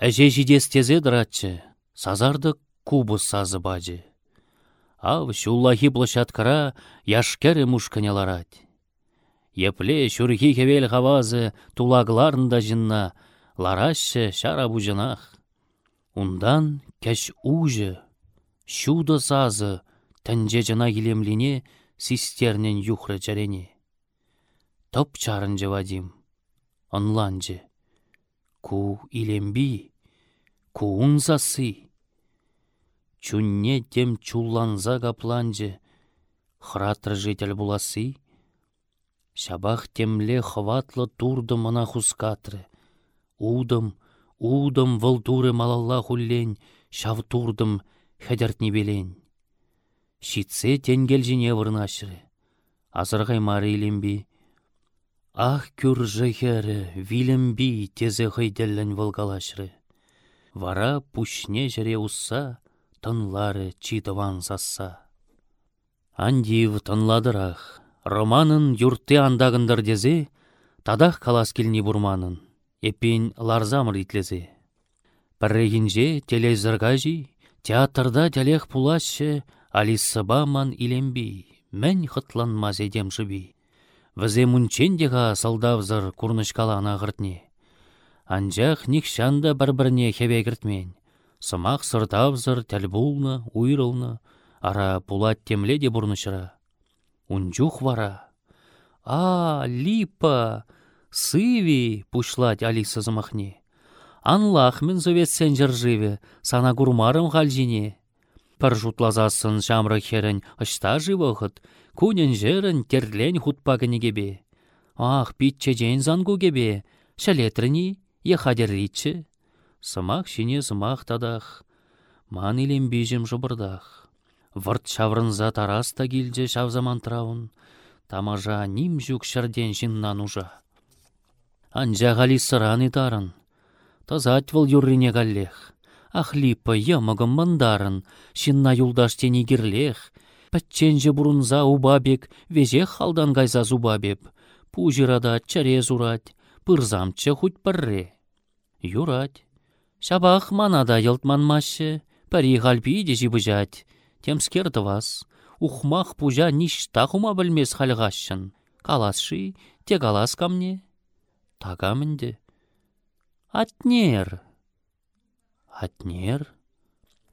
Әже жидес тезе дыратчы, сазарды кубы сазы бажы. Ав шуллахи площадкара яшкері мушканяларать. Епле шүрхи хевел хавазы тулагларында жынна, ларашы шара бужынах. Ундан кәш ужы, шуды сазы, тәнже жына келемліне систернен юхры жарене. Топ чарынжы Вадим, онланжы. Ку илемби, ку унзасы. Чунне тем чулланза капланжы, хратыр житель буласы. Шабах темле хватлы турды мына хускатры. Удым, удым выл туры малалла шав турдым хәдертні белен. Шитсе тенгел жіне вырнашыры. Азырғай мары илемби. Ах күр жыхәрі, вилемби тезе хыйделлен вылгалашыры. Вара пушне жіре усса, тынлары читыван сасса. Андив тынладырақ. Романын юртты андағындар дезе, тадақ калас келіне бурманын. Эпин ларзамыр итлезе. Піррегінже телезірға театрда тәлех пулашы, Алисыба ман илемби, мән хытланмаз едем жыби. Візе мұнчендеға салдавзыр курнышкала ағыртне. Анжақ никшанда бір-біріне хевегіртмен. Сымақ сыртавзыр тәлбулны, уйрылны, ара пулат темле де бұрнышыра. Унчух вара. А, липа, сыви, пушлать Алиса замахне. Анлах мен зоветсен жыржыве, сана гурмарым ғалжине. Пір жұтлазасын жамры херін ұшта живығыт, кунен жерін терлен хутпа кенегебе. Ах, питче жен зангу кебе, шалетріні, ехадерритчі. Сымақ шине сымақ тадах, ман илем бежім жыбырдах. Вырт шаврынза тараста келже шавзаман трауын, тамажа ним жүк шырден жиннан ужа. Анжа ғали сыраны тарын, тазат выл юррине галлех. Ахлипа ямагым мандарын, шинна юлдаш тени кирлех. Пәтченже бурунза убабек, везе халдан гайза зубабеп. Пужирада чаре зурать, пырзамчы хуть парре. Юрать. Шабах манада йылтманмашы, пари галпи де жибыжать. Темскерді вас. Ухмах пужа ништа хума білмес халғашын. Каласши, те калас камне. Тагамынде. Атнер. Атнер?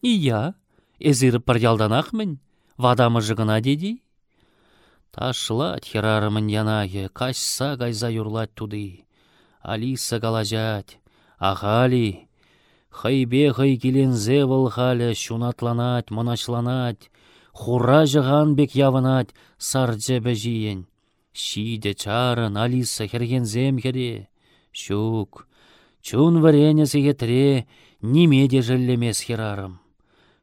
Ия, эзір пір ялданақмын, вадамы жығына деді. Ташлат херарымын янағы, кашса гайза юрлат туды. Алиса галажат, ағали, хайбе хай келензе вылғалі, шунатланат, мұнашланат, хура жыған бек явынат, сарджы бәжиен. Шиде чарын, Алиса хергензем хере. Шук, чун варене сегетре, неме де жіллемес херарым.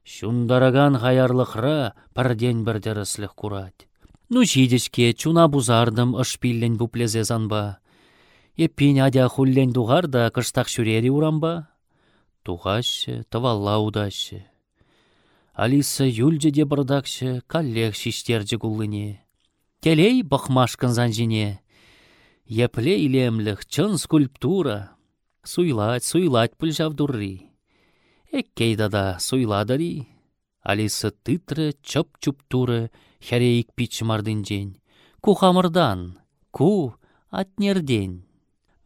Шундараган хаярлықра парден бір дәріслік курать. Ну жидешке чуна бузардым ұшпиллен буплезе занба. Еппин адя хуллен дуғар да кыштақ шүрері урамба. Туғашы, тавалла удашы. Алиса юльже де бардакшы, коллег шиштерджі гуллыне. Келей бақмашкын занжине. Епле илемліх чын скульптура, Суйлать, суйлать пульжав дурри. Эккей дада суйладари. Алисы тытры, чоп-чуп туры, хәрейік пич мардын жен. Ку хамырдан, ку, Атнерден.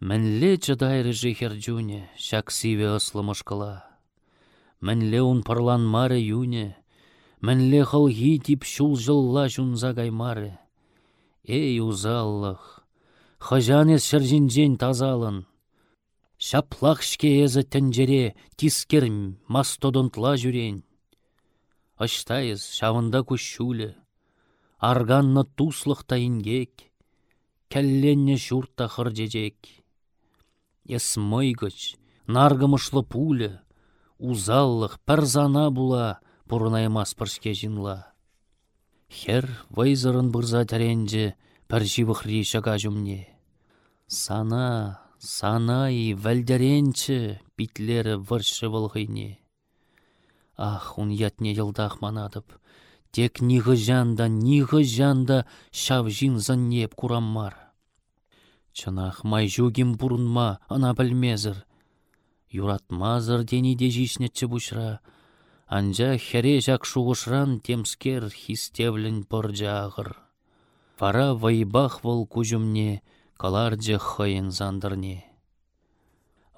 Мінле чыдайры жехерджуне, шак сиве ыслымышкыла. Мінле ун мары юне, мінле хылги тип шул жылла жунза гаймары. Эй узаллых, хыжанес шыржинжен тазалын. Шаплақ шке езі тінжере тискер мастодонтла жүрен. Аштайыз шавында күшшулі, арганны туслықта ингек, кәлленне шуртта хыржежек. Ес мойгыч, наргымышлы пулі, узаллық пәрзана була, бұрынаймас піршке жинла. Хер вайзырын бұрза тәренже, пәржі бұхри шаға жүмне. Сана, санай, вәлдеренчі, битлері выршы вылғыне. Ах, ун ятне йылдах манадып, тек ниғы жанда, ниғы жанда шав жин заннеп кураммар. Чынах май жүгім бұрынма, ана білмезір. Юратмазыр дені де жишнетчі бұшра, анжа хере жак шуғышран темскер хистевлін бір жағыр. Фара вайбах выл күжімне, каларджы хыйын зандырне.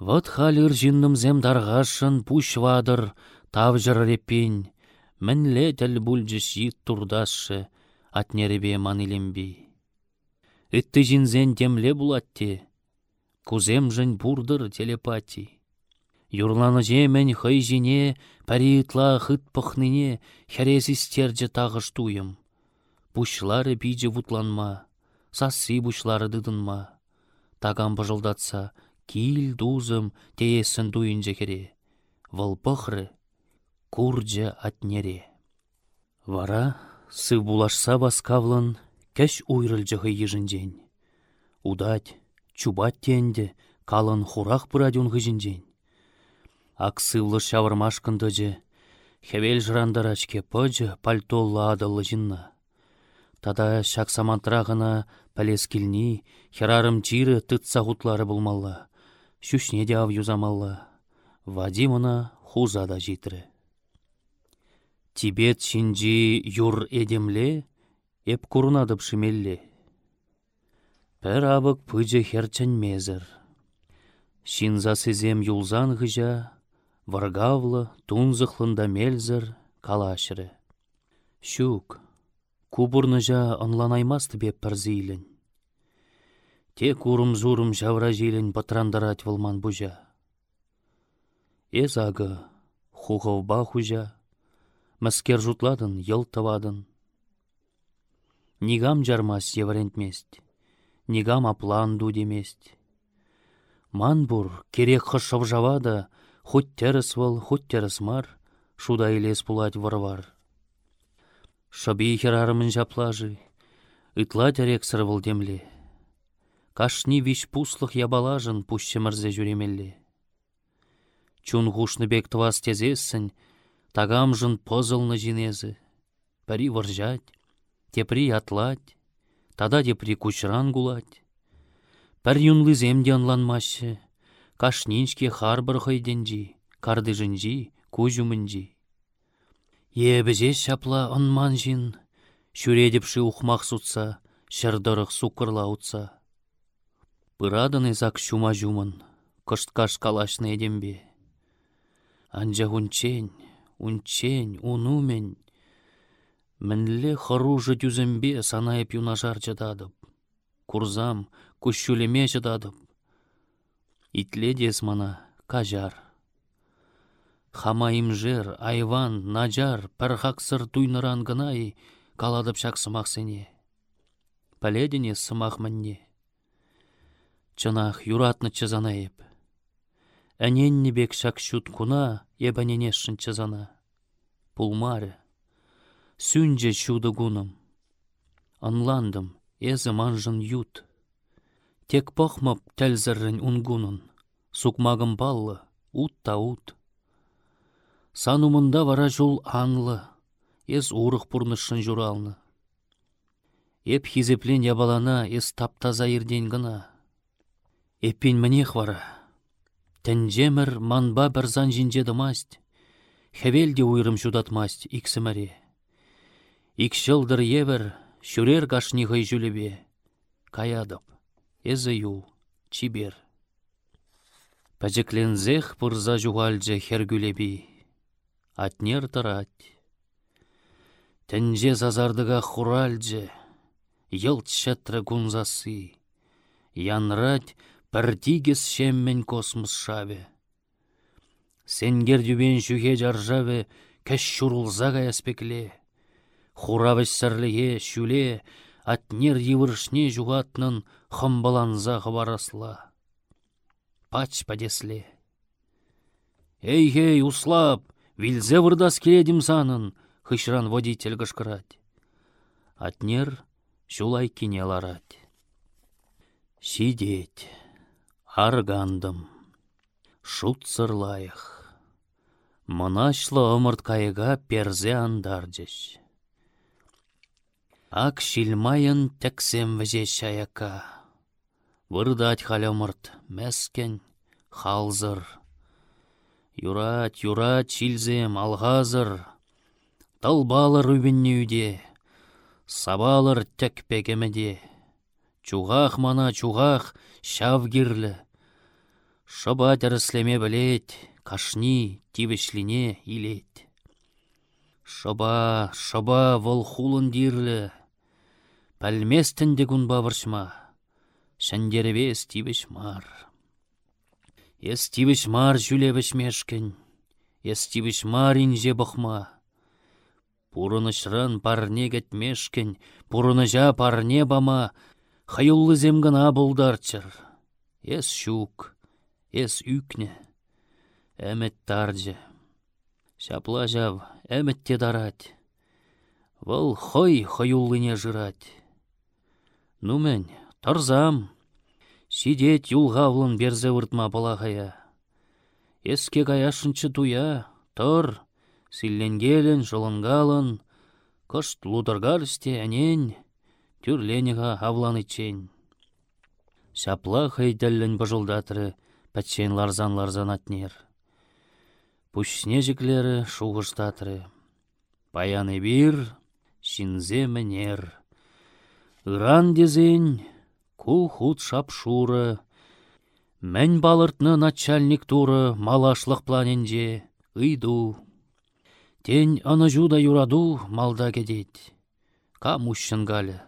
Вот халыр зем дарғашын пуш вадыр, тав репень, мінле тіл бүлжі шиит турдашы, атнеребе манилемби. Үтті жинзен темле булатте, кузем жын бурдыр телепати. Юрланы жемен хый жине, паритла хыт пықныне, хәресістерджі тағыш туйым. Бұшлары бейджі вутланма, сасси бушлары дыдынма. Таган бұжылдатса, кил дузым теесін дуйынжы кере. Выл пықры, курджа атнере. Вара сы булашса баскавлын, кәш уйрылжығы ежінжен. Удать, чубат тенде, калын хурах бұрадюн ғыжінжен. Аксывлы шавырмашкындыжы, хевел жырандарачке пыжы пальтолла адылы жинна. Тада шак самантрағына пәлескілні, херарым чиры тытса хутлары булмалла. Шүшне де ав юзамалла. Вадимына хузада житрі. Тибет шинжи юр эдемле, эп курнадып шимелле. Пәр абык пыжы херчен мезір. Шинза сезем юлзан ғыжа, варгавлы, тунзықлында мелзір, калашыры. Шук, Кубурныжа аймасты беп пірзейлін. Тек урым-зурым жавра желін батрандарать вылман бұжа. Эз ағы, ба хужа, мәскер жұтладын, ел тавадын. Нигам жармас еврентмест, нигам аплан демест. Ман бұр, керек хышып жавада, хоть теріс выл, хоть теріс мар, шуда елес пулать варвар. Шаби херарымын жаплажы, ытла тәрек сырвыл демле. Кашни виш пуслых ябалажын мырзе жүремелле. Чун ғушны бек твас тезессін, тагамжын позылны жинезі. Пәри варжать, тепри атлать, тада тепри кучран гулать. Пәр юнлы земде анланмашы, кашнинчке харбыр хайденжи, кардыжынжи, кужумынжи. Ебізе шапла ынман жин, шүредіпші ухмақ сутса, шырдырық сукырла утса. Бұрадын зак шума жумын, кышткаш калашны едембе. Анжа унчен, унчен, унумен, Мінле хыружы тюзембе санайып юнашар жададып. Курзам, күшшулеме жададып. Итле дес мана, кажар. Хама имжер, айван, наджар, пәрхақсыр туйныран гынай, каладып шак сымақ сене. Пәледіне сымақ мінне. Чынақ юратны чызана еп. Әненні бек шак шут куна, ебәненешшін чызана. Пулмары. Сүнже шуды гуным. Анландым, езі манжын ют. Тек похмап тәлзіррін унгунын. Сукмагым баллы, ут та ут. Санумында вара жол анлы, ес урық бұрнышын журалны. Эп хизеплен ябалана, ес таптаза ерден гына. Эппен мінех вара. Тәнжемір манба бірзан жинжеді маст, хевелде уйрым жудатмаст иксімәре. Ик жылдыр евір, шүрер ғашни ғай жүлебе, каядып. Эзі юл, чибер. Пәжіклензех пырза жуғалжы хергулеби. Атнер тарать. Тәнже зазардыға хуральжы. Йылт шатры гунзасы. Янрать піртигес шеммен космос шаве. Сенгер дүбен жүге жаржаве кәш шурулза аспекле. Хуравыш сәрліге шүле, атнер евыршне жуғатнын хымбаланза хабарасла пач падесле. Эй-эй, услап, вилзе вырдас келедім санын, хышран водитель гышкырать. Атнер шулай кине ларать. Сидеть, аргандым, шут сырлайық. Мынашлы ымырт кайыға перзе андарджеш. Ак шилмайын тәксем візе шаяка. Вырдать халямырт, мәскен, халзыр. Юрат, юрат, чилзем, алғазыр. Талбалыр үбіннеуде, сабалыр тәкпекемеде. Чуғақ мана чуғақ, шавгирлі. Шыба тәріслеме білет, кашни, тивешлине илет. Шыба, шыба, вол хулын дирлі. Пәлместінде күн бавыршма. Шәндереве стивеш мар. Ес стивеш мар жүлевеш мешкен. Ес стивеш мар инже бұқма. Пурынышран парне кетмешкен, пурыныжа парне бама, хайуллы земгана бұлдарчыр. Ес шук, ес үкне, әмет таржы. Шапла жав, әмет те дарать. Вăл хой хăйуллине жырать. Нумен, Тарзам. Сидет юлғавлын берзе выртма балағая. Еске каяшынчы туя, тор, силленгелін, жылынгалын, кышт лудыргар істе әнен, тюрленіға авланы чен. Шапла хайдәллін бұжылдатыры, пәтчен ларзан-ларзан атнер. Пүшне жіклері шуғыштатыры. Паяны бір, шинзе мінер. Иран дезен, Ку худ шапшуры. Мән балыртны начальник туры малашлық планенже ыйду. Тень аны жуда юраду малда кедет. Ка галі.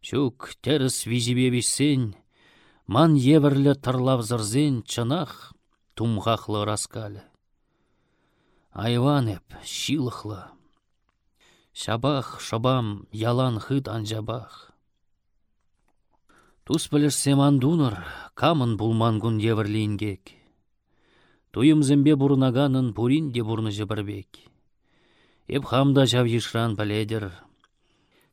Шук теріс визибе бішсен, ман еверлі тырлав зырзен чынах тумғақлы раскалі. Айван эп, шилықлы. Шабах, шабам, ялан хыт анжабах. Тус білірсем андуныр, камын булман күн евірлейінгек. Туйым зімбе бұрынаганын пурин де бұрны жібірбек. Эп хамда жав ешран біледір.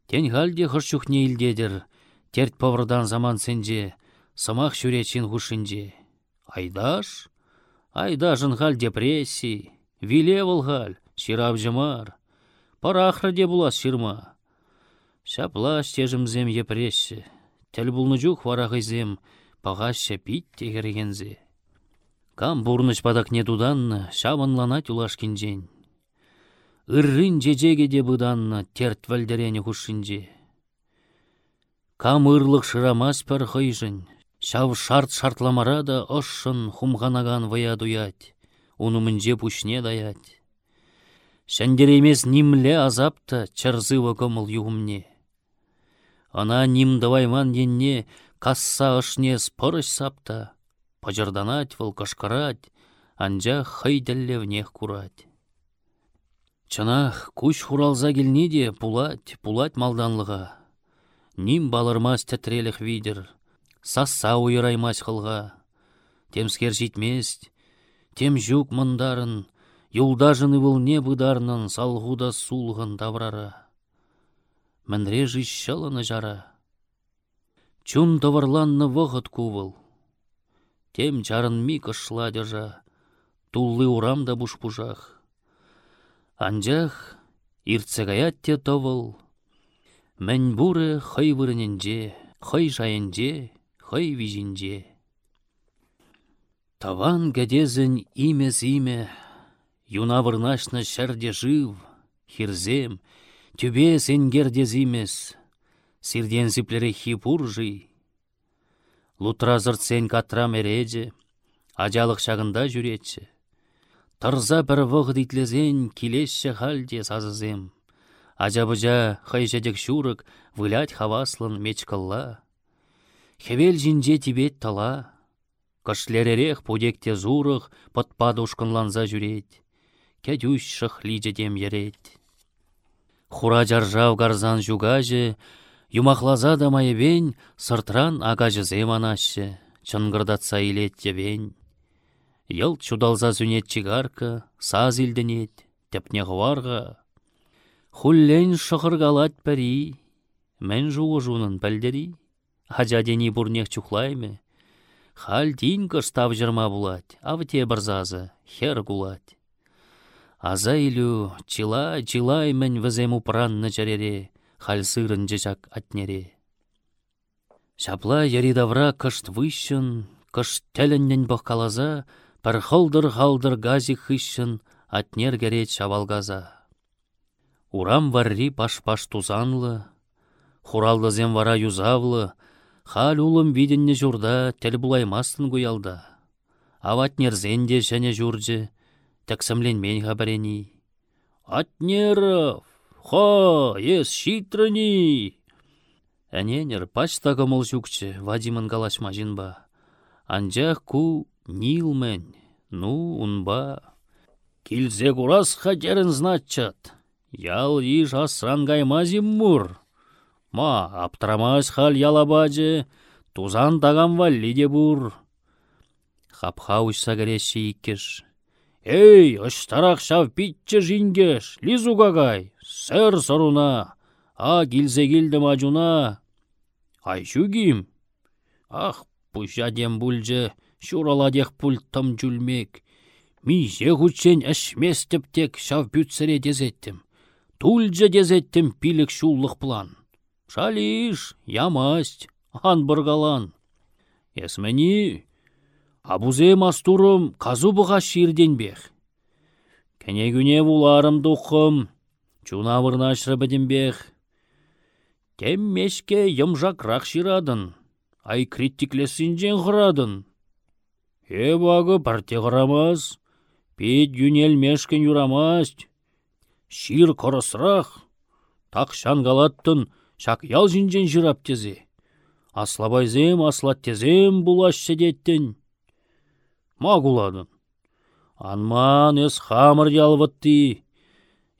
Тен халде хыршухне илдедір, терт повырдан заман сенже, сымақ шүречин хушинже. Айдаш? Айдашын хал депрессий, виле хал, ширап жымар. Парахры де булас ширма. Шапла стежімзем епрессе. Тәл бұлны жүк варағызем, пағаша пит тегергензе. Кам бурныш падак не туданны, шаванлана тюлашкинжен. Үррін жежеге де бұданны, терт вәлдерені хушинже. Кам ырлық шырамас пір хыйжын, шав шарт шартламара да ошшын хумғанаган вая дуять, уны мінже пушне даять. Шәндеремес нимле азапта чарзыва көміл юғымне. Ана ним давайман енне касса ышне спорыш сапта, пажырданать выл кашкарать, анжа хайдәллевнех курать. Чынах куш хуралза келне де пулать, пулать малданлыға. Ним балырмас тәтреліх видер, сасса уйраймас қылға. Темскер житмест, тем жүк мындарын, юлдажыны выл не бұдарнын салғуда сулғын таврара Мәнре жищаланы жара. Чун таварланны вғыт кувыл. Тем чарын ми кышла держа. Туллы урамда буш пужах. Анжах ирцегаят те товыл. Мән буры хай вырыненже, хай жайынже, хай вижинже. Таван гадезін имес име, юна вырнашны шәрде жив, хирзем, Тюбе сенгер дезимес, сирден зиплері хипуржи. Лутразырцен катрам эреже, ажалық шағында жүретші. Тұрза бір вұғ дитлезен келешші халде сазызем. Ажабыжа хайжадек шурык вылять хаваслын мечкалла. Хевел жинже тибет тала. Кышлеререх пудекте зурых подпадушкынланза жүрет. Кәдюш шық лижедем ерет. Хура жаржав гарзан жугажы, Юмахлаза да майыбен, сыртран агажызем анашы, чынгырдатса илет тебен. Йыл чудалза зүнет чигарка, саз илденет, тепне ғварға. Хуллен шығыргалат пәрі, мен жуы жунын пәлдері, ажадени бурнех чухлайме. Хал тин кырстав жырма булать, авте бірзазы, хер гулать. Аза илю, чила, чилай мен візем упранны жарере, хальсырын жежак атнере. Шапла яридавра кышт выщын, кышт тәліннен бұққалаза, пір халдыр-халдыр газик хыщын, атнер керет шавалгаза. Урам варри паш-паш тузанлы, хуралдызем вара юзавлы, хал улым виденне журда тәл булаймастын гуялда. Аватнерзен және журжы, тәксімленмен хабарени. Атнеров! Хо, ес шитрыни! Әненер пачта кымыл жүкчі Вадимын галашма жинба. Анжақ ку нилмен, ну унба. Килзе курас хатерін значат. Ял иш асран гаймазим мур. Ма, аптрамас хал ялабаджы, тузан тагам валли де бур. Хапха учса гареші иккеш. Эй, ыштарақ шав питче жингеш, лизу гагай, сэр соруна, а килсе килді мажуна. Айшу ким? Ах, пұша дем бұлжы, шураладех пульттым жүлмек. Миже хучен әшместіп тек шав бүтсіре дезеттім. Тульжы дезеттім пилік шуллық план. Шалиш, ямасть, ан бұргалан. Есмені, Абузе мастурым казу бұға ширденбех. Кәне күне вуларым дұқым, чуна вырнашры бәденбех. Тем мешке рақ ширадын, ай критиклесінжен ғырадын. Е бағы парте ғырамаз, пет юнел мешкен юрамаст. Шир корысрақ, так шангалаттын, шак ял жинжен жирап тезе. Аслабайзем, аслат тезем булаш седеттін. Магуладын. Анман эс хамыр ялватты.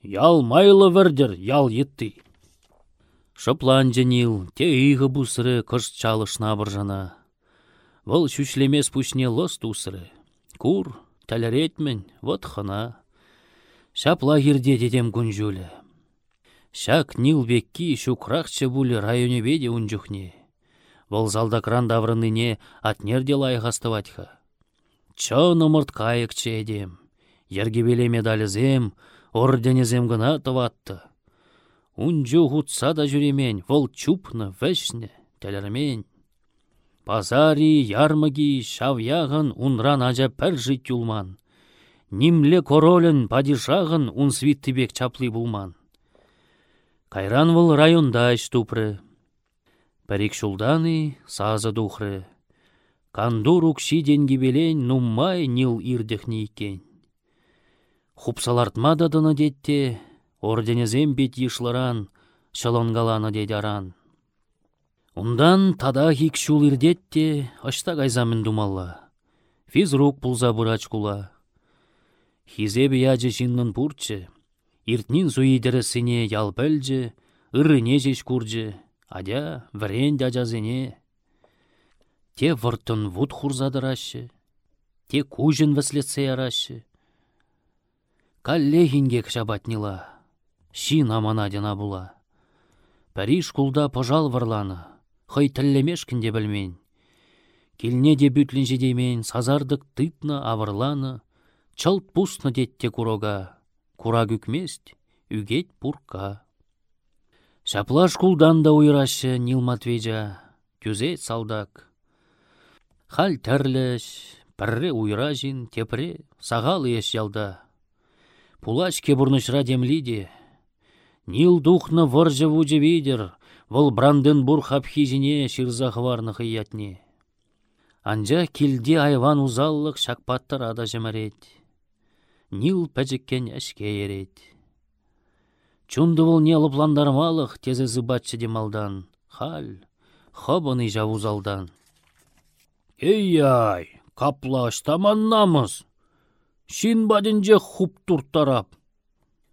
Ял майлы вердер, ял етті. Шыплан женил, те үйгі бұсыры кыш чалышна бұржана. Вăл шүшлемес пүшне лыс тусыры. Кур, тәліретмен, вот хына. Шапла ерде дедем күнжулі. Шак нил бекки шукрақчы бұлі районе беде унжухне. Вăл залдакран даврыныне атнерде лайғастыватха. Чон кайык чедем. Ергебеле медалізем, орденезем гына тыватты. Унжу хутса да жүремен, вол чупны, вешне, телермен. Пазари, ярмаги, шавяғын унран ажа пәр жит юлман. Нимле королін падишағын ун свиттібек чаплы булман. Кайран вол районда тупры. Пәрік шулданы сазы духры. Кандур укши белен нуммай нил ирдехни иккен. Хупсалартма дадыны детте, орденезем бет йышларан, шалонгаланы дед аран. Ундан тада хик шул ирдетте, ашта гайзамын думалла. Физрук пулза бурач кула. Хизе бияжы жиннын пурчы, иртнин суидересіне ял пәлжі, ырыне жеш куржы, адя. Те вұртын вуд хурзадырашы, те кужын віслетсе ярашы. Каллехинге кшабатнила, шин аманадина була. Париж кулда пожал варланы, хый тәллемешкінде білмен. Келне де бүтлін жедемен сазардық тытны авырланы, чылт пусны детте курога, кура күкмест, үгет пурка. Шаплаш кулдан да уйрашы Нил Матвейжа, түзет салдак, Хал тәрліш, пірре уйра жин, тепре, сағал еш ялда. Пулач кебурнышра демлиде. Нил духна варжы вуджы видер, вол Бранденбург хапхи жіне ширзах варнық иятне. Анжа килде айван узаллық шакпаттар ада жемерет. Нил пәжіккен әшке ерет. Чунды бұл не алыпландармалық тезе зыбатшы демалдан. Хал, хобыны жавузалдан. Эй-ай, каплаштаман намыз. Шин бадинже хуп турттарап.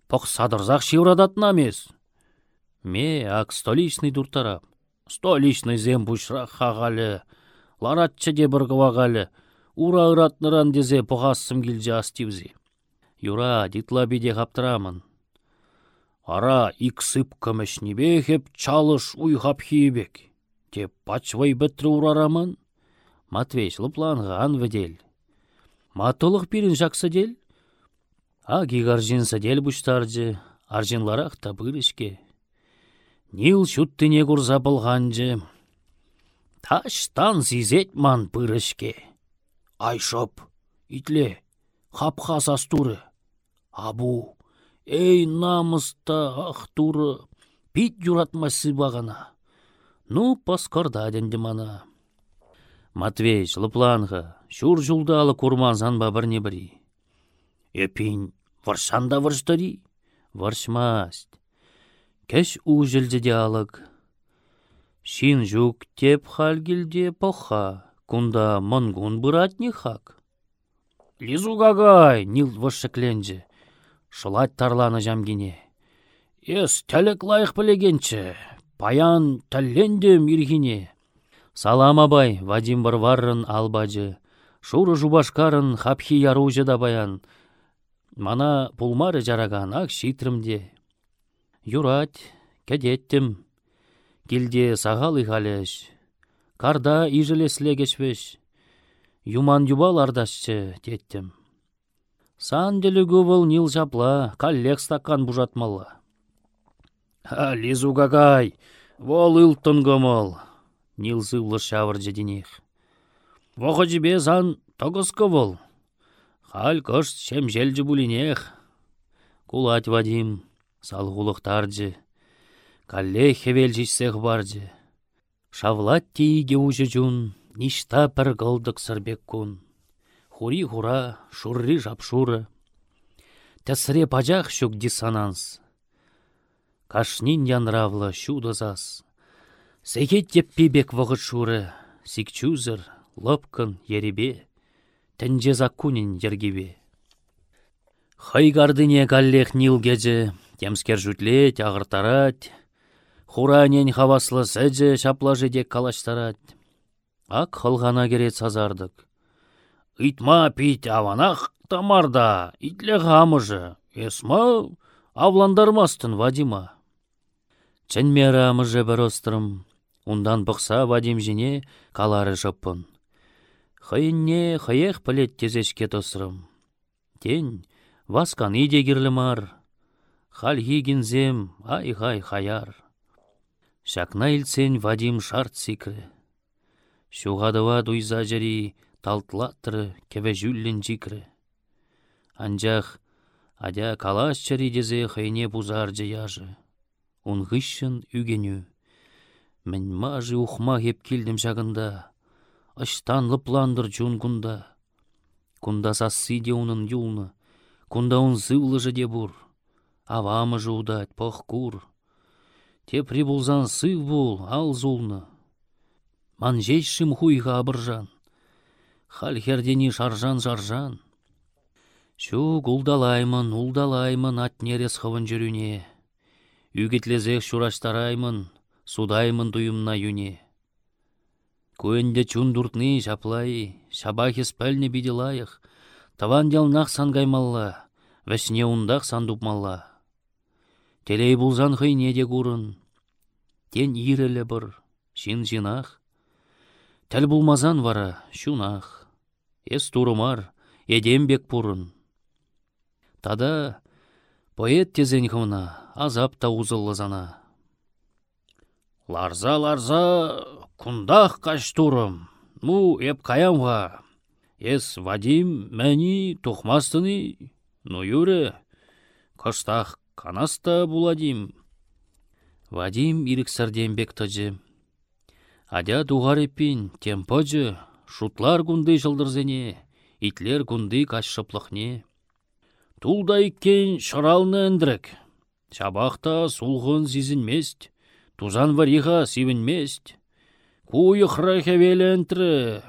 Пық садырзақ шеврадат намес. Ме ак столичный турттарап. Столичный зем бушрақ хағалы. Ларатчы де бір қывағалы. Ура ыратныран дезе бұғассым келже астивзе. Юра, дитла биде қаптырамын. Ара иксып көмішнебе хеп чалыш уйхап хиебек. Теп пачвай бітрі урарамын. Матвей лыпланған вәдел. Матылық бірін жақсы дел. Аги аржинса дел бұштаржы, аржинларақ та бұрышке. Нил шуттыне курса болғанжы. Таштан зизет ман пырышке. Айшоп, итле, хапха састуры. Абу, эй намыста ах туры, пит юратмасы бағана. Ну, паскорда денді мана. Матвей, лыпланға, шур жулдалы курман ба бірне бірі. Эпин, варшанда варштари, варшмаст. Кәш ужілді алыг. Шин жүк теп халгілде поха, кунда мангун бұратни хак. Лизу гагай, нил варшыкленже. Шылать тарланы жамгине. Ес, тәлік лайық білегенчі, паян тәллендем иргине. Салам абай, Вадим варрын албажы. Шуры жубашкарын хапхи яружы да баян. Мана пулмары жараган ак шитрімде. Юрать, кәдеттім. Килде сағал ихалеш. Карда ижелесле кешпеш. Юман юбал ардашчы, деттім. Сан делігу бұл нил жапла, каллек стакан бужатмалла. Ха, лизу гагай, вол илтын гомол. Нил зывлы шавыр жедінех. Вохы жібе зан тоғысқы бол. Хал кышт шем желжі бұлінех. Кулать Вадим, салғулықтаржы. Калле хевел жишсех баржы. Шавлат тейге ұжы жун, ништа пір ғылдық сырбек күн. Хури хура, шурри жапшуры. Тәсіре пажақ шук диссонанс. Кашнин янравлы шудазас. Сәйгет теппебек вғыт шуры, сикчузыр, лыпкын, еребе, тәнже закунин ергебе. Хайгардыне галлех нил геже, темскер жүтле, тағыртарат, хуранен хаваслы сәже шаплажы дек калаштарат. Ак хылғана керет сазардык. Итма пить аванах тамарда, итле ғамыжы, есма авландармастын Вадима. Чәнмері амыжы бір острым, Ундан бұқса Вадим жіне калары жоппын. Хайынне хаяқ пілет тезешке тосырым. Тен васкан иде мар. Хал зем ай-хай хаяр. Шакна илсен Вадим шарт сикрі. Шуғадыва дуйза жері талтлаттыры кеве жүллін жикрі. Анжақ адя калаш дезе хайне бузар жаяжы. Унғышын үгеню. Мен мажы ухма хеп келдім жағында. Аштан лыпландыр жун кунда. Кунда сассы де унын юлны. Кунда он зывлы же де бур. Авамы же удать, пох кур. Те прибулзан сыв бул, ал зулны. Ман жейшім хуйға абыржан. Хал хердені шаржан-шаржан. Шу гулдалаймын, улдалаймын атнерес хывын жүріне. Үгітлезек шураштараймын, судаймын дуюмна юне. Көенде чундуртны жаплай, шабахи спәлне биделайық, таван делнақ сангаймалла, вәсне ундақ сандупмалла. Телей булзан хыйне де курын, тен ирелі бір, шин жинақ. Тәл булмазан вара, шунақ, ес турымар, едембек пурын. Тада поэт тезен хымна, азап та узыллызана. Ларза, ларза, кундах каштурым. Ну, эп каямға. Ес Вадим мәни тухмастыны. Ну, юре, кыштах канаста буладим. Вадим ирік сардембек тыжы. Адя дуғар еппін, темпыжы, шутлар кунды жылдырзене, итлер кунды кашшыплықне. Тулда иккен шыралны әндірік. Чабақта сулғын зизінмест, тузан вариға сивінмест. Куы храхе велентрі.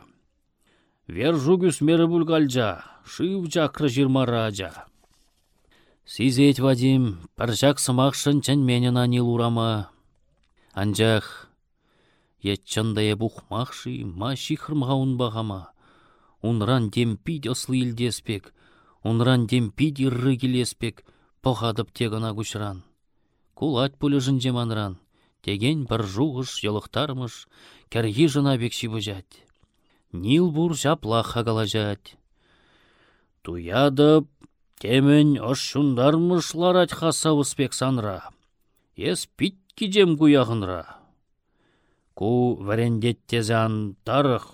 Вержу күсмері бұлғалжа, шыв жакры жирмаража. Сизет Вадим, піржак сымақшын чән менен анил урама. Анжақ, Етчандая бухмахши, ма шихрмға бағама. Унран демпид ослы илдеспек, унран демпид ирры келеспек, похадып тегана күшран. Кулать пулежін жеманран, теген бір жуғыш, елықтармыш, кәргі жына бекші бұжат. Нил бұр жаплаха қалажат. Туядып, темен ошшундармышлар айтхаса ұспек санра. Ес пит кижем куяғынра. Ку вәрендеттезан тарых.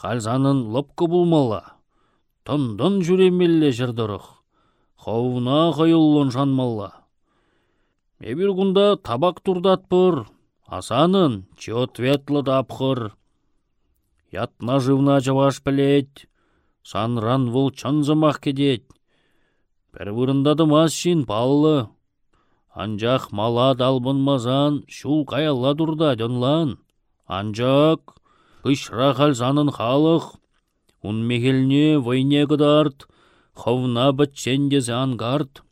Халзанын лыпкы булмалла. Тондон жүремелле жырдырых. Хауна қайыллын жанмалла. Эбір күнда табак турдатпыр. Асанын чответлы дапқыр. Ятна живна жаваш білет. Санран вұл чанзымақ кедет. Бір вырындады мас шин баллы. Анжақ мала далбынмазан шул каялла дурда донлан. Анжақ пышра занын халық. Ун мегелне войне гыдарт, ховна бітченде гарт.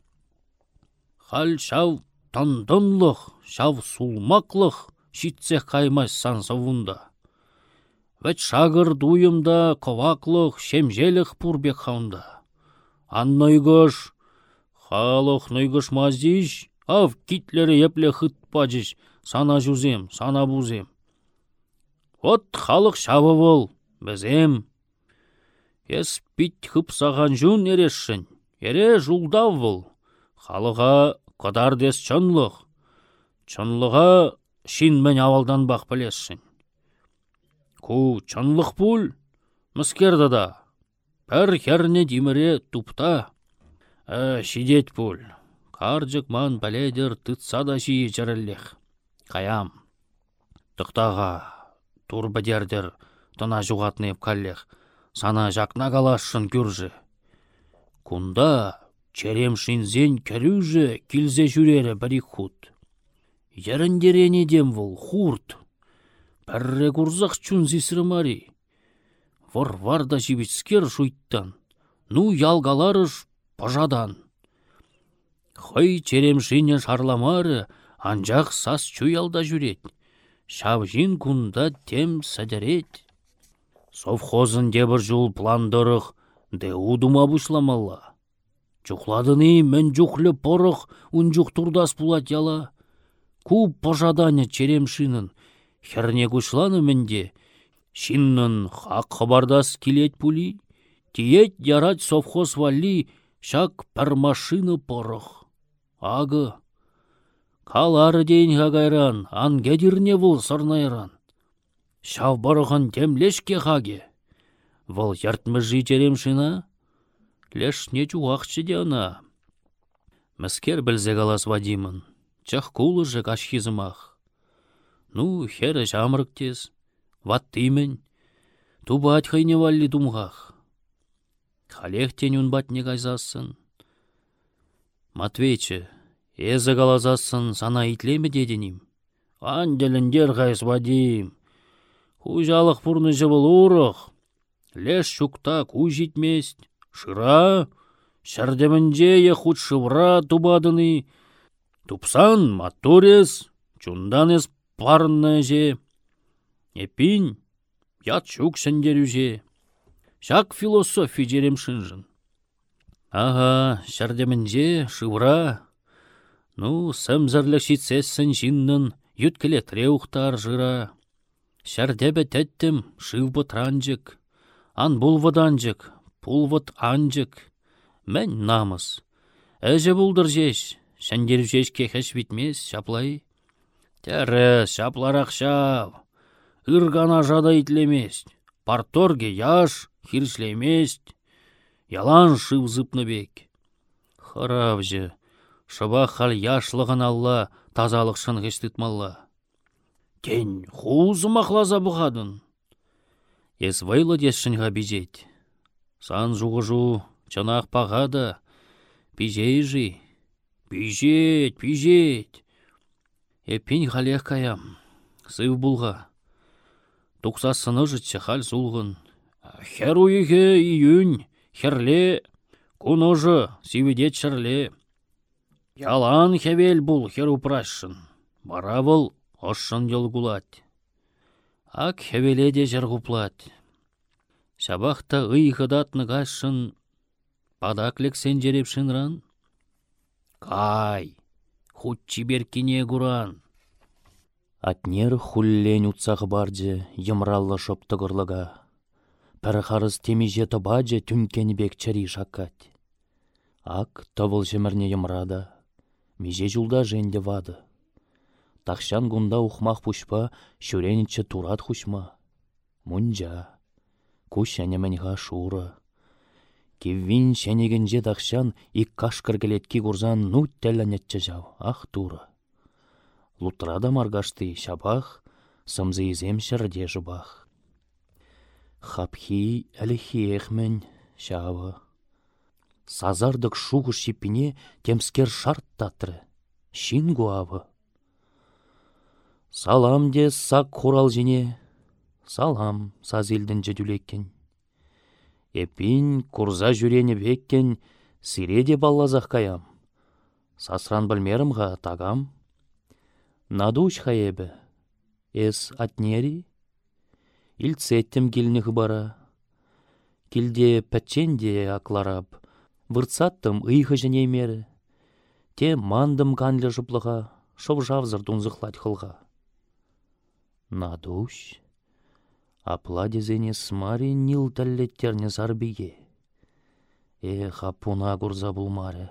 Хал шав тондонлық, шав сулмақлық, шитсех каймас сан савунда. Вәт шагыр дуйымда коваклық, шемжелік пурбек хаунда. Аннойгыш, халық нойгыш маздиш, Ав китлері епле хыт пачыш, сана жузем, сана бузем. Вот халық шабы бол, бізем. Ес пит хып саған жун ерешшін, ере жулдав бол. Халыға қыдар дес чынлық. Чынлыға шин мен авалдан бақ білесшін. Ку пул, мұскерді да. Пәр херне диміре тупта. Ә, шидет пул, Қаржық ман пәледір тұтса да жиі жырыллех. Қаям. Тұқтаға, турбадердер, тына жуғатнып каллех. Сана жақна калашшын күржі. Кунда черем шинзен кәрюжі килзе жүрері бірі худ. Еріндерене дем вол хурт. Пәрре курзақ чун зисрымари. Вор варда жибіцкер шуйттан. Ну ялгаларыш пажадан. Хой черемшине шарламары, анжақ сас чуялда жүрет. Шавжин кунда тем садерет. Совхозын дебір жул пландырық, де удума бушламалла. Чухладыны мен жухлы порық, унжух турдас пулат яла. Ку пожадане черемшинын, херне кушланы менде, шиннын хақ хабардас келет пули, тиет ярать совхоз вали, шак пір машины порық. Ағы. Калары дейін хагайран, ан гедірне вұл сырнайран. Шав барыған темлешке хаге. Вұл яртмы житерем шына? Леш не чуақчы де ана. Мәскер білзе галас Вадимын. Чах кулы же кашхизымах. Ну, хері жамрык тез. Ваттимен. Тубат хайне валли думғақ. Халех тен үнбат не кайзасын. Матвейчі, езі қалазасын сана итлеме дедінім. Анделіндер қайс Вадим. Хужалық пұрны жыбыл ұрық. Леш шукта ку житмест. Шыра, шәрдемінде е худ шывра тубадыны. Тупсан маторес, чунданес парынны же. Эпин, шук шендерюже. Шак философи жерем шынжын. Ага, шардемінже, шывра. Ну, сәмзірлі шитсесін жиннын, юткіле треухтар жыра. Шардебе тәттім, шывбыт ранжык. Ан бұлвыданжык, пулвыт анжык. Мән намыс. Әже бұлдыр жеш, шәндер жеш кехеш бітмес, шаплай. Тәрі, шапларақ шап. Үргана жада итлемест. Парторге яш, хиршлемест ялан шывзыпны бек. Харавжы, шыба хал яшлығын алла, тазалық шын ғештітмалла. Кен хузы мақлаза бұғадын. Ес вайлы десшінға бежет. Сан жуғыжу чынақ пағады. Бежейжі. Бежет, бежет. Эппен халех каям. Сыв булға. Тұқса сыны жытшы хал сулғын. Хер уйге июнь, херле, куножы, сиведет шырле. Ялан хевел бұл хер упрашшын. Баравыл ошшын елгулать. Ак хевеле де жаргуплать. Шабахта ый хыдатны гашшын, падаклек сен жерепшін Кай, худ чиберкине гуран. Атнер хуллен утсағы барды, емраллы шоп тұғырлыға. Пәрі қарыз темеже түнкені бек чари шаккать. Ак товыл жемірне емрада, меже жулда женде вады. Тахшан гунда ухмах пушпа, шүренічі турат хушма. Мунжа, куш әнеменға шура. Кеввин шәнегенже тахшан ик кашкыр келетки курзан нут тәлләнетчі жау, ах тура. Лутрада маргашты шабах, сымзы изем шырде жубах. Хапхи әліхи эхмен шавы. Сазардық шуғы шипіне темскер шарт татры. Шин гуавы. Салам де сак хурал жіне. Салам сазилдің жедулеккен. Эпин курза жүрені беккен сиреде баллазақ каям. Сасран білмерімға тагам. Надуш хаебі. Эс атнери Илцеттім келінігі бара. Килде пәтченде акларап, вырцаттым ыйхы мері. Те мандым канлі жыплыға, шов жавзыр дунзықлать хылға. Надуш, апла дезене смари нил тәллеттерне зарбиге. Эх, апуна гурза булмары,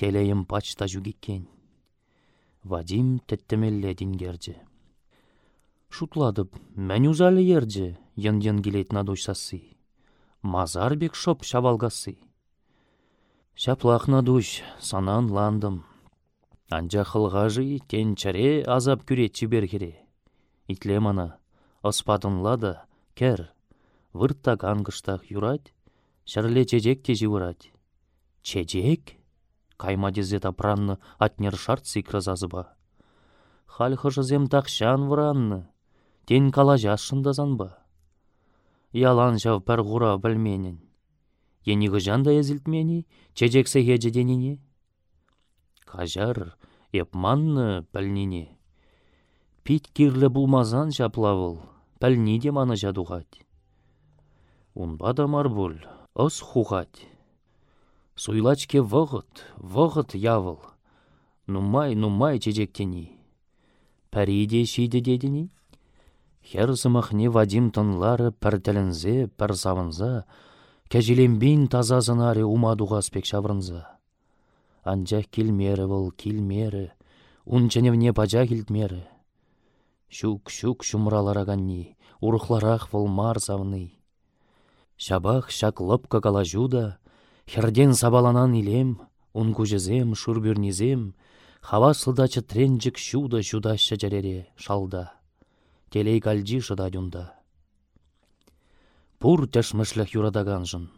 телейім пачта жүгеккен. Вадим тәттімелле дингерді. Шутладып, мән узалі ерде, ен-ен келет Мазар бек шоп шавалгасы. Шаплақ надуш, санан ландым. Анжа қылғажы тен чаре азап күрет чибергере. Итле мана, оспадынлады, кер, выртта ангыштақ юрать, шарле чежек те живырать. Чежек? Кайма дезет апранны атнер шарт сикразазыба. Халь хыжызем тақшан вранны, Тен кала жашындазан ба? Ялан жав пәр ғура білменін. Енигі жанда езілтмені, чечексе хеджі деніне. Кажар, епманны пәлніне. Пит кирлі бұлмазан жаплавыл, пәлні де маны жадуғат. Унба да марбул, ос хуғат. Суйлачке вғыт, вғыт явыл. Нумай, нумай чечектені. Пәриде шиді дедіні? Херзымахне Вадим тынлары пәртәлінзе, пәр савынза, таза тазазынаре умадуға спек шаврынза. Анчах килмері выл, килмері, унченевне пача килтмері. Шук-шук шумралараганни, урықларақ выл мар завны. Шабах шаклып кала жуда, херден сабаланан илем, ун кужезем, шурбюрнизем, хава сылдачы тренжік шуда жудаща жарере, шалда телей кальжи шыда дюнда. Пур тәшмішліх юрадаганжын.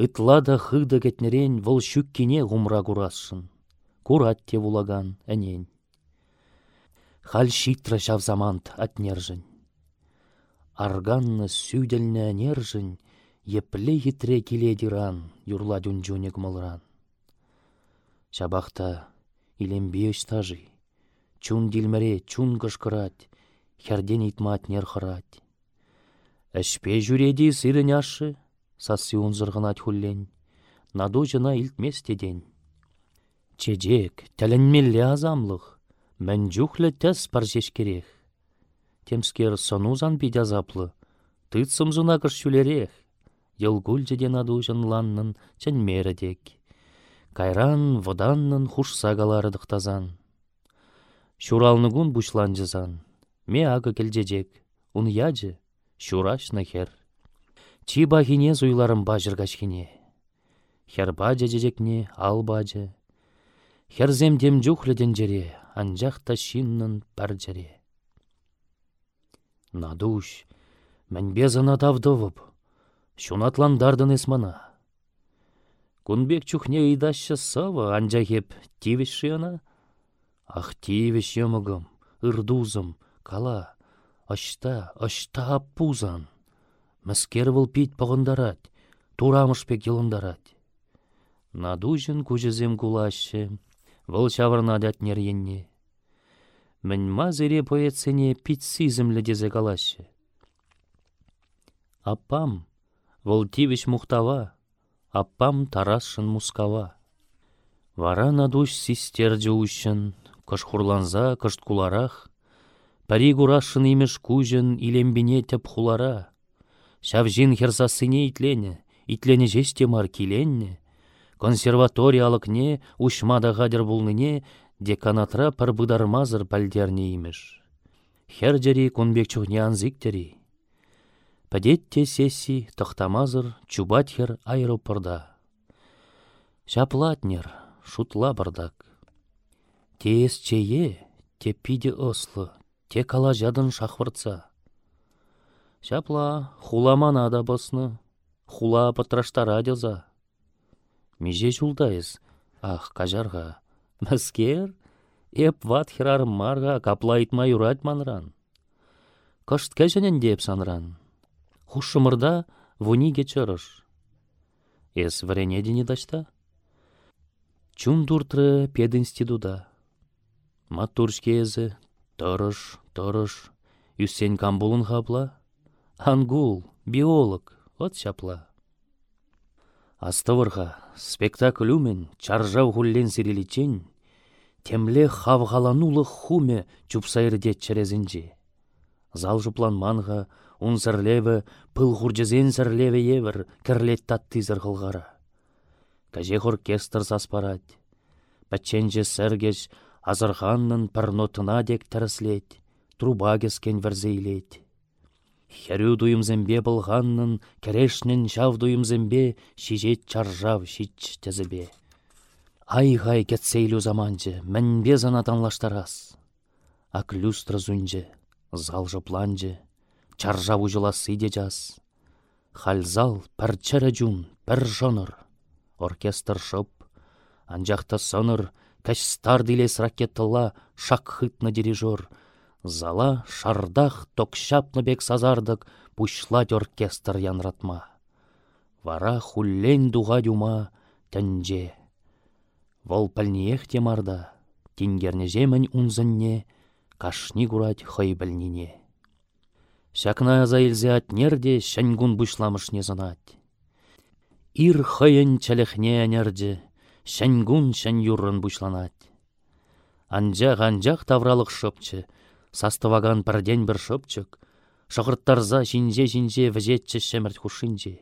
Ытлада хыды кетнерен вұл шүккене ғумра курасшын. Курат те вулаган әнен. Хал шитра замант атнержін. Арганны сүйделні әнержін, епле хитре келедиран, юрла мылран. Шабақта илембе стажи, чун дилмере, чун кышкырать, херден итматнер хырать. Әшпе жүреди сырын ашы, сасы зырғынат хуллен, наду жына илтместеден. Чежек, тәлінмелі азамлық, мән жүхлі тәс паржеш керек. Темскер сонузан бид азаплы, тыцым жына күршүлерек. Йылгүлжеден аду жынланнын чән мередек. Кайран воданнын хуш сагалары дықтазан. Шуралныгун бушланжызан, Ме ағы келжежек, ұн яджы, шураш хер. Чи бағине зуйларым бажыргашкине. Хер бажы жежекне ал бажы. Херзем дем жүхледен жере, анжақта шиннын жере. Надуш, Мән безана тавдывып, шунатландардын эсмана. Кунбек чухне идаща сава, анжа хеп тивеш шиана. Ах, тивеш йымыгым, ырдузым, кала, ашта, ашта аппузан. Мәскер выл пит пағындарад, турамыш пек йылындарад. Надужын күжізем кулашы, выл чавырнадят неренне. Мін мазыре поэтсене питсизмлі дезе калашы. Аппам, выл тивеш мухтава, аппам тарасшын мускава. Вара надуш систерде ущын, кыш хурланза, кышт Пари гурашын имеш кужын илембине теп хулара. Шавжин херсасыне итлене, итлене жесте мар киленне. Не, ушмада гадер булныне, деканатра пар бұдармазыр пальдерне имеш. Херджери конбек чухне анзиктери. Падетте сессий тахтамазыр чубатхер аэропорда. Шаплатнер, шутла бардак. Тес чее, те пиде ослы, те кала жадын шахвырца. Шапла хуламана да босны, хула патраштара деза. Меже жулдайыз, ах, кажарға. Мәскер, эп ват марға каплайтма юрать манран. Кышт деп санран. Хушшымырда вуни чырыш. Эс варене дене дашта? Чун дуртры пединституда. Матуршкезі, тұрыш, тұрыш, үсен камбулын хапла. Ангул, биолог, от шапла. Астывырға спектакль умен чаржау хуллен сиреличен, темле хавғаланулы хуме чупсайрдет черезінже. Зал манға, Ун зірлеві, пыл хурджезен зірлеві евір, кірлет татты зірғылғара. Кажех оркестр заспарад. Пәтченже сәргеш, азырханнын нотына дек тәріслет, труба кескен вәрзейлет. Хәрю дуйымзембе бұлғаннын, кәрешнін жав дуйымзембе, шижет чаржав шич тезібе. Ай-ғай кетсейлю заманчы, мәнбе занатанлаштарас. Ак люстра зунче, зал жыпланчы, чаржа ұжыласы де жаз. Хальзал пәрчәрі жүн, пәр жоныр. Оркестр шып, анжақта соныр, кәш стар дилес ракетыла шак хытны дирижер. Зала шардах токшапны бек сазардық, пушлать оркестр янратма. Вара хуллен дуға дюма тәнже. Вол пәлнеех темарда, тенгернеже унзынне, кашни гурать хой білніне. Шакна заилзе атнерде шәнгун не занать. Ир хыйын чәлехне әнерде, шәнгун шән юррын бушланать. Анжақ анжақ тавралық шопчы, састываган пірден бір шопчык, шығырттарза жинже-жинже візетчі шәмірт хушинже.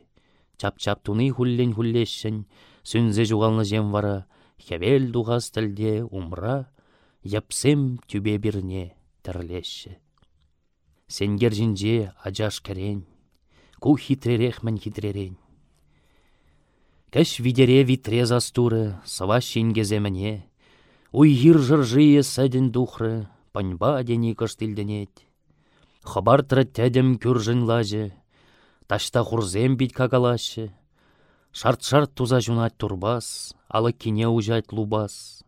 Чап-чап туны хуллен хуллешшін, сүнзе жуғалны жем вара, хевел дуғас тілде умра, япсем түбе бірне тірлешші. Сенгер жинже ажаш кәрен, ку хитререх мән хитререн. Кәш видере витре застуры, сава шингезе мәне, Уйгир жыржые сәдін духры, паньба дени кыштылденет. Хабар тәдім күржін лажы, ташта хурзем бит кагалашы. Шарт-шарт туза жунат турбас, алы кине ужать лубас.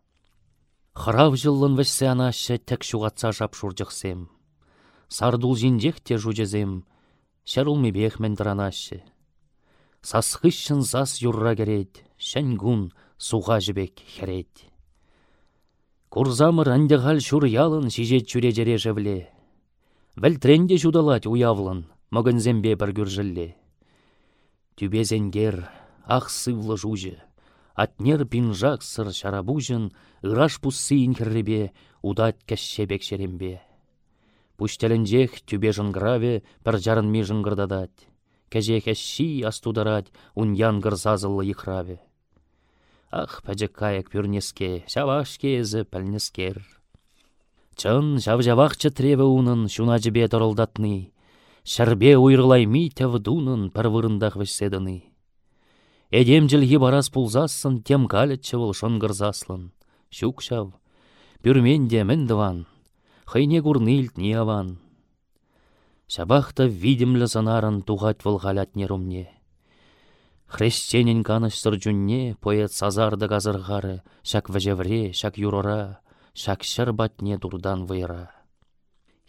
Хырав жыллын вәшсе анашы тәк шуғатса жап шуржықсем. Сардул жинжех те жужезем, шарулми бехмен дранашы. Сасхыщын сас юрра керет, шәнгун суға жібек херет. Курзамыр андығал шур ялын шижет чүре жере жевле. Вәлтренде жудалать уявлын, мөгінзембе бір күржілле. Түбезенгер, ақ сывлы жужы, атнер пинжак сыр шарабужын, ыраш пуссын кірребе, удат кәшшебек шерембе. Пуштәлінжех түбе жынграве пір жарын астударад ун янгыр зазылы ихраве. Ах, пәжік каяк пүрнеске, шаваш кезі пәлнескер. Чын жав-жавақчы треве унын шуна жібе торылдатны. Шәрбе уйрылай ми тәвдунын пір вырындақ вешседіні. Эдем жылғы барас пулзасын тем калетчі бұл шонгырзаслын. Шук шав, пүрмен де дыван, Хыйне курны илтне аван. Шабахта видимлі занарын туғат нерумне. Хрещенен каныштыр жүнне поэт сазарды газырғары, шак вәжевре, шак юрора, шак шырбатне дурдан вайра.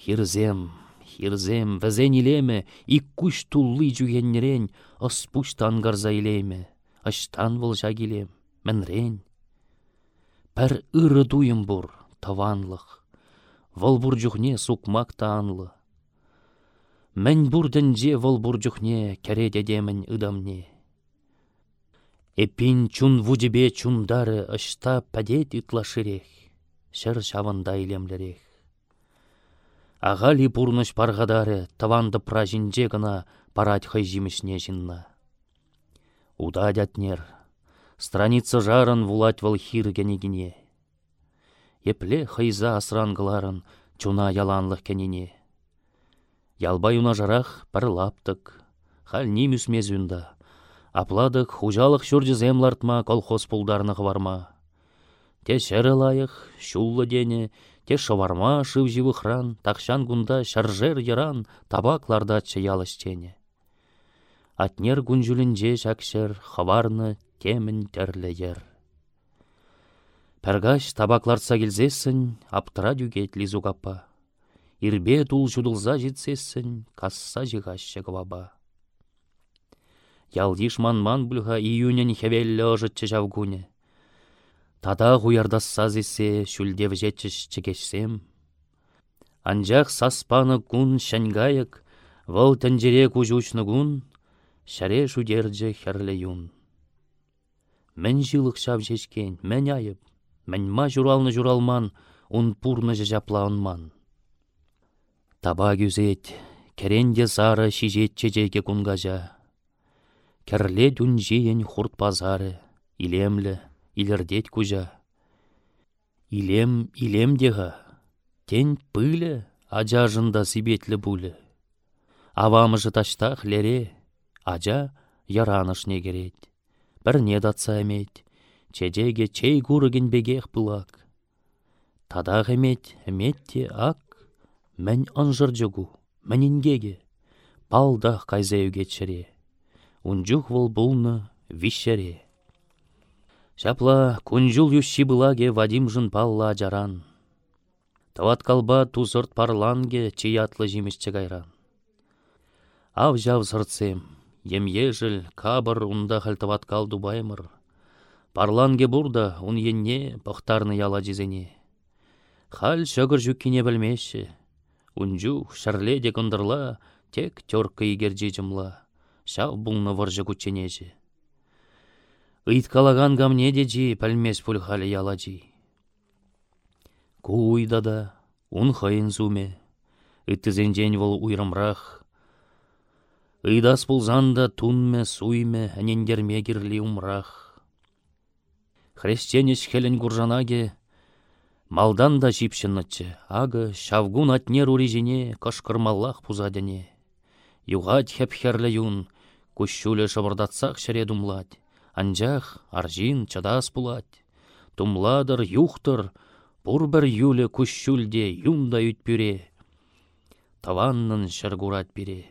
Хирзем, хирзем, вәзен илеме, ик күш туллы жүгеннерен, оспуштан гарза илеме, аштан вылжа келем, мәнрен. Пәр ыры дуйым бұр, таванлық, вăл буржухне сукмак таанлы. Мән бурденже вăл буржухне кәре дедемін ыдамне. Эпин чун вудебе чундары ышта пәдет итлашырех, шыр шавында илемлерех. Ағали пурныш парғадары таванды пражинже гына парать хай жинна. Уда дятнер, страница жарын вулать вал хир генегине. Епле хайза асрангыларын чуна яланлық кенене. Ялбай уна жарах пір лаптык, хал немюс мезюнда. Апладык хужалық шүрді лартма колхоз пулдарны варма. Те шәрі лайық, шуллы дене, те шаварма шыв живы хран, тақшан гунда шаржер яран, табакларда чаялыш тене. Атнер гунжулінже шакшер, хаварны темін тәрлі ер. Пәргаш табакларца келзесін, аптыра дүгет лизугапа. Ирбе тул жудылза жетсесін, касса жығаш баба. Ялдиш ман бүлға июнен хевеллі ұжытчы жавгуне. Тада ғуярдасса зесе шүлдев жетчіш чекешсем. Анжақ саспаны күн шәнгайық, вăл тәнжере күжучны күн, шәре шудерджі хәрлі юн. Мен жылық шав жешкен, мен айып, мен ма журалны журалман, ұн пурны жапла Таба күзет, керенде сары шижет чежеге күнгажа. Керле дүнжейін хурт пазары, илемлі, илердет күжа. Илем, илем деға, тен пылі, ажажында сибетлі бұлі. Авамыжы таштақ лере, ажа яраныш негерет. Бір не датса әмет, чедеге чей күрігін бегех бұлак. Тадақ әмет, әметте ак, мән анжыр жүгу, мәненгеге, балдақ кайзайуге чіре унжух вол булны вишшере. Шапла кунжул юши бұлаге Вадим палла жаран. Тават калба тузырт парланге чиятлы жимішчі гайран. Ав жав сыртсем, ем ежіл, кабыр унда хальтават калду баймыр. Парланге бурда ун енне пахтарны яла жизене. Хал шөгір жүккене білмеші. Унжу шарледе кындырла, тек тёрка егер жымла шав бұлны варжы күтченежі. Ыйткалаган гамне жи пәлмес пульхалі яладжи. Куйда да, ун хайын зуме, үттізенжен вол уйрымрақ. Ыйдас пулзанда тунме, суйме, әнендерме кирлі умрақ. Хрещенеш хелен гуржанаге, малдан да жипшыннычы, ағы шавгун атнер урижіне кашкырмаллах пузадене. Юғат хәпхәрлі юн, Кущуле шабырдатсақ шәре думлать. Анжақ аржин чадас пулать. Тумладыр юхтыр, бұр бір юлі күшшүлде юнда үтпюре. Таваннын шыргурат бире.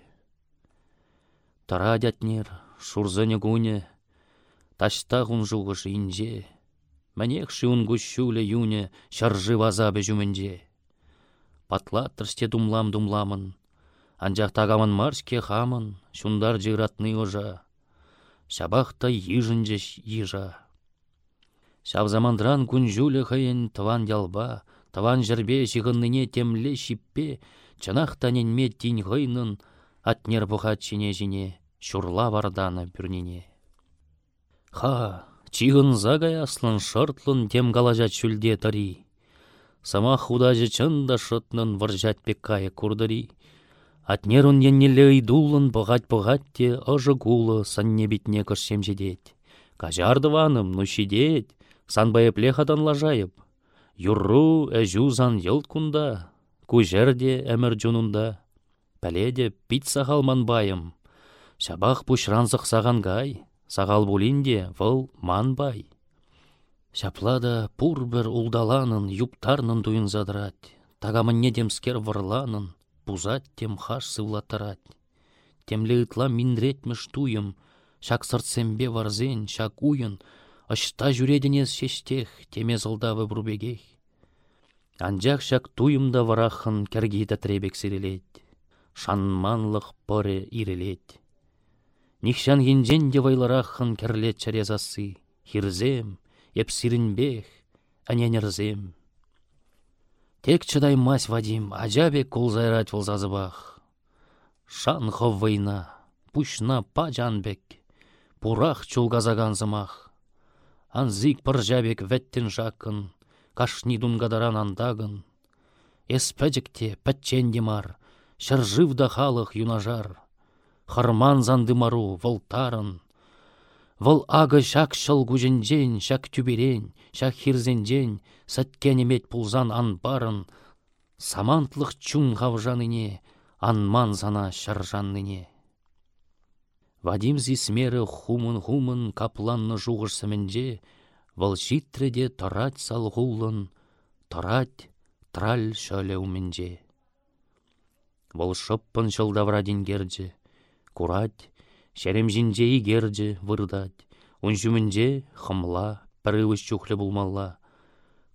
Тара дятнер, шурзыны гуне, ташта ғунжуғыш инже. Мәнек шиун юне, шаржы вазабы жүмінже. Патлаттыр сте думлам-думламын, Анжақ тагамын маршке хамын, шундар жыратны ожа. Шабақта ежінжеш ежа. Шавзамандран күн жүлі хайын тыван ялба, тыван жырбе жығынныне темле шиппе, чынақтаненме тин ғайнын, атнер бұхат чине жіне, шурла варданы бүрнене. Ха, чиғын загай аслын шыртлын тем галажат шүлде тари. Сама худажы чында шытнын варжат пеккайы курдыри. Атнерун еннелі ыйдулын бұғат-бұғатте ұжы гулы санне бітне күрсем жедет. Кажардываным, нушидет, санбайыпле хадан лажайып. Юрру әжузан йылт кунда, күжерде әмір жунында. Пәледе пит сағал манбайым. Шабақ пушранзық саған гай, сағал булинде выл манбай. Шаплада пур бір улдаланын, юптарнын дуын задырат. Тагамын недемскер варланын, пузат тем хаш сывлаттарать. Темле ытла миндретмеш туйым, шак сыртсембе варзен, шак уйын, Ашта жүредінес шештех, теме зылдавы бұрбегех. Анжақ шак туйымда варахын кәргейді требек сирелет. Шанманлық пыры ирелет. Нихшан енжен де вайларахын кәрлет чарезасы. Хирзем, еп сирінбех, әненерзем. Тек чыдай мась Вадим, ажабек кулзайрать волзазыбах. Шан хов война, пушна па жанбек, пурах чулгазаганзымах. Анзик пыржабек вәттен жақын, кашни дунгадаран андагын. Эспәжікте пәтченде мар, шыржывда халық юнажар. Харман зандымару волтарын, Вăл агы çак çăл кученчен, çак тюберен, çак хирзенчен, сәткенемет пулзан анбарын, самантлық чун хавжаныне, анман сана çаржанныне. Вадим зисмері хумын-хумын капланны жуғырсыменже, вăл çиттрреде тарать салғулын, тарать траль умменнче. Вăл шыппын çăлтавра дингерче, курать, Шәремжінже игерже вырдать, жүмінже хымла, пірывіш чухлі булмалла.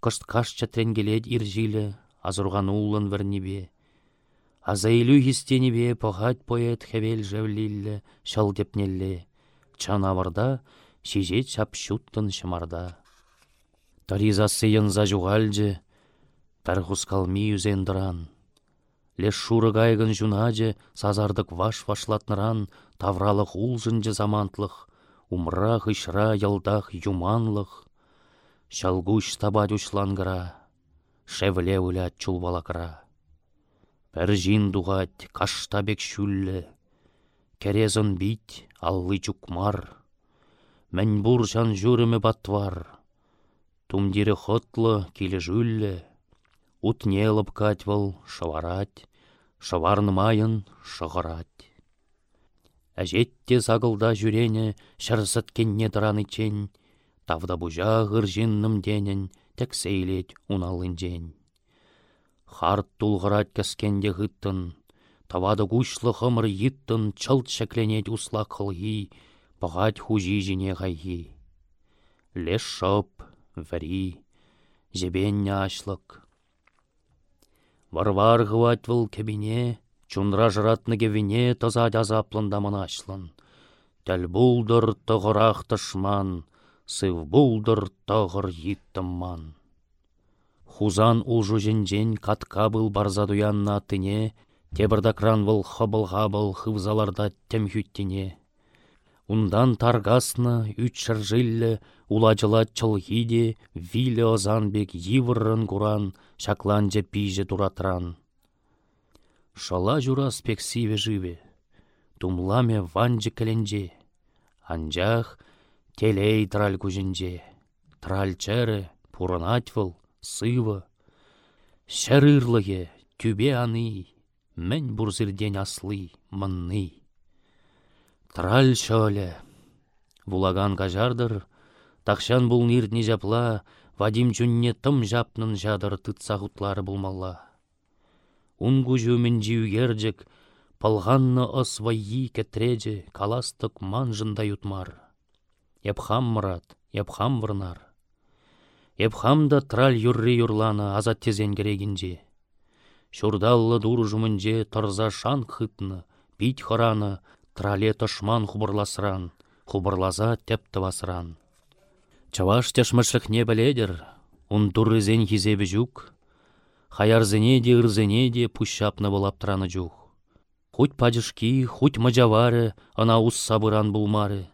Кышт каш чатрен иржилі, азырған улын вірнебе. Азайлю хистенебе похать поэт хевел жәвлиллі, шал депнелле. Чанаварда шеже чапшуттын шымарда. Таризасы янза жуғалжы, тархускалми юзен дыран. Леш шуры гайгын ваш-вашлатныран, тавралық улжынжы замантлық, умра хышра ялдах юманлық. Шалгуш табад ушлангыра, шевле улят чулвалакра. Пір жин дуғать, каштабек шүллі, керезін бит, аллы чукмар. Мән бур жан жүрімі батвар, тумдері хотлы келі жүллі. Утнелып катьвал шаварать, шаварнымайын шығырать. Әжетте сағылда жүрене, шырсыт кенне дыраны чен, тавда бұжа ғыржинным денен, тәк сейлет уналын жен. Харт тулғырат кәскенде ғыттын, тавады күшлі хымыр йыттын, чылт шәкленет усла қылғи, бағат хужи жіне ғайғи. Леш шоп, вәри, жебенне ашлық, Варвар гывать вăл кебине, чунра жыратны кевине таза азаплында ашлын. Тәл булдыр тұғырақ тышман, сыв булдыр тұғыр yittымман. Хузан улжу жінжен катка был барза дуянна тыне, кран вăл хыбыл-хабыл хывзаларда тәмхюттине. Ундан таргасны, үч шыржилі, улачыла чылхиде, вилі озанбек йывыррын куран, шакланча пиже туратран. Шала жура спексиве живе, тумламе ванжы кіленже, анжах телей траль кужінже, траль чәрі, пурынать выл, сывы. Шәрырлығы, тюбе аны, мән бурзырден аслы, мынны. Траль шөлі, вулаган кажардыр, тақшан бұл нирдні жапла, Вадим жүнне тым жапнын жадыр тытса ғутлары болмалла. Унгу жүмін жиугерджік, палғанны ыс вайи кәтреже, каластық манжында ютмар. Епхам мұрат, епхам вырнар. Епхам да трал юрри юрланы азат тезен керегінже. Шурдаллы дур жүмінже тұрза шан хытны, бит хораны, трале тұшман хубырласыран, хубырлаза тепті басыран. Чаваш не біледір, ұн туррызен хизебі хаярзене де ырзене де болап тұраны жүк. Хуть падышки, хуть мажавары, ус сабыран булмары.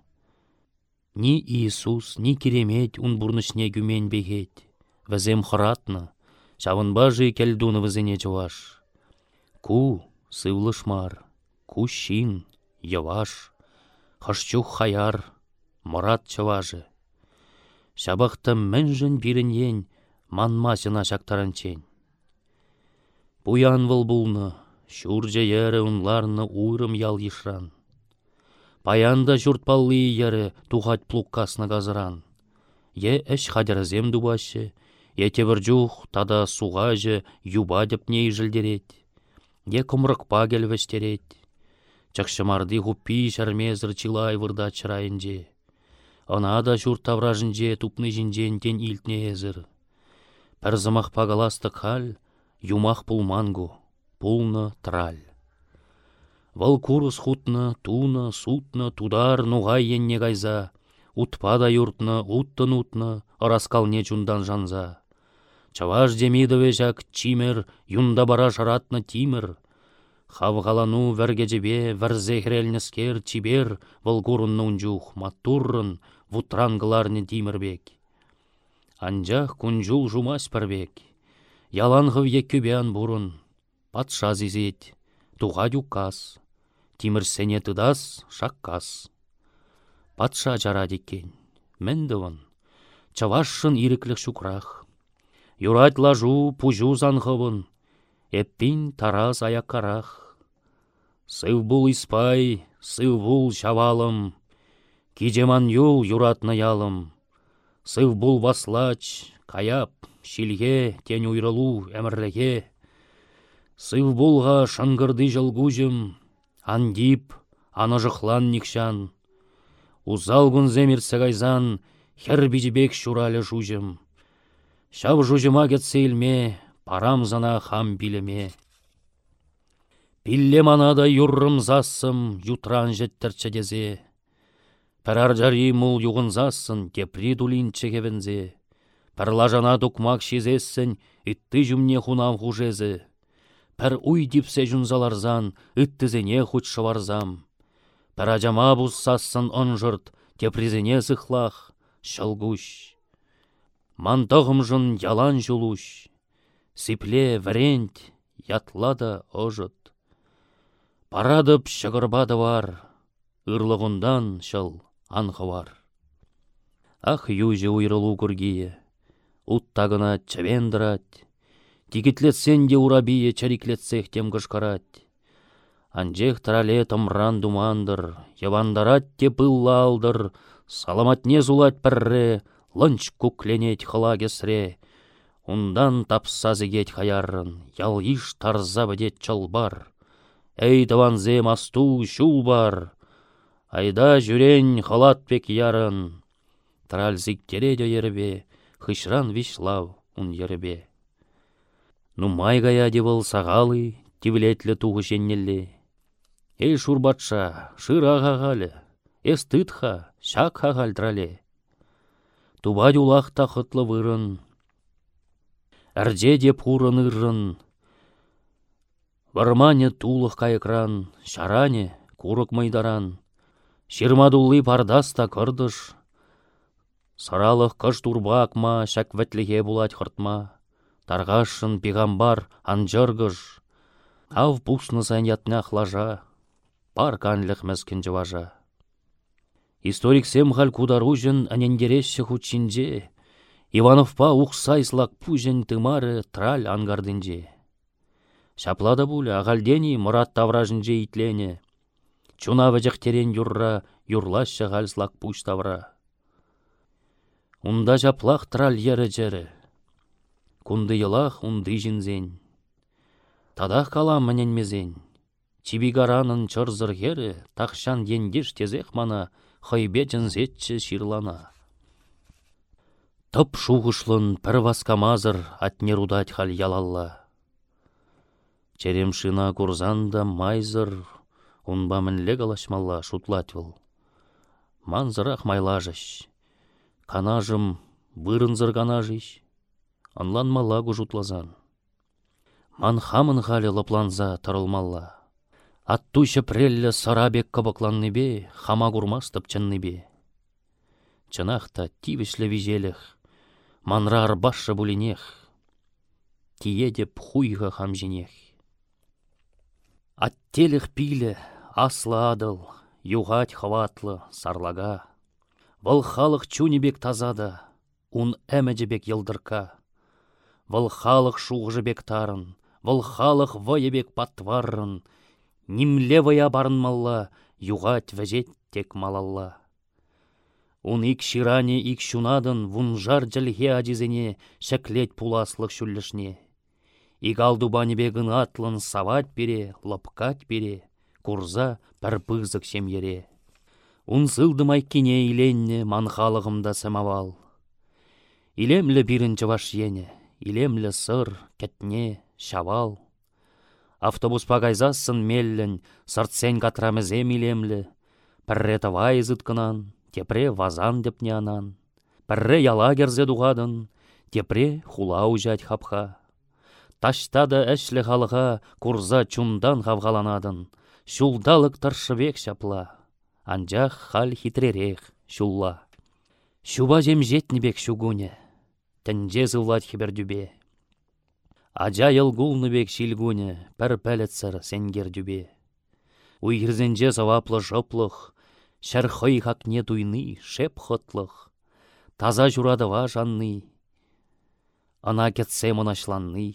Ни Иисус, ни керемет ұн бурнышне гүмен бегет. Візем хыратны, бажы келдуны візене чаваш. Ку, сывлышмар, ку шин, яваш, хашчух хаяр, мұрат чаважы. Шабақта мәнжін бірінен манмасына чен. Буян выл бұлны, шур жайары ұнларны уырым ял ешран. Паянда жұртпаллы ері тухать плуккасны газыран. Е әш хадярзем дубашы, е тебір тада суғажы юба деп не жылдерет. Де кумрыкпа келвестерет. Чакшымарды хуппи шармезір чилай вырда чырайынже. Она да журт тавражынже тупны жинжен тен илтне езір. Пір зымақ пагаластық юмах пулмангу, пулны траль. Вăл курыс хутнă, туны, сутнă, тудар, нуғай енне кайза, утпа да юртны, уттын утны, ыраскалне чундан жанза. Чаваш демидове жак чимер, юнда бара шаратны тимір. Хавғалану вәргежебе, вәрзе хрелнескер, чибер, вăл курынны унчух, матуррын, вутрангыларны тимірбек. Анжақ күнжул жумас пірбек. Яланғыв еккүбеан бұрын, патша зизет, туға юкас. Тимірсене тыдас, шаккас. Патша жара декен, мендівін, чавашшын иреклік шукрах. Юрать лажу, пужу занғывын, эппин аяккарах. Сыв бұл испай, сыв бұл шавалым, кижеман юл юратны ялым. Сыв бұл васлач, каяп, шилге, тен уйрылу әмірлеге. Сыв бұлға шыңгырды жылгужым, Андип, анажықлан никшан. Узал земір сәгайзан, хер бижбек шуралі жужым. Шав жужыма кетсе илме, парам зана хам билеме. Пилле манада юррым зассым, ютран жеттірчі дезе. Пәрар жари мул юғын кепри дулин. Пәр лажана дұкмак шизессін, итті жүмне хунам хужезе. Пәр уй дипсе жүнзаларзан, үттізене хуч шыварзам. Пәр ажама бұссасын онжырт, тепризене зықлах, шылгуш. Мантығым жын ялан жулуш. Сипле врент, ятлада ожыт. Парадып шығырбады бар, ұрлығындан шыл анғывар. Ах южы уйрылу күргие, уттагына чавендырать, Тикетлетсен де урабие чариклетсех тем кышкарать. Анжех трале тымран думандыр, явандарат те пыллалдыр, саламатне зулать пірре, лынч кукленет хыла кесре. Ундан тапса зегет хаярын, ял иш тарза бідет чалбар. Әй таванзе масту шул бар, айда жүрен халат пек ярын. Траль зиктере ербе, хышран вишлав ун ербе. Ну майгая девыл сағалы, тивлетлі женнелі. Эй шурбатша, шыра ғағалы, эс тытха, шак хағалдрале. Туба дюлах тақытлы вырын, әрде деп хурын ырын. Вармане тулық кайыкран, шаране, курык майдаран. Ширмадулы пардаста кырдыш. Саралық кыш турбакма, шак вәтліге булать хыртма. Тарғашын пигамбар анжыргыш. Ав пуснысан ятнах лажа. Пар канлық мәскін жыважа. Историк сем хал кударужын анендересі хучинже. Ивановпа ухсайслак пужен тымары траль ангардынже. Шаплада бұлі ағалдені мұрат тавражынже итлене. Чуна вәжіқ терен юрра, юрлашы ғалслак пуш тавра. Унда жаплақ траль ері жері. Кунды йылах унды жінзен. Тадах кала мезен. Чибигаранын чырзыр хері, тақшан ендеш тезех мана, хайбе жінзетчі ширлана. Тып шуғышлын пір васкамазыр атне рудать хал ялалла. Черемшина курзанда майзыр, унба мінле галашмалла шутлатвыл. Манзырақ майлажыш, канажым бырынзыр канажыш, анланмалла кужутлазан. Ман хамын халі лыпланза тарылмалла. Аттушы преллі сарабек бе, хама курмастып бе. Чынақта тивішлі вижеліх, манра арбашы бұлінех, тие деп хамжинех. Аттеліх пилі, аслы адыл, юғать хаватлы, сарлага. Вăл халық чунебек тазада, ун әмәжебек йылдырка. Вăл халық шуғжы бек тарын, вăл халық бек паттваррын, нимле вая барынмалла, юғат вәжет тек малалла. Ун ик ширане ик шунадын вун жар жәлге ажизене шәклет пуласлық шүллішне. Игалду банебе атлын савать бере, лапкать бере, курза пір пызык шемере. Унсылды майккене иленне манхалығымда самавал. Илемлі бірінші ваш ене, илемлі сыр, кәтне, шавал. Автобус пагайзасын меллін, сыртсен катрамызем илемлі, пірре тавай зыткынан, тепре вазан депне анан. Пірре яла керзе дуғадын, тепре хула ужать хапха. Таштада әшлі халыға курза чундан хавғаланадын. Шулдалық таршывек шапла. Анжақ хал хитререх шулла. Шуба жем жетнебек шугуне. Тәнже зыллат хибердюбе. Ажа елгулныбек шилгуне, пәр пәлетсір сенгердюбе. Уйгірзенже заваплы жоплық, шәрхой хакне туйны, шеп хотлық. Таза журадыва жанны, ана кетсе монашланны.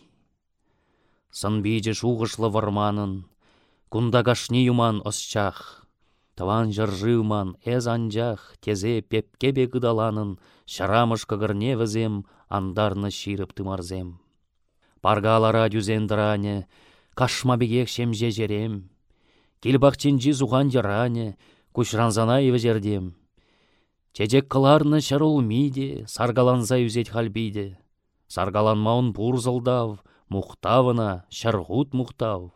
Сынбиже шуғышлы варманын, кундагашни юман осчах. Таван жыржывман әз анжах, тезе пепкебе гыдаланын, шарамыш кыгырне візем, андарны ширып тымарзем. Паргалара дюзендіране, кашма бегек шемже жерем. Килбақчинжи зуған жаране, күшранзана евзердем. Чечек кыларны шарул миде, саргаланза юзет халбиде. Саргаланмаун пурзылдав, Мухтавына, шарғут мухтав.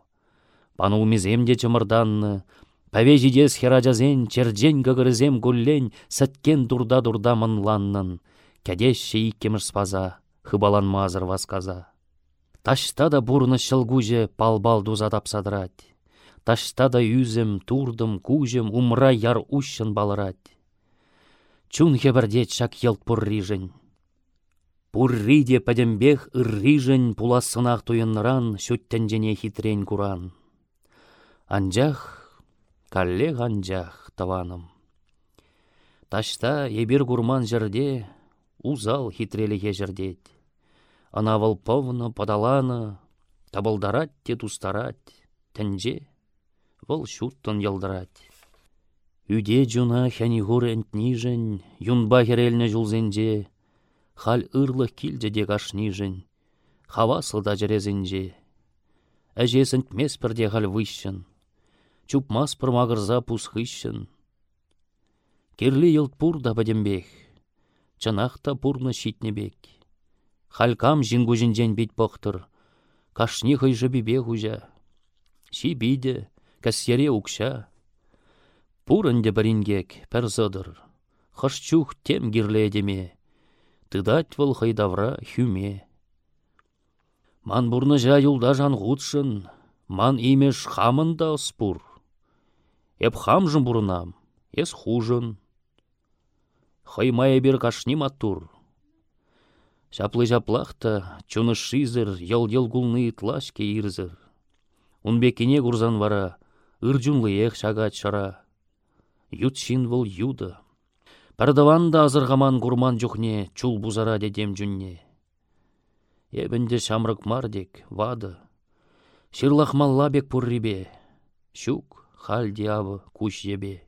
Панул миземде чымырданны, Пәвежидес херажазен, черджен гагырызем гуллен, сәткен дурда-дурда мынланнын. Кәдешші иккеміш спаза, хыбаланмазыр васказа. Ташта да бурны шылгуже палбал дуза тапсадырать. Ташта да юзем, турдым, кужем, умра яр ущын балырать. Чун хебірдет шак елт пуррижень. Пурриде пәдембех ыррижен пуласынақ туйынныран шөттенжене хитрен куран. Анжах, каллег анжах таваным. Ташта ебір гурман жерде узал хитреліге жердет. Ана повны падаланы, табылдарат те тустарат, тәнже, выл шуттын елдырат. Үде жуна хәнигур әнтнижен, юнба хереліне жулзенже, хал ырлых килже де кашнижен, хава сылда жерезінже. Әжесін тмес пірде хал чупмас пырмағырза пусхыщын. Керлі елт пурда бәдембек, чынақта пурны шитнебек. Халкам жингужинжен бит пықтыр, кашни хыйжы бибе хужа. Ши биде, кәсере укша. Пурынде бірінгек, пәр зыдыр, хышчух тем гирле едеме, тыдать вăл хăйдавра хюме. Ман бурны жа юлда жан хутшын, ман имеш хамын да спур. Эп хамжын бурнам, эс хужын. Хăймая бир кашни матур. Шаплы жаплахта, чуны шизыр, йыл-йыл гулны итлашке ирзір. Унбекине гурзан вара, ыржунлы ех шагат шара. Ют шин выл юда. Пардаванда азырғаман гурман жүхне, чул бузара дедем жүнне. Ебінде шамрык мардек, вады. Шырлахмалла бек пуррибе, шук, хал диавы, куш ебе.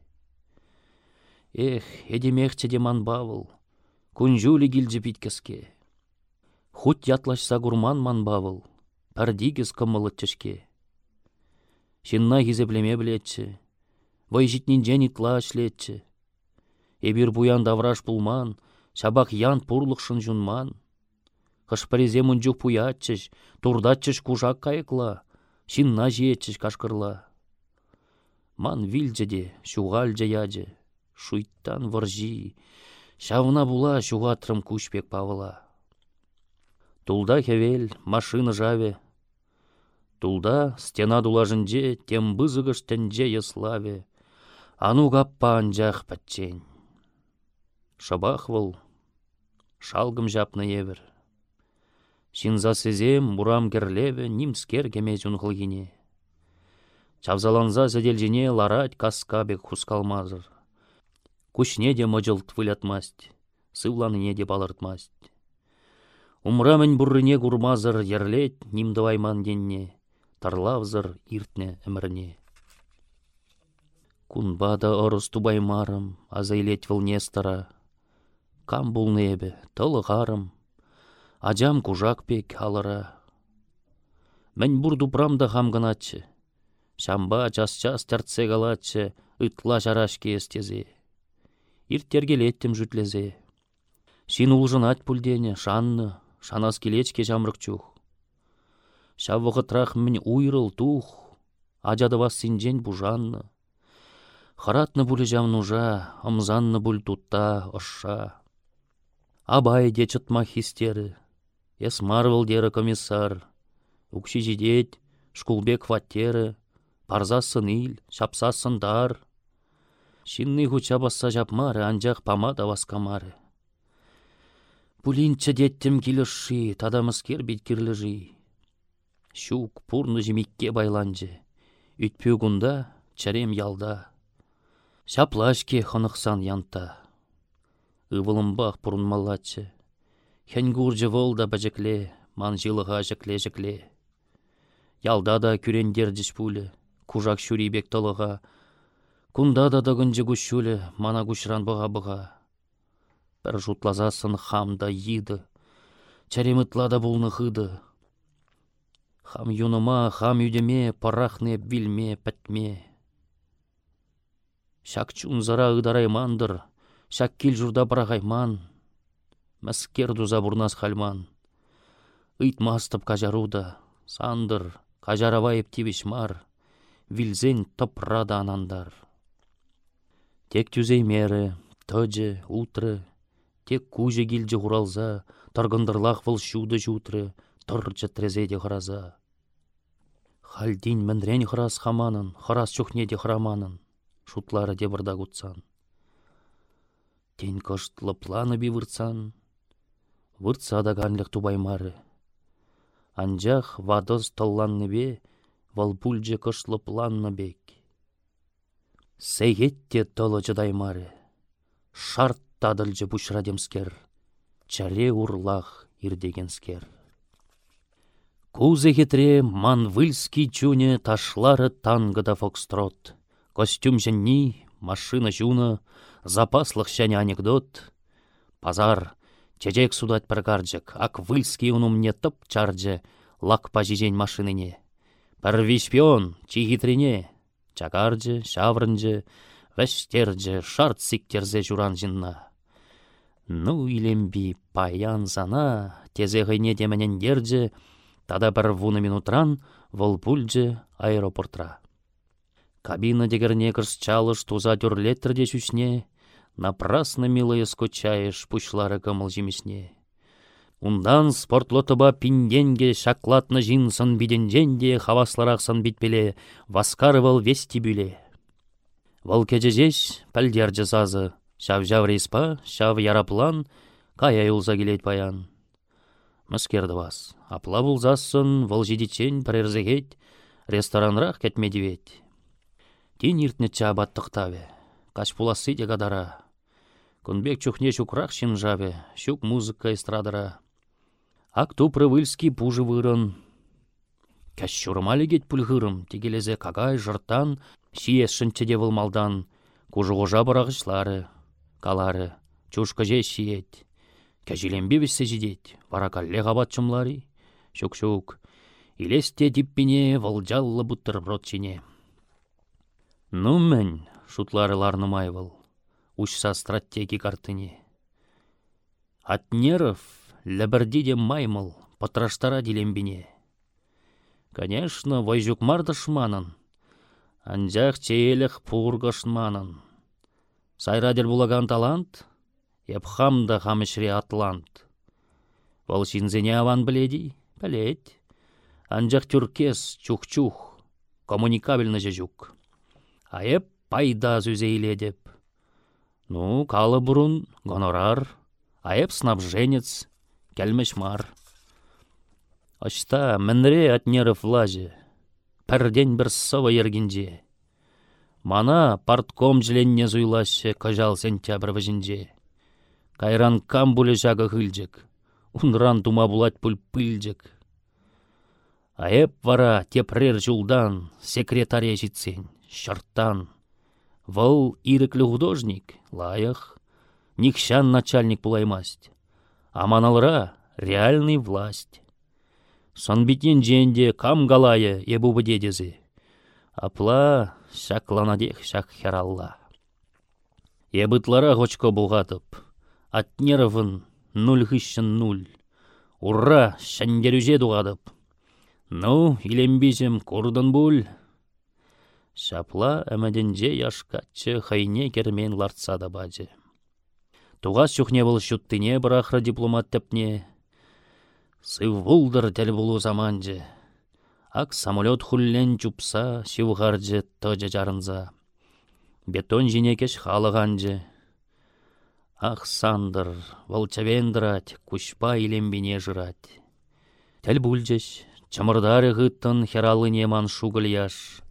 Эх, едемехче деман бавыл, күнжулі гилжі питкеске. Хут ятлашса гурман ман бавыл, пардигіз кымылы чешке. Шинна хизеплеме білетчі, вай житнин жән итла Эбир буян давраш пулман, шабақ ян пурлықшын жунман. Хышпарезе мұнжук пуятчыш, турдатчыш кужак кайықла, шинна. Ман вилджеде, шуғалжа яджы, шуйттан варжи, шавна була шуғатрым кушпек павыла. Тулда хевел, машина жаве. Тулда стена дулажынже, тем бызыгыш тенже яславе. Ану гаппа анжақ пәтчень. Шабах вăл, шалгым жапны евір. Шинза сезем, бурам керлеве, кеме жунхылгине. Чавзаланза зәделжіне ларать каскабек хускалмазыр. Кушне де мыжылт вылятмасть, сывланыне де балыртмасть. Умрамын буррыне гурмазыр ерлет нимдывайман денне, тарлавзыр иртне әмірне. Кунбада орыс тубаймарым, азайлет выл нестара, Кам булнебе, тылы ғарым, Аджам кужак пек алыра. Мән бурду прамда хамганатчы. Шамба час-час тәртсе галатчы, ытла жараш кестезе. Ирттергелеттім жүтлезе. Шин улжынат пульдене, шанны, шанас келечке жамрық чух. Шаввығытрах мін уйрыл тух, ажады вас синжен бужанны. Харатны бұлі жам нужа, ымзанны бұл тутта, ұшша. Абай де чытма хистері, ес марвыл дері комиссар. Укши жидет, шкулбек ваттері, парзасын ил, шапсасын дар. Шинны хуча басса жапмары, анжақ памада васкамары. Пулинче деттім келіші, тадамыскер биткерліжі. Шук пурны жемикке байланжы. Үтпеу гунда, чарем ялда. Шаплашке хынықсан янта. Ывылымбақ пұрынмалатчы. Хәнгуржы волда бәжікле, ман жылыға жікле-жікле. Ялда да күрендер пулі, кужак шүрейбек толыға. Кунда да дагынжы күшшулі, мана күшран бұға-бұға. Бір жұтлазасын хамда yiды. Чаремытлада бұлны хыды. Хам юныма, хам юдеме, парахне билме, пәтме. Шак чунзара ыдараймандыр, шак кил журда барағайман. Мәскер дуза бурнас хальман. Ыйтмастып кажаруда, сандыр, кажаравайып тивишмар, вилзен топрада анандар. Тек түзей мере, төджі, утры, Тек куже гилже хуралза, таргындырлах выл шуды жутры, тұрчы трезеде хыраза. Хальдин мінрен хырас хаманын, чухнеде храманын, шутлары де бұрда гутсан. Тен кыштлы планы би выртсан, выртса да ганлық тубаймары. Анжақ вадыз талланны бе, вал пульже кышлы планны бек. Сейетте толы жыдаймары, шарт тадылжы бұшрадемскер, чаре урлах ирдегенскер. Кузе хитре манвыльский чуне ташлары тангыда фокстрот. Костюм жэнни, машина жуна, запаслых шәне анекдот. Пазар, чечек судать прогарджак, ак выльский унумне тып чарджы, лак пажижень машиныне. Пірві шпион, хитрене, чакарджы, шаврынджы, вәштерджі, шарт сиктерзе журан жинна. Ну илемби паян зана, тезе ғайне деменен дердже, тада бір вуны минутран вол пульдже аэропортра. Кабина дегерне чалыш туза тюрлеттерде чучне, напрасно милая скучаешь пучлары кымыл жемесне. Ундан спортлотыба пинденге шаклатны жинсын биденженде хавасларақсын битпеле, васкарывал вестибюле. Вол кежежеш пәлдер жазазы, Шав жав респа, шав яраплан, кая юлза келет паян. Мыскерді бас. Апла бұлзасын, выл жидечен пірерзегет, ресторанрақ кетмедивет. Тен иртне чабаттықтаве. Кач пуласы де гадара. Күнбек чухне шукрақ жаве, шук музыка эстрадара. Акту прывыльский пужы вырын. Кәш шурмалі кет пүлғырым, тегелезе кагай жыртан, шиес шынчеде вылмалдан, кужығожа барағышлары калары, чушка же шиет. Кәжилембе біссе жидет, вара калле ғабат чымлари. Шук-шук, илесте диппине валжаллы бутерброд чине. Ну мен, шутлары ларнымайвыл, учса стратеги картыне. Атнеров ләбірдеде маймыл, патраштара дилембине. Конечно, вайжук мардышманын, анжақ чейліх пургашманын. Сайрадер булаган талант, епхам да хамешре атлант. Вол шинзене аван біледі, білет. Анжақ тюркес чух-чух, коммуникабельны жежук. Аеп пайда зүзейле деп. Ну, калы бұрын, гонорар, аеп снабженец, кәлмеш мар. Ашта мінре атнеров лаже, пәрден бір сова ергенже. Мана партком жиленне зуйлашы кажал сентябрь вожинже. Кайран кам жага хылжек. Унран тума булать пуль пыльжек. Аэп вара тепрер жулдан секретаря житсен, шарттан. Вăл иреклі художник, лаях, никшан начальник пулаймасть. А маналра реальный власть. Сон битен женде кам галайы ебубы дедезі. Апла шакланадех шак хералла. Ебытлара ғочко бұғатып. Атнеровын нуль хыщын нуль. Ура, шәндерюзе дуғадып. Ну, илембизем курдын буль. Шапла әмәденже яшкатчы хайне кермен лартса да бажы. Туғас чухне бұл шуттыне бірақры дипломат тәпне. Сыв бұлдыр тәл бұлу заманжы. Ак самолет хуллен чупса, шивғаржы тăжы жарынза. Бетон жинекеш халығанжы. Ах, сандыр, волчавендырать, кушпа илембине жырать. Тәл бүлжеш, чымырдары ғыттын хералы неман яш.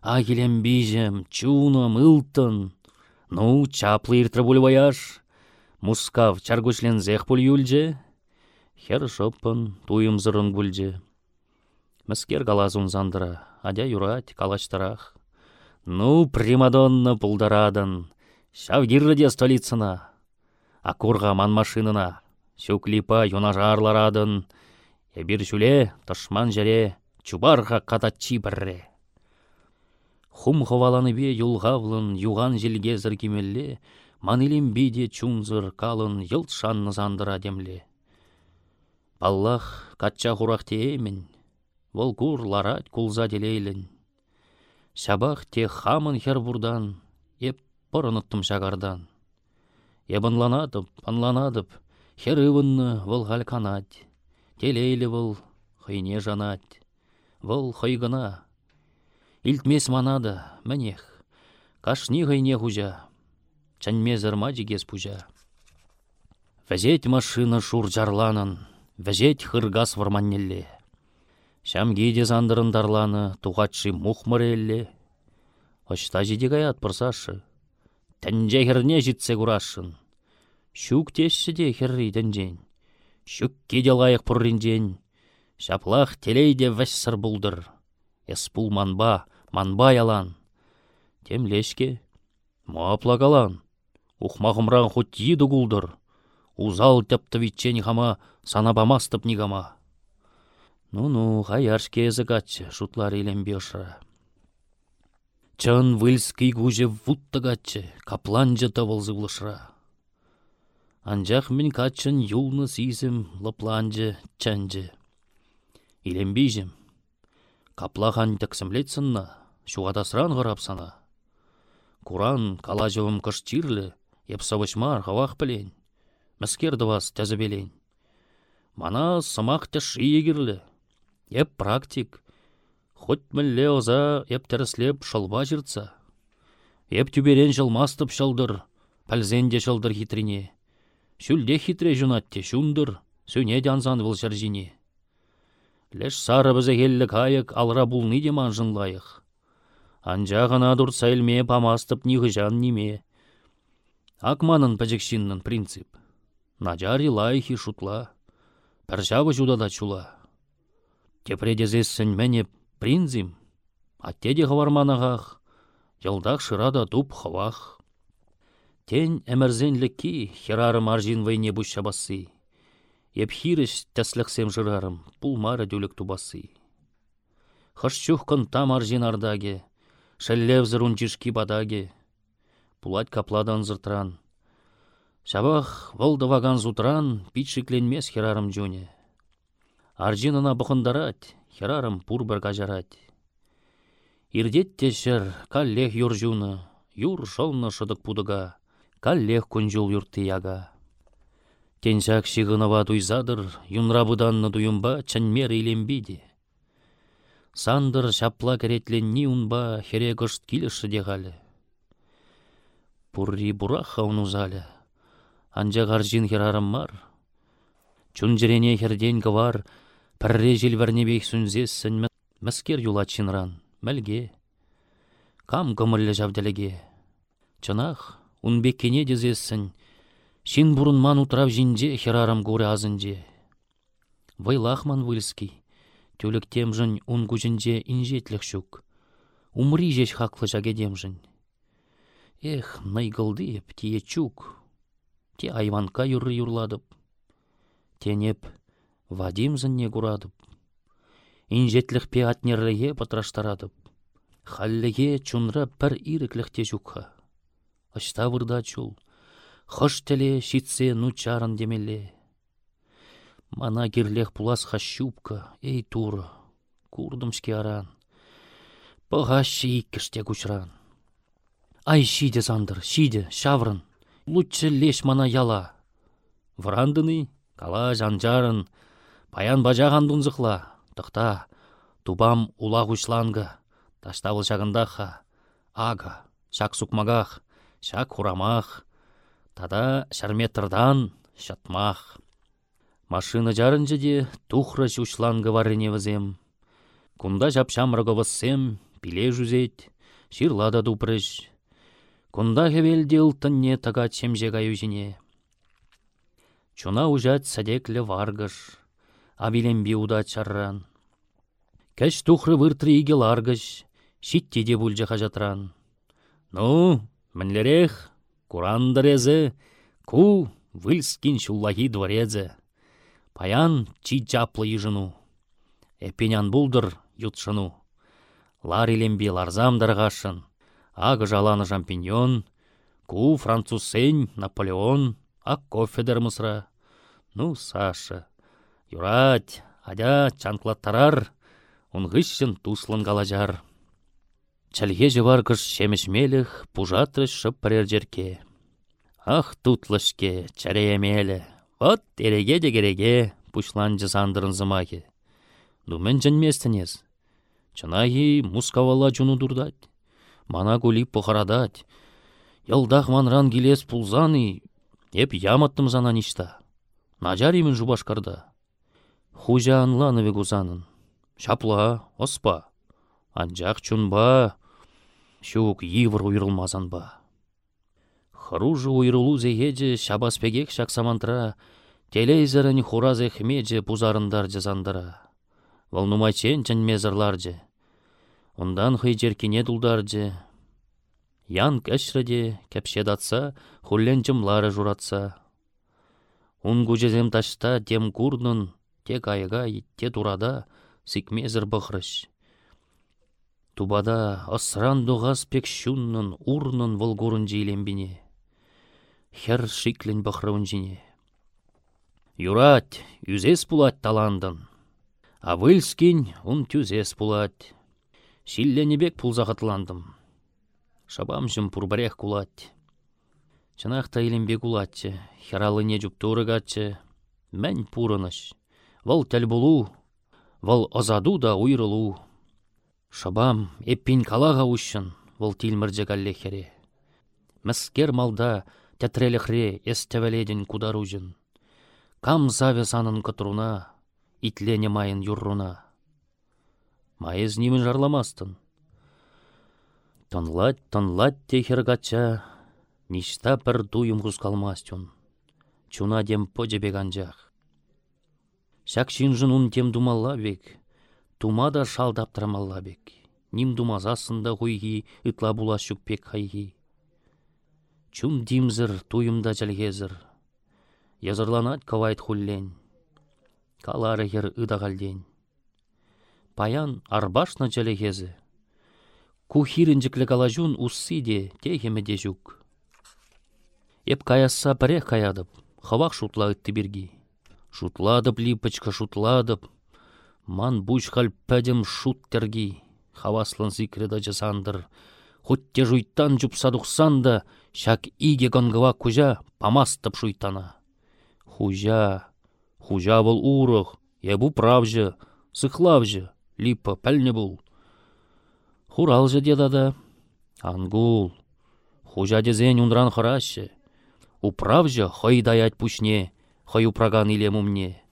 А бижем, чуном, ылтын. Ну, чаплы иртры ваяш. Мускав чаргушлензех пуль юльже. Хер шоппын, туйым зырын бүлже. Мәскер галазун зандыра, адя юрать, калаштарах. Ну, примадонна пулдарадын, шавгирры де столицына. Акурға ман машинына, шуклипа юнажарларадын. Ебір жүле, тышман жәре, чубарға кататчи бірре. Хум ховаланы бе юлғавлын, юған желге зіркемелле, манилим биде чунзыр калын, йылт шанны зандыра демле. Аллах катча хурақ теемін, Волкур ларать кулза делейлін. Шабах те хамын хер бурдан, еп порыныттым шагардан. Ебынланадып, анланадып, хер ывынны выл канать. Телейлі выл хыйне жанать. Выл хыйгына. Илтмес манады, мінех. Кашни хыйне хужа. Чанме зырма жигес пужа. Вәзет машина шур жарланын, вәзет хыргас варманнелле. Шам кейде зандырындарланы туғатшы мухмырелле. Ошта жиде гаят пырсашы. Тәнже херне житсе курашын. Шук тешші де херри дәнжен. Шук кеде лайық пұрринжен. Шаплах телейде вәш сыр бұлдыр. Эспул манба, манба ялан. Темлешке, муаплагалан. Ухмағымран хут еді гулдыр. Узал тәпті витчен хама санабамастып нигама. Ну-ну, хаяршке языкатчы, шутлар илем бешра. Чын выльский гуже вуттыгатчы, капланчы тавылзы улышра. Анжақ мен качын юлны сизім лыпланжы, чанжы. Илем бейжім. Каплахан тәксімлетсінна, шуғадасран ғырапсана. Куран калажывым кыштирлі, епсавышмар хавақ білен. Мәскерді вас тәзі Мана сымақ тәші егірлі. Еп практик. Хоть мүлле оза еп тәріслеп шылба жыртса. Еп түберен жылмастып шылдыр, пәлзенде шылдыр хитрине. Шүлде хитре жунатте шундыр, сөне данзан бұл жіне. Леш сары бізі келі кайық алра бұлны деман жынлайық. Анжа ғана илме памастып жан неме. Акманын пәжікшіннің принцип. Наджари лайхи шутла. Пәржавы жудада чула. Тепредезессін мәне принзим, аттеде хаварманағақ, жылдақ шырада туп хавах. Тен әмірзенлікки херарым аржин вайне бұш шабасы. Еп хиріш тәсліқсем жырарым, мары дөлік тубасы. Хыш чухкын там аржин ардаге, шәллев зырун бадаге. Пулать капладан зыртран. Шабах валдываган зутран, питшикленмес херарым жөне. Аржинына бұқындарат, херарым пурбір кажарат. Ирдет тешір, каллех юржуны, юр шылны шыдық пудыға, каллех күнжул юртты яга. Теншак шиғынова дуйзадыр, юнра бұданны дуюмба чәнмер илембиде. Сандыр шапла керетленни унба хере гышт киліші дегалі. Пурри бураха унузалі, анжа гаржин херарым мар. Чунжирене херден гавар, Пірре жилверне бейх сүнзессін мәскер юла чинран, мәлге. Кам гымырлі жавделеге. Чынақ, унбеккене дезессін, шин ман утрав жинже херарам горе азынже. Вайлахман выльский, тюлік темжін ун гужінже инжетлік шук. Умри жеш хаклы жагедемжін. Эх, найгылды еп, тие чук. Те айванка юры юрладып. Тенеп, Вадим зынне курадып, Инжетліхпе атнерліге патраштарадып. Халліге чунра пір ирікліхте жүкха. Ашта вырда чул. Хыш теле шитсе ну чарын демеле. Мана кирлех пулас хащупка, эй тура. Курдымшке аран. Пығашы иккіште күшран. Ай шиде зандыр, шиде, шаврын. Лучше леш мана яла. Врандыны, кала жанжарын, паян бажаған дунзықла. Тұқта, тубам ула құшланға, таштавыл шағындаха, ага, шак сукмагах, шак хурамах, тада шарметрдан шатмах. Машина жарынжы де тухры шушланғы варыне візем. Кунда жапшамрығы віссем, пиле жүзет, ширлада дупрыш, Кунда хевелде ұлтынне тага чемже жіне. Чуна ужат садеклі варгыш, авиленби уда чарран. Кәш тухры выртры иге ларгыш, шитте де бұлжы хажатран. Ну, мінлерех, курандырезе, ку вылскин шуллахи дворезе. Паян чи чаплы ежыну. Эпенян булдыр ютшыну. Лар илемби ларзам дарғашын ағы жаланы жампиньон, ку французсен Наполеон, ак кофедер мысра. Ну, Саша, юрать, адя чанклаттарар, ұнғышшын туслын галажар. Чәлге жывар кыш шемешмеліх, пужатрыш шып парер жерке. Ах, тутлышке, чареемелі, вот ереге де кереге, пушлан жысандырын зымаге. Думен местенес. Чынайы мускавала жуну дурдать мана кулип похарадать. Йылдах манран келес пулзаны, еп яматтым зана ништа. Нажар имін жубашкарда. Хужа анланове гузанын. Шапла, оспа. Анжақ чунба. Шук йывыр уйрылмазанба. Хружы уйрылу зегеже шабаспегек шаксамантра, телейзерін хуразы хмеже пузарындар жазандыра. Волнумачен чын мезырларже. Ондан хый жеркене дулдаржы. Ян кәшреде кәпше датса, хуллен жымлары журатса. Ун гужезем ташта тем курнын, те кайга, те турада, сикмезір бұқрыш. Тубада асран дуғас пек шуннын, урнын волгурын жейленбіне. Хер шиклен бұқрывын жіне. Юрать, юзес пулать таландын. А ун тюзес пулать. Шилленебек пулзағатландым. Шабам жым пурбарех кулать. Чынақта илембе кулатчы, хералыне жуптурыгатчы. Мән пурыныш. Вал тәл болу, вал азаду да уйрылу. Шабам эппин калаға ушын, вал тилмірже галлехере. Мәскер малда тәтреліхре эстевеледін кударужын. Кам заве санын кытруна, итлене майын юрруна. Майыз немін жарламастын. Тонлать, тонлать те хергача, ништа пір дуйым қалмастын. Чуна дем подебек анжақ. Шак шинжын ун тем думалла бек, тума да шалдаптырамалла бек. Ним думазасында хуйги ытла була пек хайги. Чун димзір туйымда жәлгезір. Язырланат кавайт хуллен. Калары хер ыдағалден паян арбашна жәлегезі. Кухирінжіклі калажун уссиде техеме де жүк. Еп каясса піре каядып, хавақ шутла үтті біргі. Шутладып липочка шутладып, ман бұшқал пәдім шуттерги, хаваслын зикреда жасандыр. Хотте жуйттан жұпсадықсан да, шак иге гонгыва кужа памастып шуйтана. Хужа, хужа был урық, ебу правжы, сықлавжы, липа пәлне бұл. Хурал же дедада. Ангул. Хужа дезен ундран харашы. Управ же хой даять пушне, хой упраган иле мумне.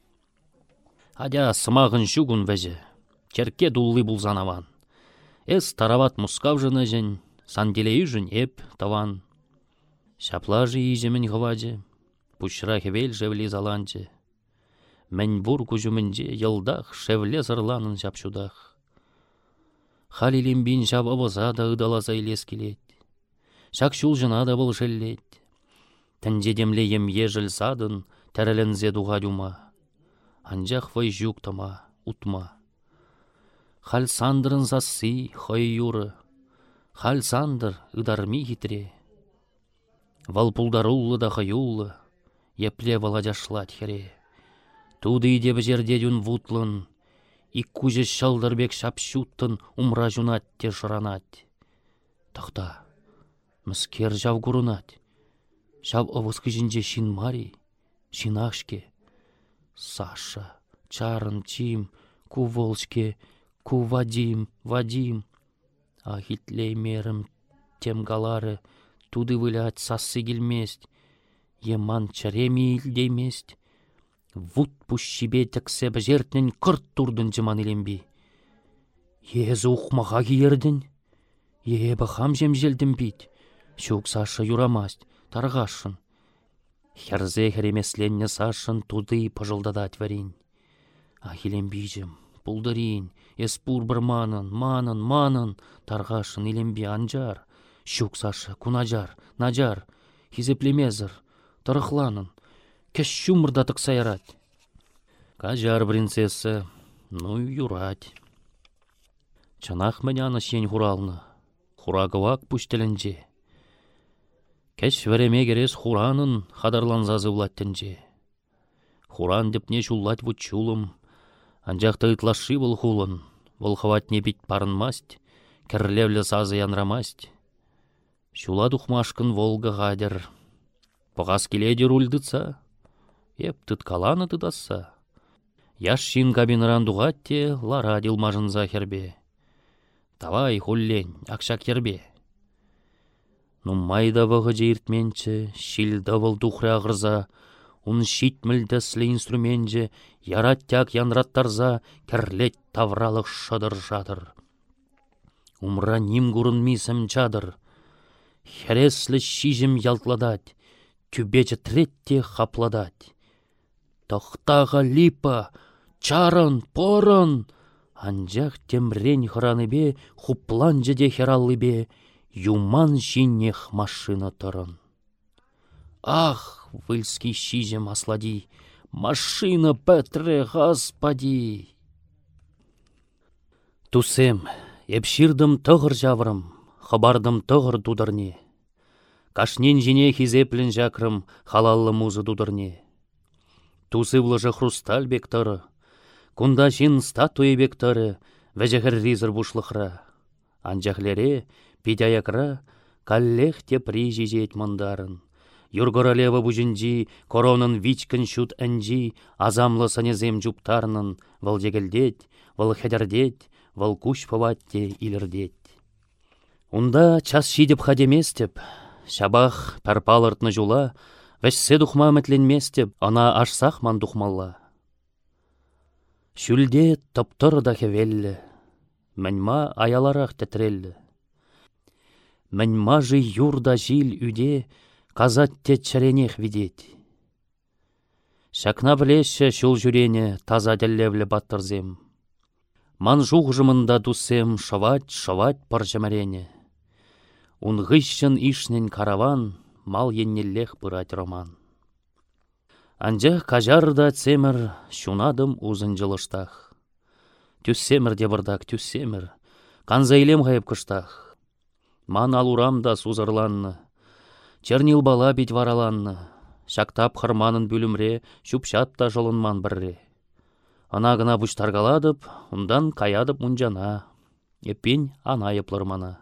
Адя смағын шугун вәже. Черке дуллы булзанаван. Эс тарават мускав жыны жын, санделей жын еп таван. Шаплажы иземін ғываджы, пушра хевел жевли заланчы. Мән бур күжімінде йылдах шевле зырланын жапшудах. Халилимбин жап абыза да ыдалаза илес келет. Шак шул да бұл желлет. Тәнжедемле ем ежіл садын, тәрәлінзе дуға дума. Анжақ вай тама, утма. Хальсандрын зассы хой юры. Хальсандр ыдарми хитре. Вал да хаюллы. Епле валадяшлать хере. Туды иде жерде дюн вутлын. Иккуже шалдырбек шапшуттын умра жунат те жыранать. Тахта, міскер жав гурунать. Шав овысқы жінже шин мари, шин ашке. Саша, чарын чим, ку волшке, ку Вадим, Вадим. А хитлей мерім тем галары, туды вылять сасы келмест. Еман чареми илдеймест. Вуд пущибе тәксе бәжертнен күрт турдын жыман иленби. Езі ухмаға киердін. Ебі хам жемжелдім бит. Шук Саша юрамаст, тарғашын. Херзе херемесленне Сашын туды пыжылдадать варин. Ахилем бижем, пулдырин, эспур бір манын, манын, манын, тарғашын илемби анжар. Шук Саша, кунажар, нажар, хизеплемезір, тарықланын, кеш шумырдатық сайрать. Кажар принцесса, ну юрать. Чанах сен хуралны, хурагывак пүштелінже. Кеш вәреме керес хуранын хадарланзазы улаттенже. Хуран деп не шуллать вұт чулым, анжақты ытлашы бұл хулын, бұл хават не бит парынмасть, кірлевлі сазы янрамасть. Шула духмашкын волга гадер. Пағас келедер ульдыца, еп тұткаланы тыдаса. Яш шин кабиныран дугатте лара дилмажынза хербе. Тавай хуллен, акшак хербе. Ну майда вғы жейіртменчі, шилді выл тухря ғырза, ун шитмілдіслі инструментже, яраттяк янраттарза, керлет тавралық шыдыр жадыр. Умра ним гурын мисім чадыр. Хереслі шижім ялтладать, түбечі третте хапладать. Тоқтаға липа, чарын, порын, анжақ темрен храныбе, хуплан жеде хераллыбе, юман жиннех машина тұрын. Ах, выльский шижем аслади, машина пәтре, господи! Тусем, епширдым тұғыр жаврым, хабардым тұғыр дудырне. Кашнен жіне хизеплін жакрым, халаллы музы дудырне. Тусы влыжы хрусталь бектары, кунда жин статуя бектары, вәжәхір ризір бушлықра. Анжахлере, пидяякра, каллех те прижизет мандарын. Юргоралева бужинжи, коронын вичкін шут әнжи, азамлы санезем жуптарнын, вал жегілдет, вал хедердет, вал куш паватте илердет. Унда час шидеп хадеместеп, шабах пәрпалыртны жула, вәшсе духма мәтленместеп, ана ашсақ ман духмалла. Шүлде топтыр да хевеллі, мәнма аяларақ тәтреллі. Мәнма жи юрда жил үде, казат те чаренех видеть. Шакна білеші шул жүрене таза дәллевлі баттырзем. Ман жух жымында дусем шавать, шавать паржамарене. Ун ғышшын ишнен караван, мал еннеллех пырать роман. Анжақ кажарда цемір, шунадым узын жылыштах. Түссемір де бұрдак, түссемір, канзайлем ғайып кыштах. Ман алурамда сузырланны, чернил бала бит вараланны. Шактап хырманын бүлімре, шупшат та жолынман бірре. Ана гына бұштаргаладып, ундан каядып мұнжана. Еппен ана еплырмана.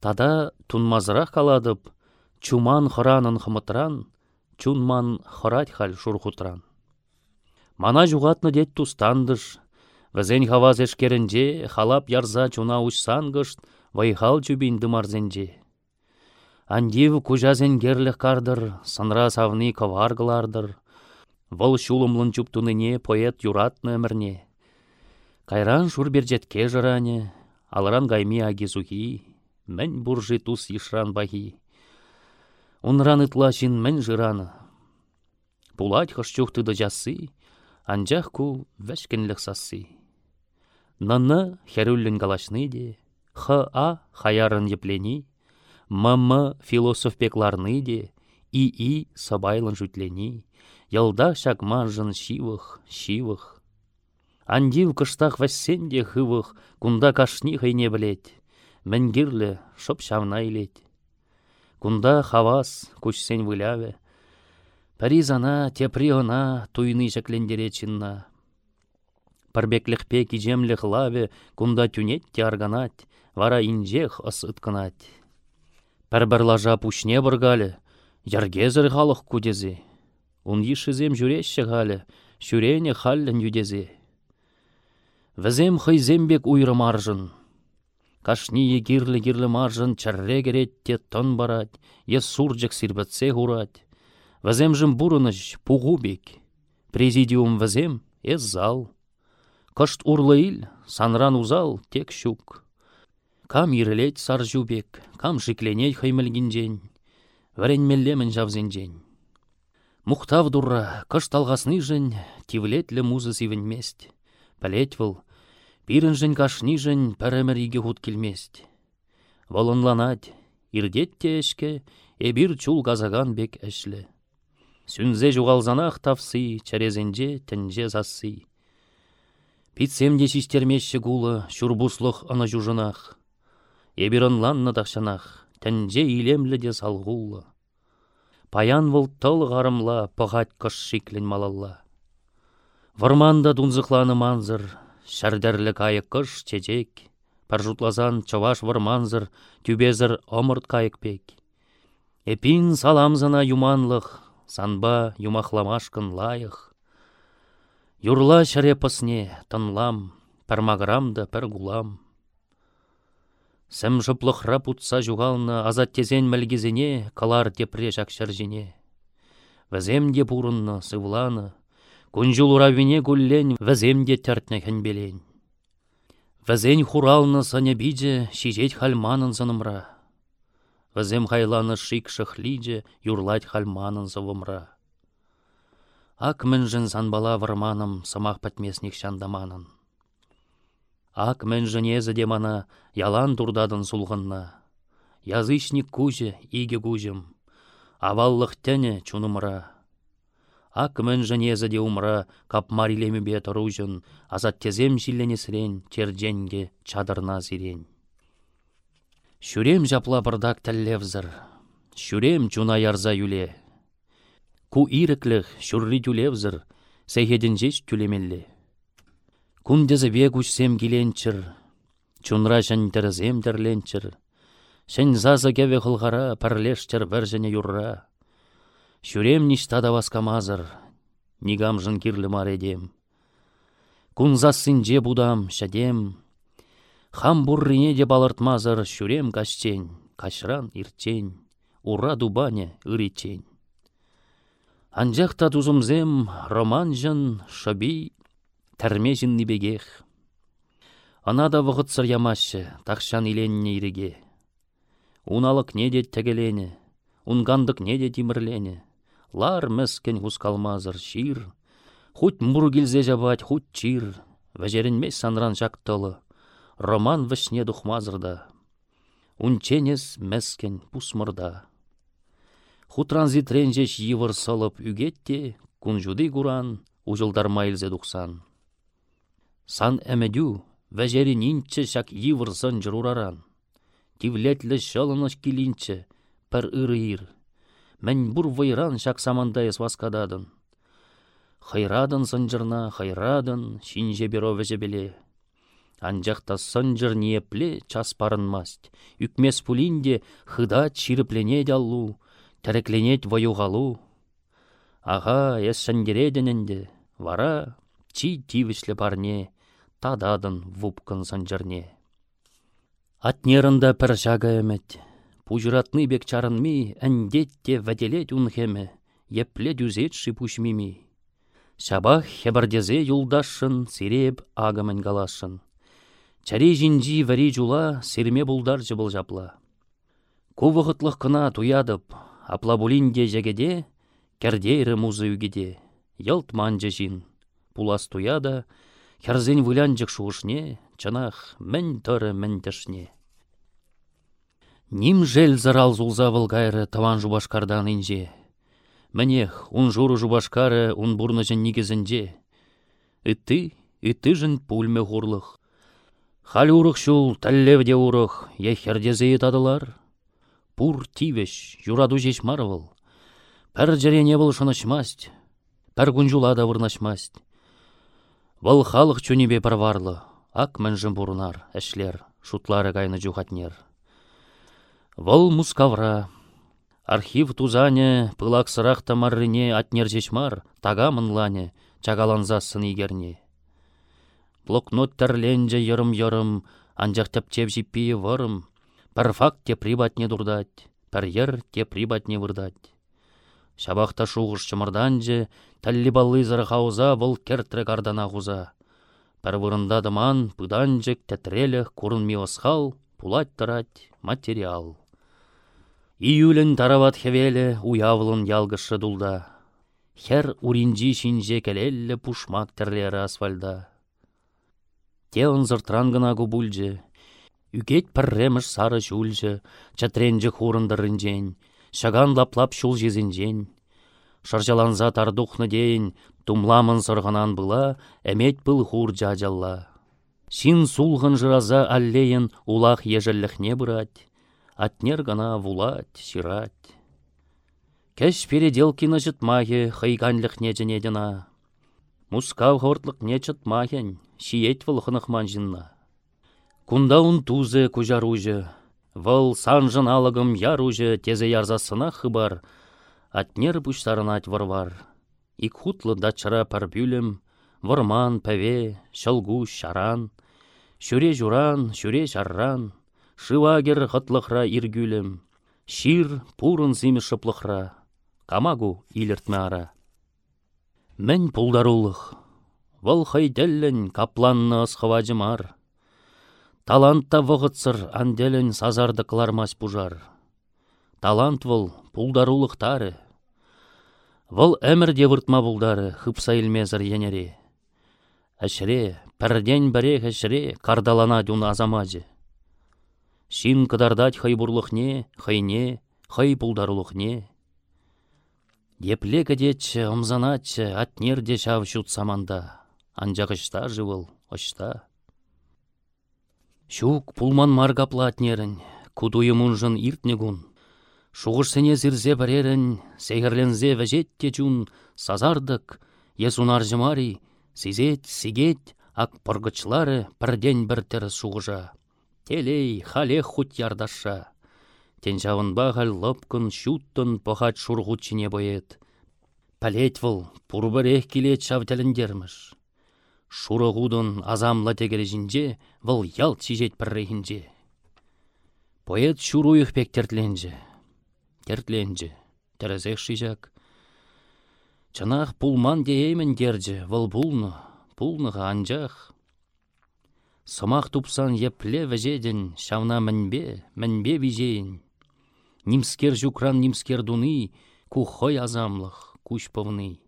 Тада тунмазырақ каладып, чуман хыранын хымытран, чунман хырать хал шурхутран. Мана жуғатны дет тустандыш, візен хаваз эшкерінже, халап ярза чуна учсангышт, вайхал чубин дымарзенже. Андив кужазен герліх кардыр, сынра савны коваргылардыр. Вăл çулымлын чуптуныне поэт юратны өмірне. Кайран шурбер жетке жыране, алыран гайми агизухи, мән буржи тус ишран бахи. Унран ытлашин мән жыраны. Пулать хышчухты да жасы, анжақ ку вәшкінлік сасы. Наны хәрүллін галашны де, ха-а хаярын еплени, мама философ пекларны де, и-и сабайлын жүтлени, ялда шакманжын шивых, шивых. Андил кыштах вәссенде хывых, кунда кашни хайне білет. Мәнгірлі шоп шавна илет. Кунда хавас, күшсен выляве. Паризана, тепри она, туйны жаклендере чинна. Парбекліхпе кижемліх лаве, кунда тюнет арганать, вара инжех ыс ытканать. Пәрбірлажа пушне бұргалі, яргезір халық кудезе. Ун ешізем жүреші ғалі, шүрене халлін юдезе. Візем хыйзембек уйры Кашни гирлі-гирлі маржын чарре керетте тон барать, ес суржық сирбітсе хурать. Віземжім бұрыныш пуғубек. Президиум візем ез зал. Кышт урлы ил, санран узал тек шук. Кам ирелет сар жубек, кам жикленей хаймілгінжен. Вәрен меллемін жавзенжен. Мухтав дурра, кышт алғасны жын, тивлетлі музы сивінмест. Пәлет выл, пирін жын кашни жын пәрәмір иге худ келмест. Волынланать, ирдетте эшке, эбир чул газаган бек әшлі. Сүнзе жуғалзанақ тавсы, чәрезенже тәнже зассы. Питсемде систермеші гулы, шүрбуслық ана жужынақ. Ебірінланны дақшанақ, тәнже илемлі де салғулы. Паян вұл тыл ғарымла, пығат қыш шиклін малалла. Варманда дунзықланы манзыр, шәрдерлі кайық қыш чечек. Паржутлазан чаваш варманзыр, түбезір омырт кайық пек. Эпин саламзына юманлық, санба юмахламашкын лайық. Юрла шарепасне тынлам, пармаграмда пір гулам. Сәм жыплықра путса жуғалны азат тезен мәлгезіне калар депре жакшаржине. Вәземде бұрынны сывланы, күнжул уравине гуллен вәземде тәртне хәнбелен. Вәзен хуралны сане биде шижет хальманын зынымра. Візем хайланы шик шықлиже юрлать хальманын зывымра. Ак мінжін санбала варманым самақ пәтмесник шандаманын. Ак мінжін езі демана ялан турдадын сулғынна. Язычник куже иге кужым, аваллық тәне чунымра. Ак мінжін езі де умра кап марилемі бет ружын, азат тезем жилленесірен чердженге чадырна зирен. Шүрем жапла бұрдак тәллевзір, шүрем чуна ярза юле. Ку ирікліх шүрри тюлевзір, тюлемелле. Кундезі век үшсем келенчір, чунра жан тәрізем тәрленчір. Шән зазы кәве қылғара парлештер бір және юрра. Шүрем ништада васкамазыр, нигам жын кирлі маредем. Кун засынже будам, шәдем, Хам буррине де балыртмазыр шүрем кашчен, кашран ирчен, ура дубане ыричен. Анжақта тузымзем роман жын шаби тәрмежін небегех. Ана да вғытсыр ямашы, тақшан иленне иреге. Уналық неде тәгелене, унгандық неде тимірлене. Лар мәскен хускалмазыр шир, хуть мұр келзе жабать, хуть чир, вәжерінмес санран жақтылы роман вішне духмазырда. Унченес мәскен пусмырда. Хутран зитренжеш йывыр сылып үгетте, күнжуды куран, ужылдар майлзе дұқсан. Сан әмедю, вәжері нинче шак йывырсын жырураран. Тивлетлі шылыныш килинче, пір ырыйыр. Мән бұр вайран шак самандайыз васкададын. Хайрадын сынжырна, хайрадын, шинже беро вәжебеле. Анжақта сынжыр ниепле час парынмаст. Үкмес пулинде хыда чиріпленет аллу, тәрекленет ваюғалу. Ага, ес сәндереденінде, вара чи тивішлі парне, тададын вупкын сынжырне. Атнерында пір жага әмет, пужыратны бек чарынми, әндетте вәделет унхеме, епле дүзетші пушмими. Шабах хебардезе юлдашын, сиреп агамын галашын. Чаре жинжи вәри жула серме булдар жыбыл жапла. Кувығытлық кына туядып, апла булинде жегеде, кәрдейрі музы үгеде, елт манжы жин. Пулас туяда, хәрзен вылянжық шуышне, мән мән. Ним жел зарал зулза вылгайры таван жубашкардан инже. Мәнех, ун журу жубашкары, ун бурны жын негізінде. Үтті, үттіжін пульме хурлых. Хал урық шул тәллевде урық, ехердезе етадылар. Пур тивеш, юраду жеш марывыл. Пәр не был шынышмасть, пәр күнжулада вырнашмасть. Вăл халық чөнебе парварлы, ак мәнжім бұрынар, әшлер, шутлары кайны жухатнер. Вăл мускавра, архив тузане, пылак маррине атнер жешмар, тага мынлане, чагаланзасын игерне. Блокнот тәрленже йырым-йырым, анжақ тәпчеп жиппи варым. Пір факт те прибатне дурдать, пір ер те прибатне вырдать. Шабақта шуғыш чымырданже, тәлі баллы хауза бұл кертрі кардана ғуза. Пір вырында дыман, пыданжек, тәтрелі, курын миосхал, пулать тарать, материал. Июлін тарават хевелі, уявлын ялгышы дулда. Хер уринжи шинже келелі пушмак тірлері асфальда. Те ынзыртран гына губульже. Үгет пірреміш сары жүлжі, чатренжі хурындырынжен, шаган лаплап шул жезінжен. Шаржаланза тардухны дейін, тумламын сырғанан бұла, әмет бұл хур жажалла. Син сулғын жыраза аллейін улах ежелліхне бұрат, атнер гана вулать, сирать. Кәш переделкины жытмахе хайганліхне жінедіна. Мускав хортлық не чытмахен, шиет вăлхăнăх манжынна. Кунда ун тузе кужаружы, вăл санжын алыгым яружы тезе ярзасына хыбар, атнер пуçсарынать варвар. Ик хутлы дачыра пәрбюлем, варман, пәве, шылгу, шаран, шүре журан, шүре шарран, шывагер хытлыхра иргүлем, шир пурын зимі шыплыхра, камагу илертмә ара. Мен пулдарулых, Вăл хăйделлен капланны ысхывачымар. Талантта вăхытсыр анделен сазарды кылармас пужар. Талант вăл пулдарулықтары. Вăл әмірде выртма булдары хыпса илмезір енере. Әшре, пәрден бәре әшре кардалана дюн. Шин кыдардать бурлықне, хайне, хай пулдарулықне. Епле кәдетчі, ымзанатчы, атнерде шав шут саманда анжағышта жывыл, ошта. Шук пулман марга платнерін, кудуйымун иртнегун. Шуғышсене зірзе бірерін, сейгірлензе вәжетте жун, сазардық, есунар жымари, сизет, сигет, ак пұргычлары пірден бір тірі шуғыжа. Телей, халех хут ярдаша. Тенжавын бағал лопкын, шуттын, похат шурғучине боет. Пәлет вұл, пұрбірех келет шавтеліндерміш. Шурығудын азамла тегережінже, выл ялт сижет піррейінже. Поэт шуруйық пек тертленже. Тертленже, тәрізек шижак. Чанақ пулман деймін держе, выл пулны, пулныға анжақ. Сымақ тупсан епле вәжеден, шавна мінбе, мінбе вижейін. Нимскер жукран нимскер дуны, кухой азамлық, куш повны.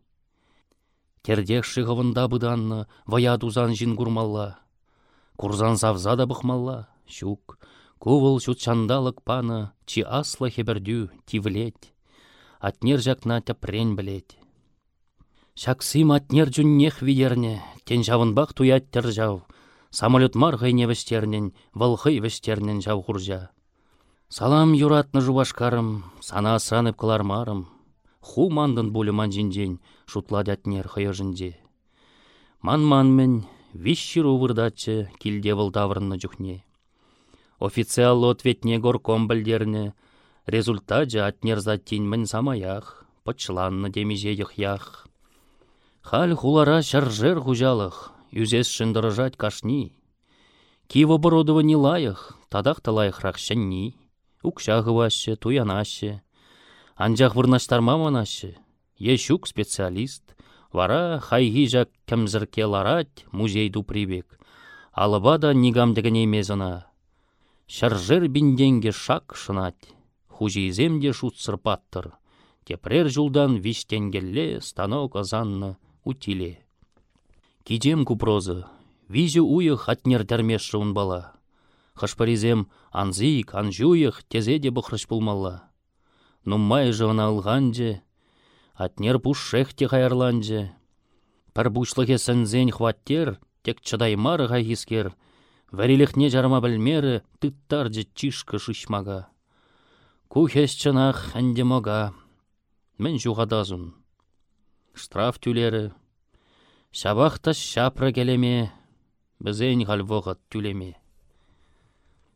Тердех бұданны, вая тузан жин курмалла. Курзан савза да бұқмалла, щук. Кувыл шут чандалық паны, чи асла хебердю, тивлет. Атнер жақна тәпрен білет. Шаксым атнер жүннех видерне, тен жавынбақ туят. Самолет мар ғайне вестернен, валхый вестернен. Салам юратны жубашкарым, сана санып кылармарым, ху мандын булі манжинжен шутладятнер хыйыжынже. Ман-манмен вишшір увырдачы килде таврынны жүхне. Официал ответне горком білдерні, результат атнер заттин самаях, пăчланны демеже ях. Хал хулара шаржер хужалых, юзес шындырыжать кашни. Киво оборудование лаях, тадах талайхрах шәнни. Укша ваще, туянаще, Анжақ вырнаштарма манашы. Ешук специалист. Вара хайги жак кәмзірке ларать музейду прибек. Алыба да нигамдігіне мезына. Шаржыр бинденге шак шынать. Хужиземде шут сырпаттыр. Тепрер жулдан виштенгелле станок азанны утиле. Кидем купрозы. Визю уйых атнер тәрмеш бала. Хашпаризем анзик, анжуйых тезе де бұқрыш пулмалла нуммай жывына алғанже, атнер пушшех те хайырланже. Пір бушлығы сәнзен хваттер, тек чыдаймары хискер, вәрелехне жарма білмері тыттаржы чишкы шышмага. Кухес чынақ әндемога, мен жуғадазун. Штраф түлері, шабақта шапры келеме, бізен ғалвоғат түлеме.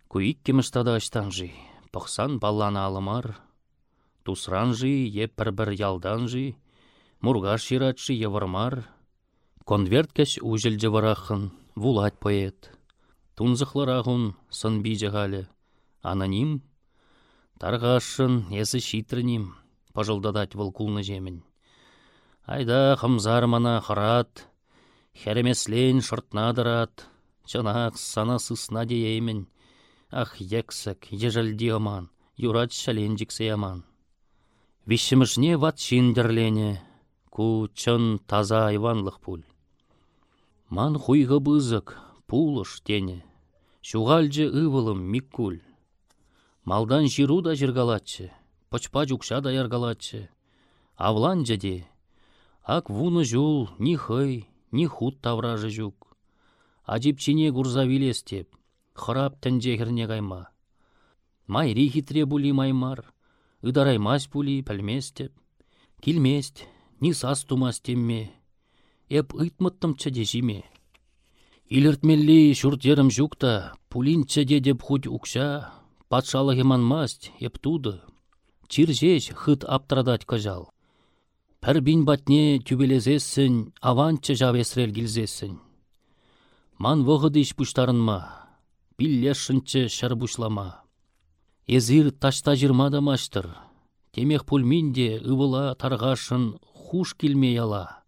Куик кемістада аштанжы, пықсан баллана алымар, тусранжы, еп бір-бір ялданжы, мургаш ширатшы евармар, конверт кәш ужілжі варахын, вулать поэт. Тунзықлырағын сын бейжіғалі, аноним, тарғашын, есі шитрінім, пажылдадать вылкулны жемін. Айда хымзар мана хырат, хәремеслен шыртнадырат, чынақ сана сысна деймін. Ах, ексік, ежілді оман, юрат шаленжіксе яман. Вишімішне ват шиндерлене, ку чын таза айванлық пуль. Ман хуйғы бызык, пулыш тене, шуғалжы ывылым миккуль. Малдан жиру да жыргалатчы, пычпа жукша да яргалатчы. Авлан жаде, ак вуны жул, ни хый, ни худ тавражы жук. Ажипчине гурза вилестеп, хырап тәнже херне кайма. Майри хитре були маймар, ыдараймас були пәлместеп. Килмест, ни сас тумас темме, эп ыйтмыттым чаде жиме. Илертмелли шуртерім жукта, пулин чаде деп худ укша, патшалы маст, еп туды. Чиржеш хыт аптрадать кажал. Пір бин батне түбелезесін, аванчы жавесрел гілзесін. Ман вғыдыш ма, биллешінчі шыр бушлама. Езір ташта жирмада маштыр, темех пульминде ывыла тарғашын хуш келмей ала.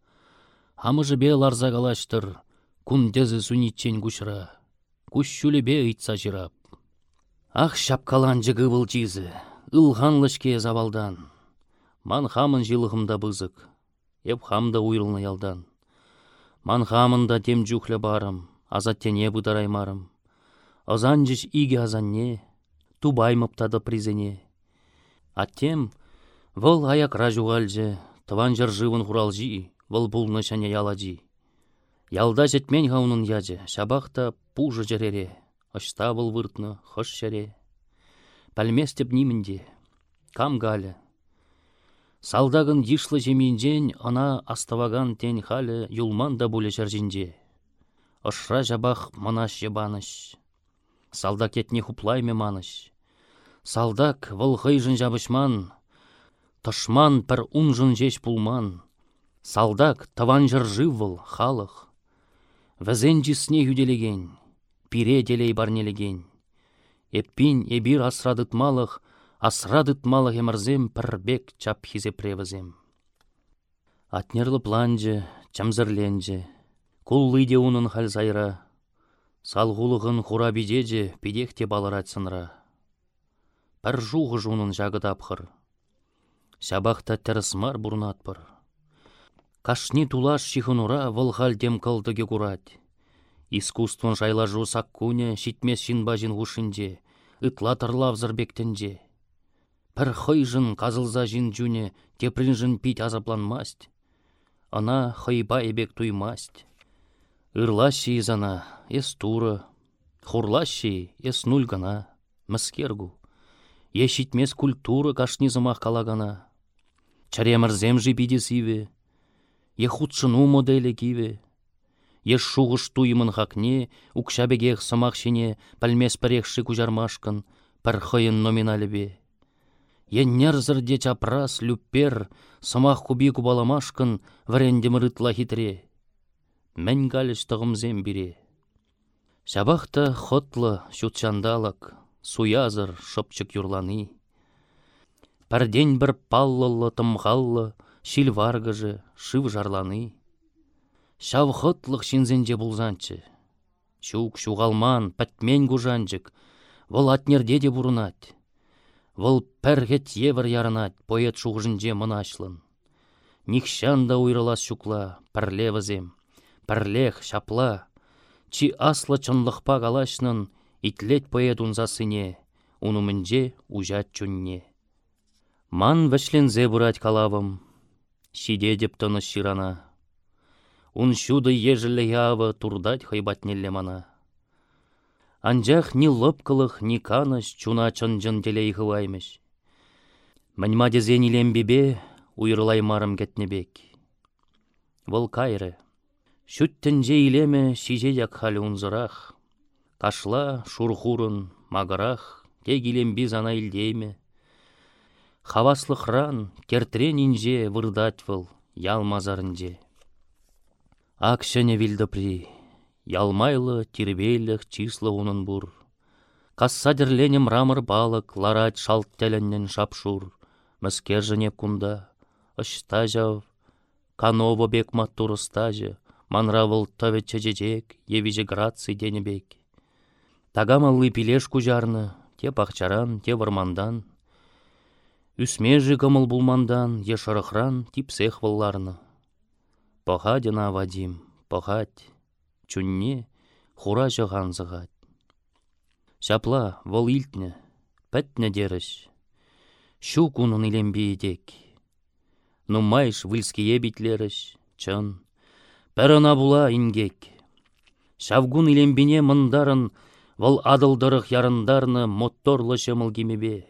Хамыжы бе ларзагалаштыр, кундезі сунитчен күшіра, күш бе ыйтса жирап. Ах шапкалан жығывыл жизі, ылғанлышке завалдан. Ман хамын жылығымда бызык, еп хамда уйрылны ялдан. Ман хамында тем жүхлі барым, азаттене бұдараймарым. Озан жиш иге азанне, тубаймыптады призене. Аттем, вăл аякра жуғалжы, тыван жыр живын хуралжи, вăл бұлны шане яладжи. Ялда жетмен хаунын яжы, шабақта пужы жерере. Ашта был выртны, хош шәре. Пәлместеп нимінде, кам галя. Салдагын йышлы жеминжен, ана аставаган тен халі юлман да бұлі жәржінже. Ышра жабах манаш жабаныш. Салдак етне хуплайме маныш. Салдак вăл хыйжын жабышман, Тышман пір унжын жеш пулман. Салдак таван жыржы вăл халық. Вәзен жисне юделеген пире телей барнелеген. Эппин эбир асрадытмалық, асрадытмалық эмірзем пірбек чап хизе превізем. Атнерлы планжы, чамзырленжі, куллыйде унын халзайра, салғулығын хура бидеже пидехте баларатсынра. Пір жуғы жунын жагыдапхыр, Сабақта тәрісмар бұрнатпыр. Кашни тулаш шихынура вăл дем кылдыге курать. Искусствон жайлажу саккуне шитмес шинбажин ғушинде, ытла тырлав. Пір хыйжын казылза жин жүне теприн пить азапланмасть. Ана хыйба эбек туймасть. Ырлащи изана, эс тура, хурлащи эс нульгана, мыскергу. Ешитмес культура кашнизымах калагана. Чаремірзем жи сиве, ехутшыну моделе киве, Еш шуғыш туйымын хакне, укшабегех самахшине, пәлмес пәрекші күжармашкын, пір хойын номиналібе. Еннер зірде чапрас, люппер, самах куби кубаламашкын, варенде мырытла хитре. Мән галіш тығымзем бире. Шабахта хотлы, шутчандалак, суязыр, шопчык юрланы. Пәрден бір паллылы, тымғаллы, шилваргыжы, шыв жарланы. Шавхытлық шинзенже бұлзанчы. Шук шуғалман, пәтмен гужанчык, вұл атнерде де бұрынат. Вұл пәргет евір ярынат, поэт шуғжынже мұнашлын. Нихшан да уйрылас шукла, пірлевізем, пірлех, шапла. Чи аслы чынлықпа галашнын, итлет поэт унзасыне, унумінже ужат чүнне. Ман вәшлензе бұрат калавым, шиде деп тыны ширана. Ун шуды ежілі явы турдать хайбатнелле мана. Анжақ ни лыпкылых, ни каныш чуна чын-жын телей хываймыш. Мәнма дезен илембебе уйырлай марым кетнебек. Вăл кайры. Шүттінже илеме шиже як халі унзырах. Кашла, шурхурын, магырах, тек илемби зана илдейме. Хаваслықран, кертрен инже вырдать вăл, ял мазарынже. Вилдопри, ялмайлы, тирбейлік, числы унын бур. Кассадерленем рамыр балық, ларать шалт тәліннен шапшур. Мәскер кунда, ышта жав, каново бек маттур стажы, манравыл тăве чечечек, евиже граций денебек. Тагамаллы пилеш кужарны, те пахчаран, те вармандан. Үсмежі кымыл булмандан, ешырықран типсех вылларны. Пăхатина Вадим, пăхать, чунне хура жыған зығат. Шапла, вăл илтнне, пәтнне деріш. Шу кунын илембейдек. Нумайш выльские битлеріш, чын. Пәріна була ингек. Шавгун илембине мындарын, вăл адылдырых ярындарны моторлы шымыл кимебе.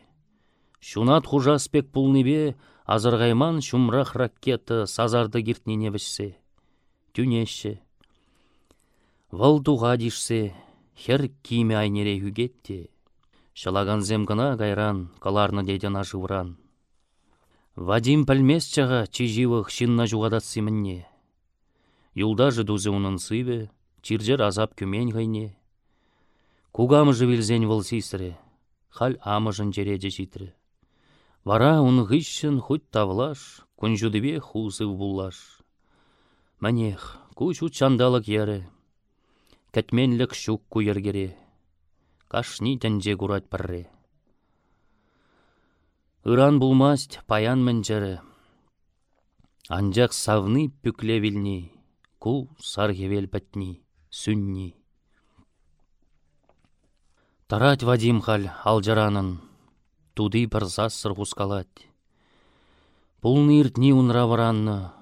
Шунат хужаспек пулнебе, азырғайман шумрах ракета сазарды киртнине вішсе. Түнеші. Вăл туға дишсе, хер киме айнере хүгетте. Шалаган гына гайран, каларны деден ажывран. Вадим пәлмес чаға чиживых шинна жуғадатсы мінне. Юлдажы дузы унын сыве, чиржер азап күмен ғайне. Кугамы вилзен выл сисірі, хал амыжын жереде житрі. Вара уны ғышшын хоть тавлаш, күнжудыбе хусыв буллаш. Манех, куч чандалық яры, кәтменлік шук куергере кашни тәнже курать парре. Ыран булмасть паян мӹнчәрі. Анжақ савны пүкле вилни, ку саргевел пәтни, сүнни. Тарать Вадим хал алжаранын, туды бір зассыр хускалать. Пулны иртни унра варанны,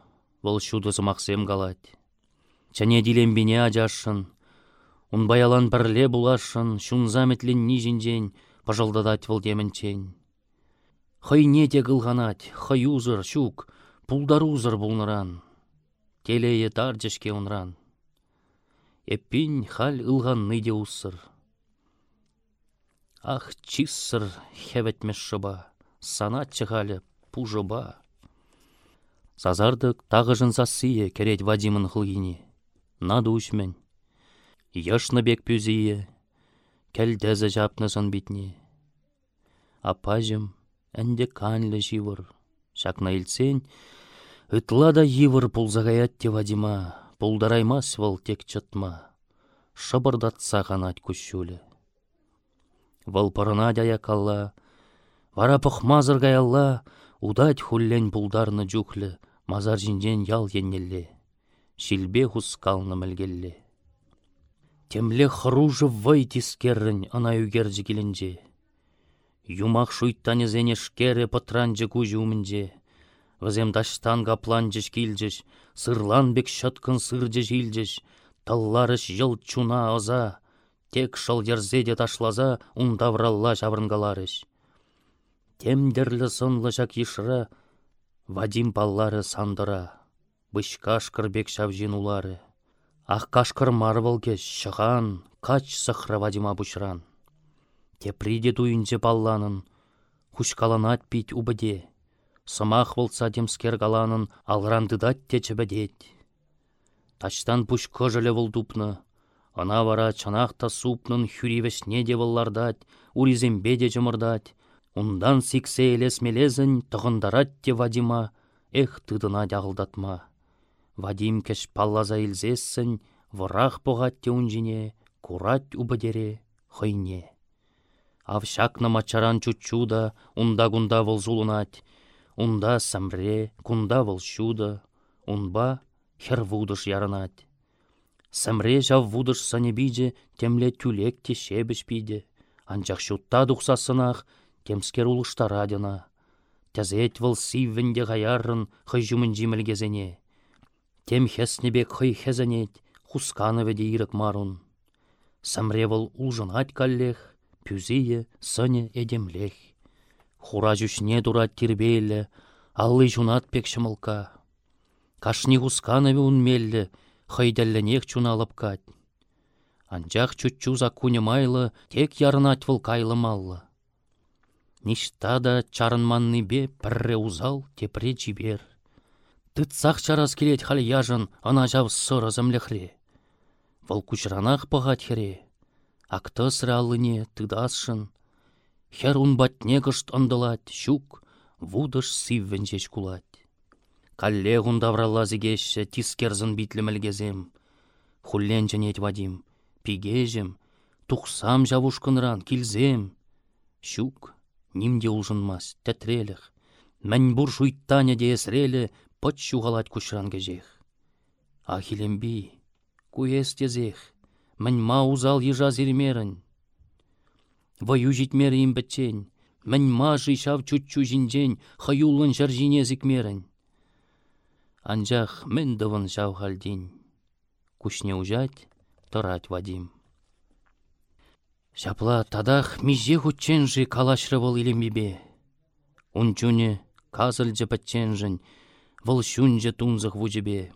бұл шуды зымақсем галать. Чәне дилембине ажашын, баялан бірле булашын, шунза метлен нижінжен, пажалдадать выл демінчен. Хай не те гылғанать, хай узыр, шук, пулдар узыр булныран. Телее тарчышке унран. Эппин хал ылған ныйде уссыр. Ах, чиссыр хеветмеш шыба, санат чығалі пужыба. Сазардык тағыжын сасые керет Вадимын хылгине. Нады үшмен, Яшны бек пюзие, кәлдәзі жапнысын битне. Апажым, әнде канлы живыр. Шакна илсен, ытла да йывыр пулзагаятте Вадима, пулдараймас вăл тек чытма. Шыбырдатса ғанат күшшулі. Вăл пырына калла, вара пăхмазыр гаялла, удать хуллен пулдарны жүхлі, мазар жинжен ял еннелле. Шилбе хускалны мілгелле. Темле хружы вай тискеррін ана үгерджі келінже. Юмақ шуйттаны зене шкере патранжы күжі умінже. Вазем даштан гапланжыш сырлан бек шаткын сыржы жилжіш, талларыш жыл чуна оза, тек шыл ерзеде ташлаза, ундавралла жабырынгаларыш. Темдерлі сынлы жак ешіра, Вадим баллары сандыра, бышкаш кірбек шавжин улары. Ах кашкыр марвылге шыған, кач сықры вадима бұшран. Теприде туйынче палланын, хушкаланат пить убыде. Сымақ болса демскер галанын алрандыдат. Таштан пуш кожылы дупны, ана вара чанақта супнын не де выллардат, беде жымырдат. Ундан сиксе елес мелезін тұғындарат те Вадима, эх тыдына дағылдатма. Вадим кеш паллаза илзессін, вырах те унжине, курать убадере, хыйне. Авшакна мачаран чучуда, унда-гунда выл зулунать, унда самре, кунда выл шуда, унба хер вудыш ярынать. Самре жав вудыш санебиде, темле тюлек те шебіш пиде, анчах шутта дұқсасынақ, темскер улыштарадына. Тәзет выл сиввенде ғаярын хыжумын жимілгезене. Тем хеснебек хый хезанет, хусканове де ирек марун. Самревыл улжын ать каллех, пюзие сыне эдемлех. Хура жүшне дурат тирбейлі, аллы жунат пек шымылка. Кашни хусканове унмеллі, хайдәлленех чуналып кать. Анчах чутчуза майлы, тек ярнать выл кайлы маллы. Ништа да чарынманны бе пірре узал тепре жибер. Тытсақ чарас келет хал яжын ана жав сыры зымлехле. Вăл кучранах пăхать хере. Акты сыраллыне тыдасшын. Хер батне кышт ындылать, щук, вудыш сиввенчеч кулать. Калле гундавралла зигешші тискерзін битлемелгезем. Хулленченет Вадим, пигежем, тухсам жавушкынран килзем. Щук, нимде улжынмас, тәтреліх. Мән бур шуйттаня деесрелі, пыт шуғалать кушран кежех. Ахилемби, куес тезех, мән ма узал ежа зермерін. Ваю житмері им бітчен, мән ма жишав чутчу жинжен, хаюлын жаржине зікмерін. Анжах мен дывын жау халдин. Кушне ужать, тұрать Вадим. Шапла тадах миже хутченжі калашрывыл илембебе. Унчуне казылжы патченжін, выл шунжы тунзық вужебе.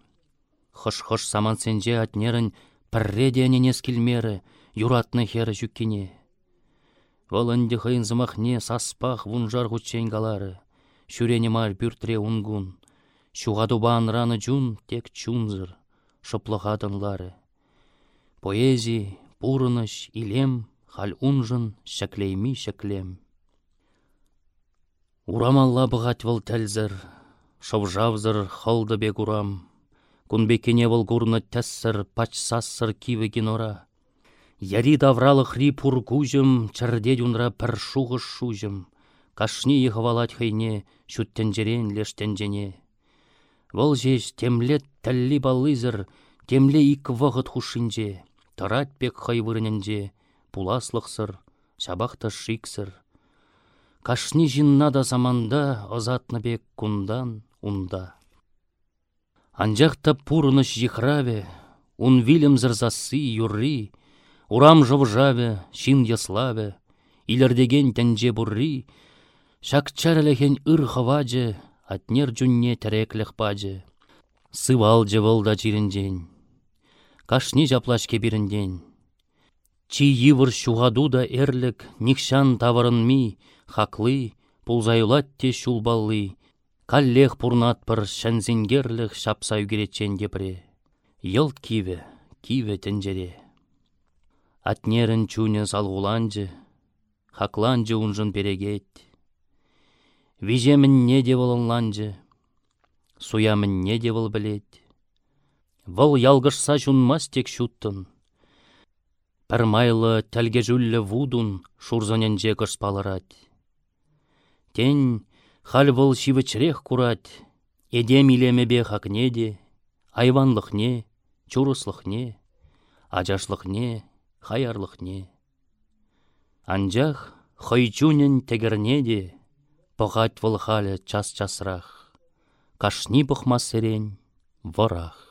Хыш-хыш самансенже атнерін пірредене нескілмері, юратны хері жүккене. Валынды хыйын зымахне саспах вунжар хуччен галары, шүрені мар бүртре унгун, шуғаду раны жун тек чунзыр, шыплығадынлары. Поэзи, пурыныш, илем, хал унжын, шәклейми шәклем. Урамалла бұғат выл тәлзір, шовжавзыр халды бек урам, Кунбекене вăл курнă тәссір, пачсассыр киві ора. Яри давралы хри пургужым, чәрде дюнра пір шуғыш шужым. Кашни ехавалать хайне, шуттенжерен лештенжене. Вăл жеш темлет тәлли баллызыр, темле ик вғыт хушинже, тарат пек хай вырненже, пуласлықсыр, шабақта шиксыр. Кашни жинна да заманда, озатны бек кундан, унда. Анжақта пурыныш жихраве, ун вилем зырзасы юрри, урам жавжаве, шин яславе, илердеген тәнже бурри, шакчарелехен ыр хаваджы, атнер джунне тәреклех паджы. Сывал жывылда жирінден, кашни жаплашке бірінден. Чи йывыр шуғаду да эрлік, никшан тавырын ми, хаклы, пулзаюлат те шулбаллы, Каллех пурнатпыр шәнзингерліх шапса үгеретчен депре. Йылт киве, киве тенжере. Атнерін чуне салғуланжы, хакланжы унжын перегет. Вижемін не девылынланжы, суямын не девыл білет. Вăл ялгышса жунмас тек шуттын. Пір майлы тәлге жүллі вудун шурзаненже кышпалырать. Тень Хал вăл çивӹчрех курать, эдем илемебе хакнеде, айванлыхне, чурыслыхне, ачашлыхне, хаярлыхне. Анчах хăйчунен тегернеде, пăхать вăл халя час-часрах, кашни пăхмас сирен вăрах.